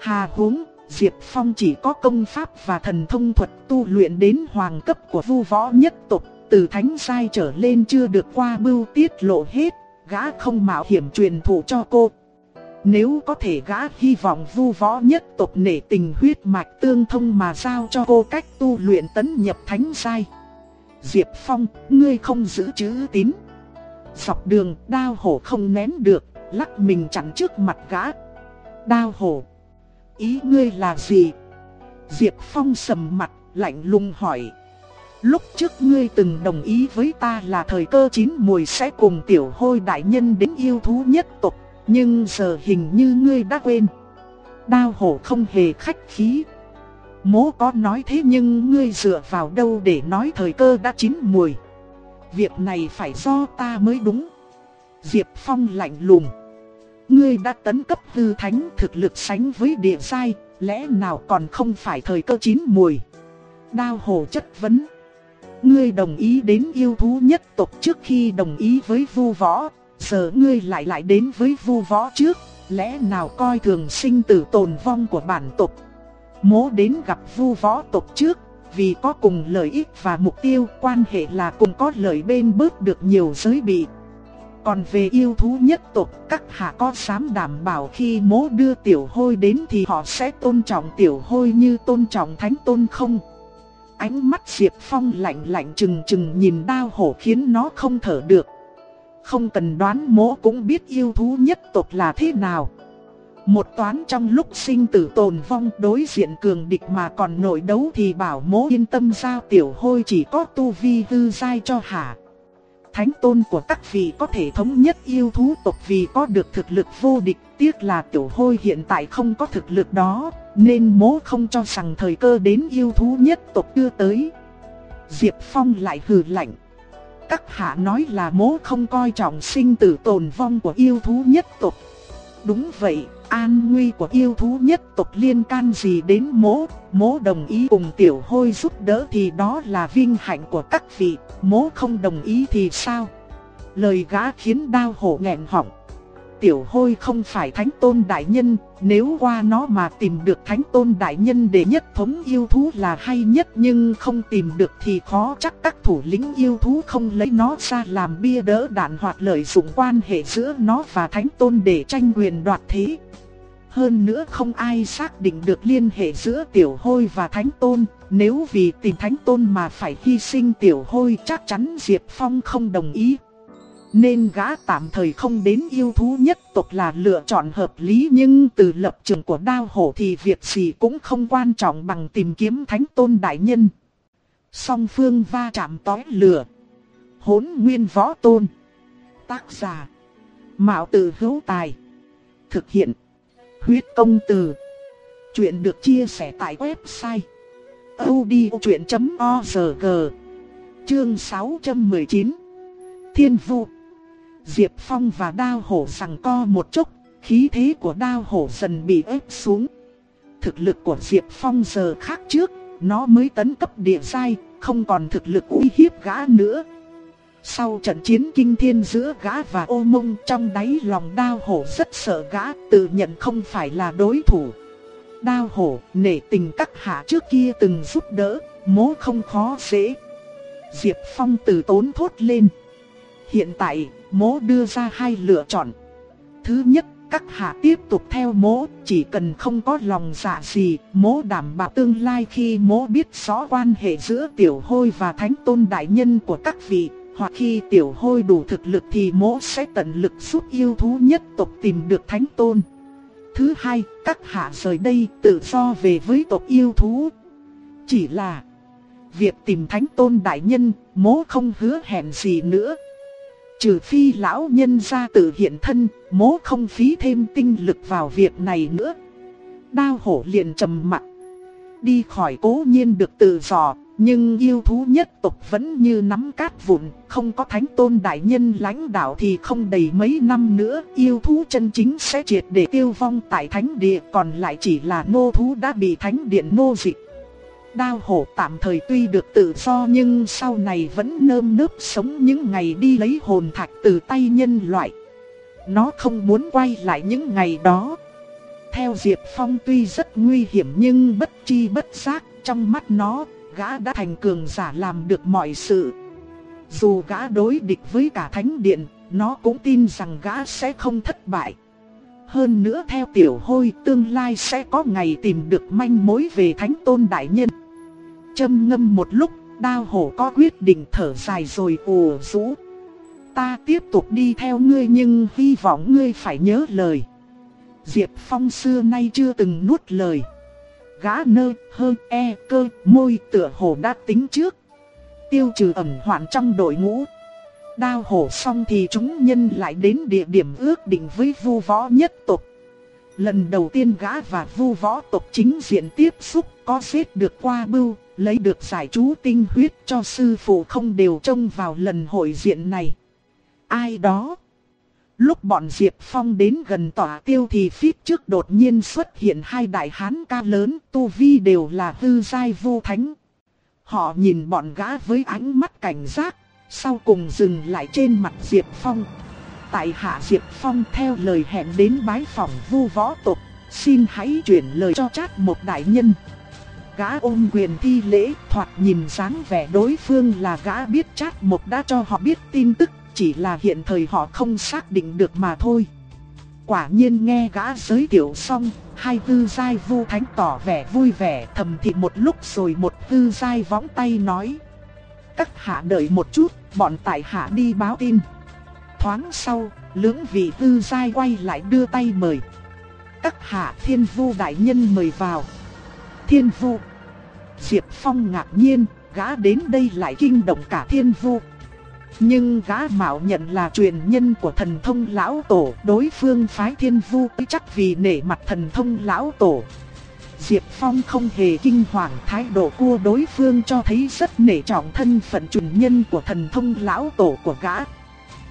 Hà huống, Diệp Phong chỉ có công pháp và thần thông thuật tu luyện đến hoàng cấp của vu võ nhất tộc, từ thánh sai trở lên chưa được qua bưu tiết lộ hết, gã không mạo hiểm truyền thụ cho cô. Nếu có thể gã hy vọng vu võ nhất tộc nể tình huyết mạch tương thông mà giao cho cô cách tu luyện tấn nhập thánh sai. Diệp Phong, ngươi không giữ chữ tín. Dọc đường đao hổ không nén được, lắc mình chặn trước mặt gã. Đao hổ, ý ngươi là gì? Diệp Phong sầm mặt, lạnh lùng hỏi. Lúc trước ngươi từng đồng ý với ta là thời cơ chín mùi sẽ cùng tiểu hôi đại nhân đến yêu thú nhất tộc, nhưng giờ hình như ngươi đã quên. Đao hổ không hề khách khí. Mố có nói thế nhưng ngươi dựa vào đâu để nói thời cơ đã chín mùi. Việc này phải do ta mới đúng. Diệp Phong lạnh lùng. Ngươi đã tấn cấp tư thánh thực lực sánh với địa sai lẽ nào còn không phải thời cơ chín mùi. Đao hổ chất vấn. Ngươi đồng ý đến yêu thú nhất tộc trước khi đồng ý với vu võ, giờ ngươi lại lại đến với vu võ trước, lẽ nào coi thường sinh tử tồn vong của bản tộc. Mố đến gặp vu võ tộc trước, vì có cùng lợi ích và mục tiêu quan hệ là cùng có lợi bên bớt được nhiều giới bị. Còn về yêu thú nhất tộc, các hạ có dám đảm bảo khi mố đưa tiểu hôi đến thì họ sẽ tôn trọng tiểu hôi như tôn trọng thánh tôn không? Ánh mắt Diệp Phong lạnh lạnh chừng chừng nhìn đao hổ khiến nó không thở được. Không cần đoán mỗ cũng biết yêu thú nhất tộc là thế nào. Một toán trong lúc sinh tử tồn vong đối diện cường địch mà còn nội đấu thì bảo mỗ yên tâm sao tiểu hôi chỉ có tu vi hư dai cho hả. Thánh tôn của các vị có thể thống nhất yêu thú tộc vì có được thực lực vô địch Tiếc là tiểu hôi hiện tại không có thực lực đó Nên mố không cho rằng thời cơ đến yêu thú nhất tộc đưa tới. Diệp Phong lại hừ lạnh. Các hạ nói là mố không coi trọng sinh tử tồn vong của yêu thú nhất tộc. Đúng vậy, an nguy của yêu thú nhất tộc liên can gì đến mố Mố đồng ý cùng tiểu hôi giúp đỡ thì đó là vinh hạnh của các vị Mố không đồng ý thì sao Lời gã khiến đao hổ nghẹn họng Tiểu hôi không phải thánh tôn đại nhân, nếu qua nó mà tìm được thánh tôn đại nhân để nhất thống yêu thú là hay nhất nhưng không tìm được thì khó chắc các thủ lĩnh yêu thú không lấy nó ra làm bia đỡ đạn hoặc lợi dụng quan hệ giữa nó và thánh tôn để tranh quyền đoạt thế. Hơn nữa không ai xác định được liên hệ giữa tiểu hôi và thánh tôn, nếu vì tìm thánh tôn mà phải hy sinh tiểu hôi chắc chắn Diệp Phong không đồng ý. Nên gã tạm thời không đến yêu thú nhất tộc là lựa chọn hợp lý nhưng từ lập trường của đao hổ thì việc gì cũng không quan trọng bằng tìm kiếm thánh tôn đại nhân. Song phương va chạm tói lửa. Hốn nguyên võ tôn. Tác giả. Mạo tử hữu tài. Thực hiện. Huyết công từ. Chuyện được chia sẻ tại website. odchuyện.org Chương 619 Thiên vụ Diệp Phong và đao hổ rằng co một chút, khí thế của đao hổ dần bị ép xuống. Thực lực của Diệp Phong giờ khác trước, nó mới tấn cấp địa giai, không còn thực lực uy hiếp gã nữa. Sau trận chiến kinh thiên giữa gã và ô mông trong đáy lòng đao hổ rất sợ gã, tự nhận không phải là đối thủ. Đao hổ, nể tình các hạ trước kia từng giúp đỡ, mố không khó dễ. Diệp Phong từ tốn thốt lên. Hiện tại, mố đưa ra hai lựa chọn. Thứ nhất, các hạ tiếp tục theo mố, chỉ cần không có lòng dạ gì, mố đảm bảo tương lai khi mố biết rõ quan hệ giữa tiểu hôi và thánh tôn đại nhân của các vị, hoặc khi tiểu hôi đủ thực lực thì mỗ sẽ tận lực giúp yêu thú nhất tộc tìm được thánh tôn. Thứ hai, các hạ rời đây tự do về với tộc yêu thú. Chỉ là việc tìm thánh tôn đại nhân, mỗ không hứa hẹn gì nữa. Trừ phi lão nhân ra tự hiện thân, mỗ không phí thêm tinh lực vào việc này nữa. Đao hổ liền trầm mặt. Đi khỏi cố nhiên được tự do, nhưng yêu thú nhất tộc vẫn như nắm cát vụn, không có thánh tôn đại nhân lãnh đạo thì không đầy mấy năm nữa, yêu thú chân chính sẽ triệt để tiêu vong tại thánh địa, còn lại chỉ là nô thú đã bị thánh điện nô dịch. Đao hổ tạm thời tuy được tự do nhưng sau này vẫn nơm nớp sống những ngày đi lấy hồn thạch từ tay nhân loại. Nó không muốn quay lại những ngày đó. Theo Diệp Phong tuy rất nguy hiểm nhưng bất chi bất giác trong mắt nó, gã đã thành cường giả làm được mọi sự. Dù gã đối địch với cả thánh điện, nó cũng tin rằng gã sẽ không thất bại. Hơn nữa theo tiểu hôi tương lai sẽ có ngày tìm được manh mối về thánh tôn đại nhân. Châm ngâm một lúc, đao hổ có quyết định thở dài rồi ồ rũ. ta tiếp tục đi theo ngươi nhưng hy vọng ngươi phải nhớ lời. Diệp Phong xưa nay chưa từng nuốt lời. Gã nơ, hơ, e, cơ, môi tựa hồ đã tính trước. Tiêu trừ ẩn hoạn trong đội ngũ. Đao hổ xong thì chúng nhân lại đến địa điểm ước định với vu võ nhất tộc. Lần đầu tiên gã và vu võ tộc chính diện tiếp xúc có xếp được qua bưu, lấy được giải chú tinh huyết cho sư phụ không đều trông vào lần hội diện này. Ai đó? Lúc bọn Diệp Phong đến gần tòa tiêu thì phía trước đột nhiên xuất hiện hai đại hán ca lớn tu vi đều là hư giai vô thánh. Họ nhìn bọn gã với ánh mắt cảnh giác, sau cùng dừng lại trên mặt Diệp Phong. Tại hạ Diệp Phong theo lời hẹn đến bái phòng vu võ tộc, xin hãy chuyển lời cho chát một đại nhân. Gã ôm quyền thi lễ thoạt nhìn dáng vẻ đối phương là gã biết chát một đã cho họ biết tin tức, chỉ là hiện thời họ không xác định được mà thôi. Quả nhiên nghe gã giới thiệu xong, hai tư giai vu thánh tỏ vẻ vui vẻ thầm thì một lúc rồi một tư giai võng tay nói. Các hạ đợi một chút, bọn tại hạ đi báo tin. Thoáng sau, lưỡng vị tư giai quay lại đưa tay mời. Các hạ thiên vu đại nhân mời vào. Thiên vu. Diệp Phong ngạc nhiên, gã đến đây lại kinh động cả thiên vu. Nhưng gã mạo nhận là truyền nhân của thần thông lão tổ, đối phương phái thiên vu chắc vì nể mặt thần thông lão tổ. Diệp Phong không hề kinh hoàng thái độ của đối phương cho thấy rất nể trọng thân phận truyền nhân của thần thông lão tổ của gã.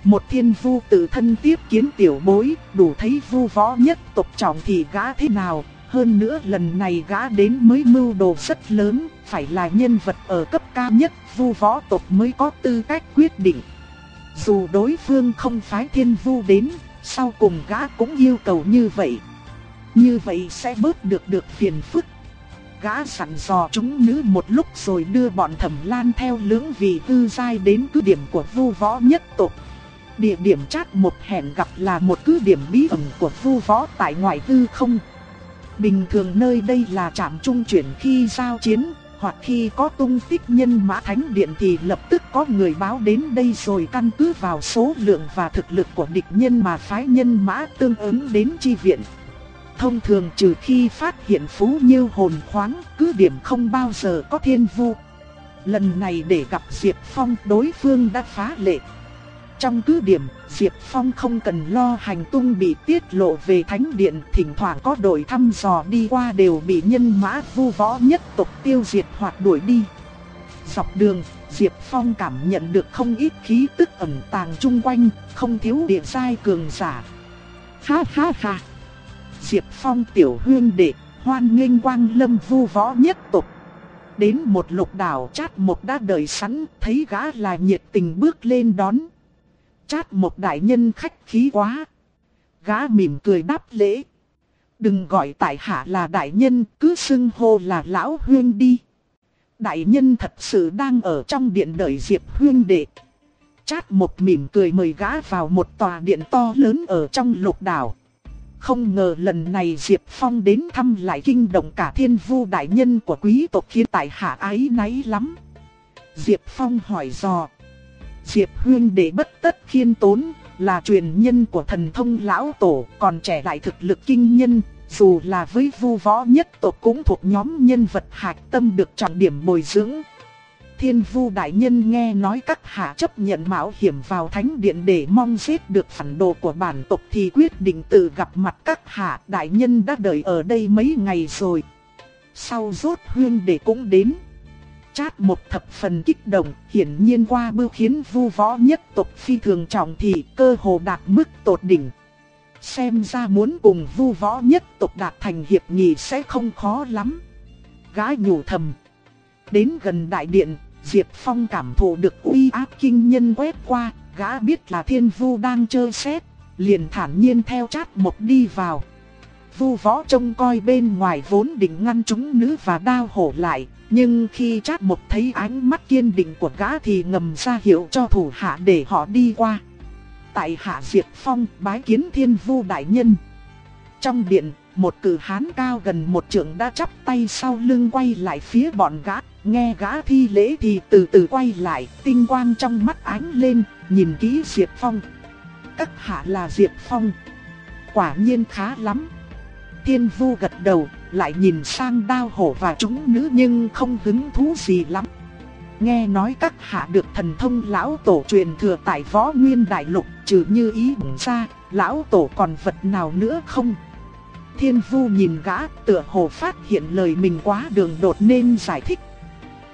Một thiên vu tự thân tiếp kiến tiểu bối, đủ thấy vu võ nhất tộc trọng thì gã thế nào, hơn nữa lần này gã đến mới mưu đồ rất lớn, phải là nhân vật ở cấp cao nhất, vu võ tộc mới có tư cách quyết định. Dù đối phương không phái thiên vu đến, sau cùng gã cũng yêu cầu như vậy. Như vậy sẽ bớt được được phiền phức. Gã sẵn dò chúng nữ một lúc rồi đưa bọn thẩm lan theo lưỡng vị tư giai đến cứ điểm của vu võ nhất tộc. Địa điểm chát một hẹn gặp là một cứ điểm bí ẩn của vu võ tại ngoại tư không. Bình thường nơi đây là trạm trung chuyển khi giao chiến, hoặc khi có tung tích nhân mã thánh điện thì lập tức có người báo đến đây rồi căn cứ vào số lượng và thực lực của địch nhân mà phái nhân mã tương ứng đến chi viện. Thông thường trừ khi phát hiện phú nhiêu hồn khoáng, cứ điểm không bao giờ có thiên vu. Lần này để gặp Diệp Phong đối phương đã phá lệ. Trong cứ điểm, Diệp Phong không cần lo hành tung bị tiết lộ về thánh điện, thỉnh thoảng có đội thăm dò đi qua đều bị nhân mã vu võ nhất tộc tiêu diệt hoặc đuổi đi. Dọc đường, Diệp Phong cảm nhận được không ít khí tức ẩn tàng chung quanh, không thiếu địa sai cường giả. Ha ha ha! Diệp Phong tiểu huyên đệ, hoan nghênh quang lâm vu võ nhất tộc. Đến một lục đảo chát một đã đợi sẵn, thấy gã là nhiệt tình bước lên đón. Chát một đại nhân khách khí quá. Gã mỉm cười đáp lễ. Đừng gọi tại hạ là đại nhân, cứ xưng hô là lão huyên đi. Đại nhân thật sự đang ở trong điện đợi Diệp huyên đệ. Chát một mỉm cười mời gã vào một tòa điện to lớn ở trong lục đảo. Không ngờ lần này Diệp Phong đến thăm lại kinh động cả thiên vu đại nhân của quý tộc khiến tại hạ ái náy lắm. Diệp Phong hỏi dò. Diệp Huyên để bất tất khiên tốn, là truyền nhân của thần thông lão tổ, còn trẻ lại thực lực kinh nhân, dù là với vu võ nhất tộc cũng thuộc nhóm nhân vật hạch tâm được trọng điểm bồi dưỡng. Thiên vu đại nhân nghe nói các hạ chấp nhận mạo hiểm vào thánh điện để mong giết được phản đồ của bản tộc thì quyết định tự gặp mặt các hạ đại nhân đã đợi ở đây mấy ngày rồi. Sau rốt huyên để cũng đến. Chát một thập phần kích động, hiển nhiên qua bưu khiến vu võ nhất tộc phi thường trọng thì cơ hồ đạt mức tột đỉnh. Xem ra muốn cùng vu võ nhất tộc đạt thành hiệp nghị sẽ không khó lắm. Gái nhủ thầm. Đến gần đại điện, Diệp Phong cảm thụ được uy áp kinh nhân quét qua, gã biết là thiên vu đang chơi xét, liền thản nhiên theo chát một đi vào. Vu võ trông coi bên ngoài vốn định ngăn chúng nữ và đao hổ lại, nhưng khi chát một thấy ánh mắt kiên định của gã thì ngầm ra hiệu cho thủ hạ để họ đi qua. Tại hạ Diệp Phong bái kiến thiên vu đại nhân. Trong điện, một cử hán cao gần một trượng đã chắp tay sau lưng quay lại phía bọn gã, nghe gã thi lễ thì từ từ quay lại, tinh quang trong mắt ánh lên, nhìn kỹ Diệp Phong. Các hạ là Diệp Phong. Quả nhiên khá lắm. Thiên vu gật đầu, lại nhìn sang đao hổ và chúng nữ nhưng không hứng thú gì lắm. Nghe nói các hạ được thần thông lão tổ truyền thừa tại võ nguyên đại lục, trừ như ý bổng ra, lão tổ còn vật nào nữa không? Thiên vu nhìn gã tựa hồ phát hiện lời mình quá đường đột nên giải thích.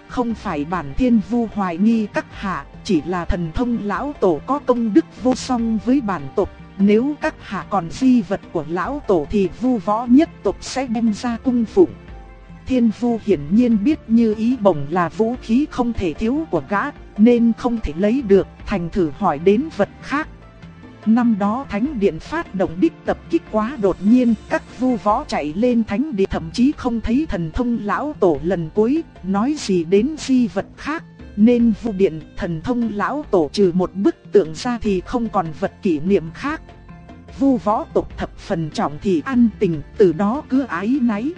Không phải bản thiên vu hoài nghi các hạ, chỉ là thần thông lão tổ có công đức vô song với bản tộc. Nếu các hạ còn di vật của lão tổ thì vu võ nhất tộc sẽ đem ra cung phụng. Thiên vu hiển nhiên biết như ý bổng là vũ khí không thể thiếu của gã, nên không thể lấy được, thành thử hỏi đến vật khác. Năm đó Thánh Điện phát động đích tập kích quá đột nhiên, các vu võ chạy lên Thánh Điện thậm chí không thấy thần thông lão tổ lần cuối, nói gì đến di vật khác. Nên vu điện thần thông lão tổ trừ một bức tượng ra thì không còn vật kỷ niệm khác. Vu võ tộc thập phần trọng thì an tình, từ đó cứ ái náy.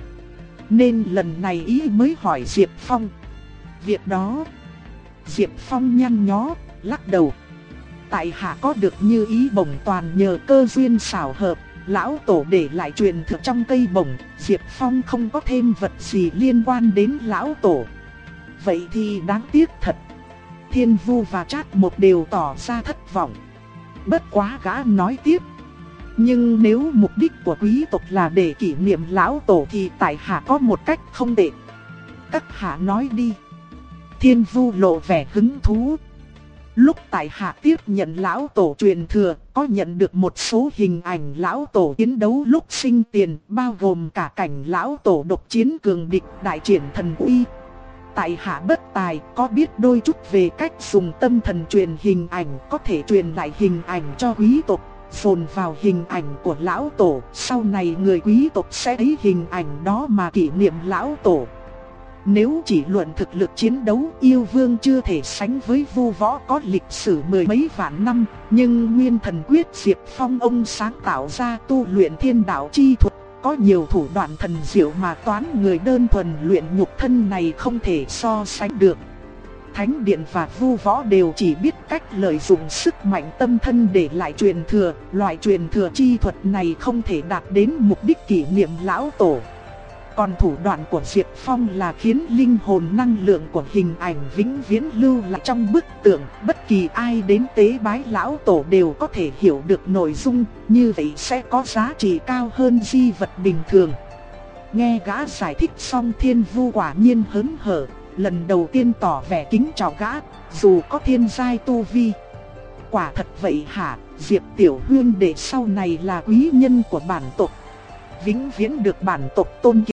Nên lần này ý mới hỏi Diệp Phong. Việc đó, Diệp Phong nhăn nhó, lắc đầu tại hạ có được như ý bổng toàn nhờ cơ duyên xảo hợp, lão tổ để lại truyền thừa trong cây bổng, Diệp Phong không có thêm vật gì liên quan đến lão tổ. Vậy thì đáng tiếc thật. Thiên Vu và Trát một đều tỏ ra thất vọng. Bất quá gã nói tiếp. Nhưng nếu mục đích của quý tộc là để kỷ niệm lão tổ thì tại hạ có một cách không tệ. Các hạ nói đi. Thiên Vu lộ vẻ hứng thú. Lúc tại hạ tiếp nhận lão tổ truyền thừa, có nhận được một số hình ảnh lão tổ chiến đấu lúc sinh tiền, bao gồm cả cảnh lão tổ độc chiến cường địch đại triển thần uy. Tại hạ bất tài có biết đôi chút về cách dùng tâm thần truyền hình ảnh có thể truyền lại hình ảnh cho quý tộc, phồn vào hình ảnh của lão tổ, sau này người quý tộc sẽ thấy hình ảnh đó mà kỷ niệm lão tổ. Nếu chỉ luận thực lực chiến đấu yêu vương chưa thể sánh với vu võ có lịch sử mười mấy vạn năm Nhưng nguyên thần quyết diệp phong ông sáng tạo ra tu luyện thiên đạo chi thuật có nhiều thủ đoạn thần diệu mà toán người đơn thuần luyện nhục thân này không thể so sánh được Thánh Điện và Vu Võ đều chỉ biết cách lợi dụng sức mạnh tâm thân để lại truyền thừa, loại truyền thừa chi thuật này không thể đạt đến mục đích kỷ niệm lão tổ. Còn thủ đoạn của Diệp Phong là khiến linh hồn năng lượng của hình ảnh vĩnh viễn lưu lại trong bức tượng. Bất kỳ ai đến tế bái lão tổ đều có thể hiểu được nội dung, như vậy sẽ có giá trị cao hơn di vật bình thường. Nghe gã giải thích xong thiên vu quả nhiên hớn hở, lần đầu tiên tỏ vẻ kính chào gã, dù có thiên giai tu vi. Quả thật vậy hả, Diệp Tiểu hương để sau này là quý nhân của bản tộc vĩnh viễn được bản tộc tôn kính.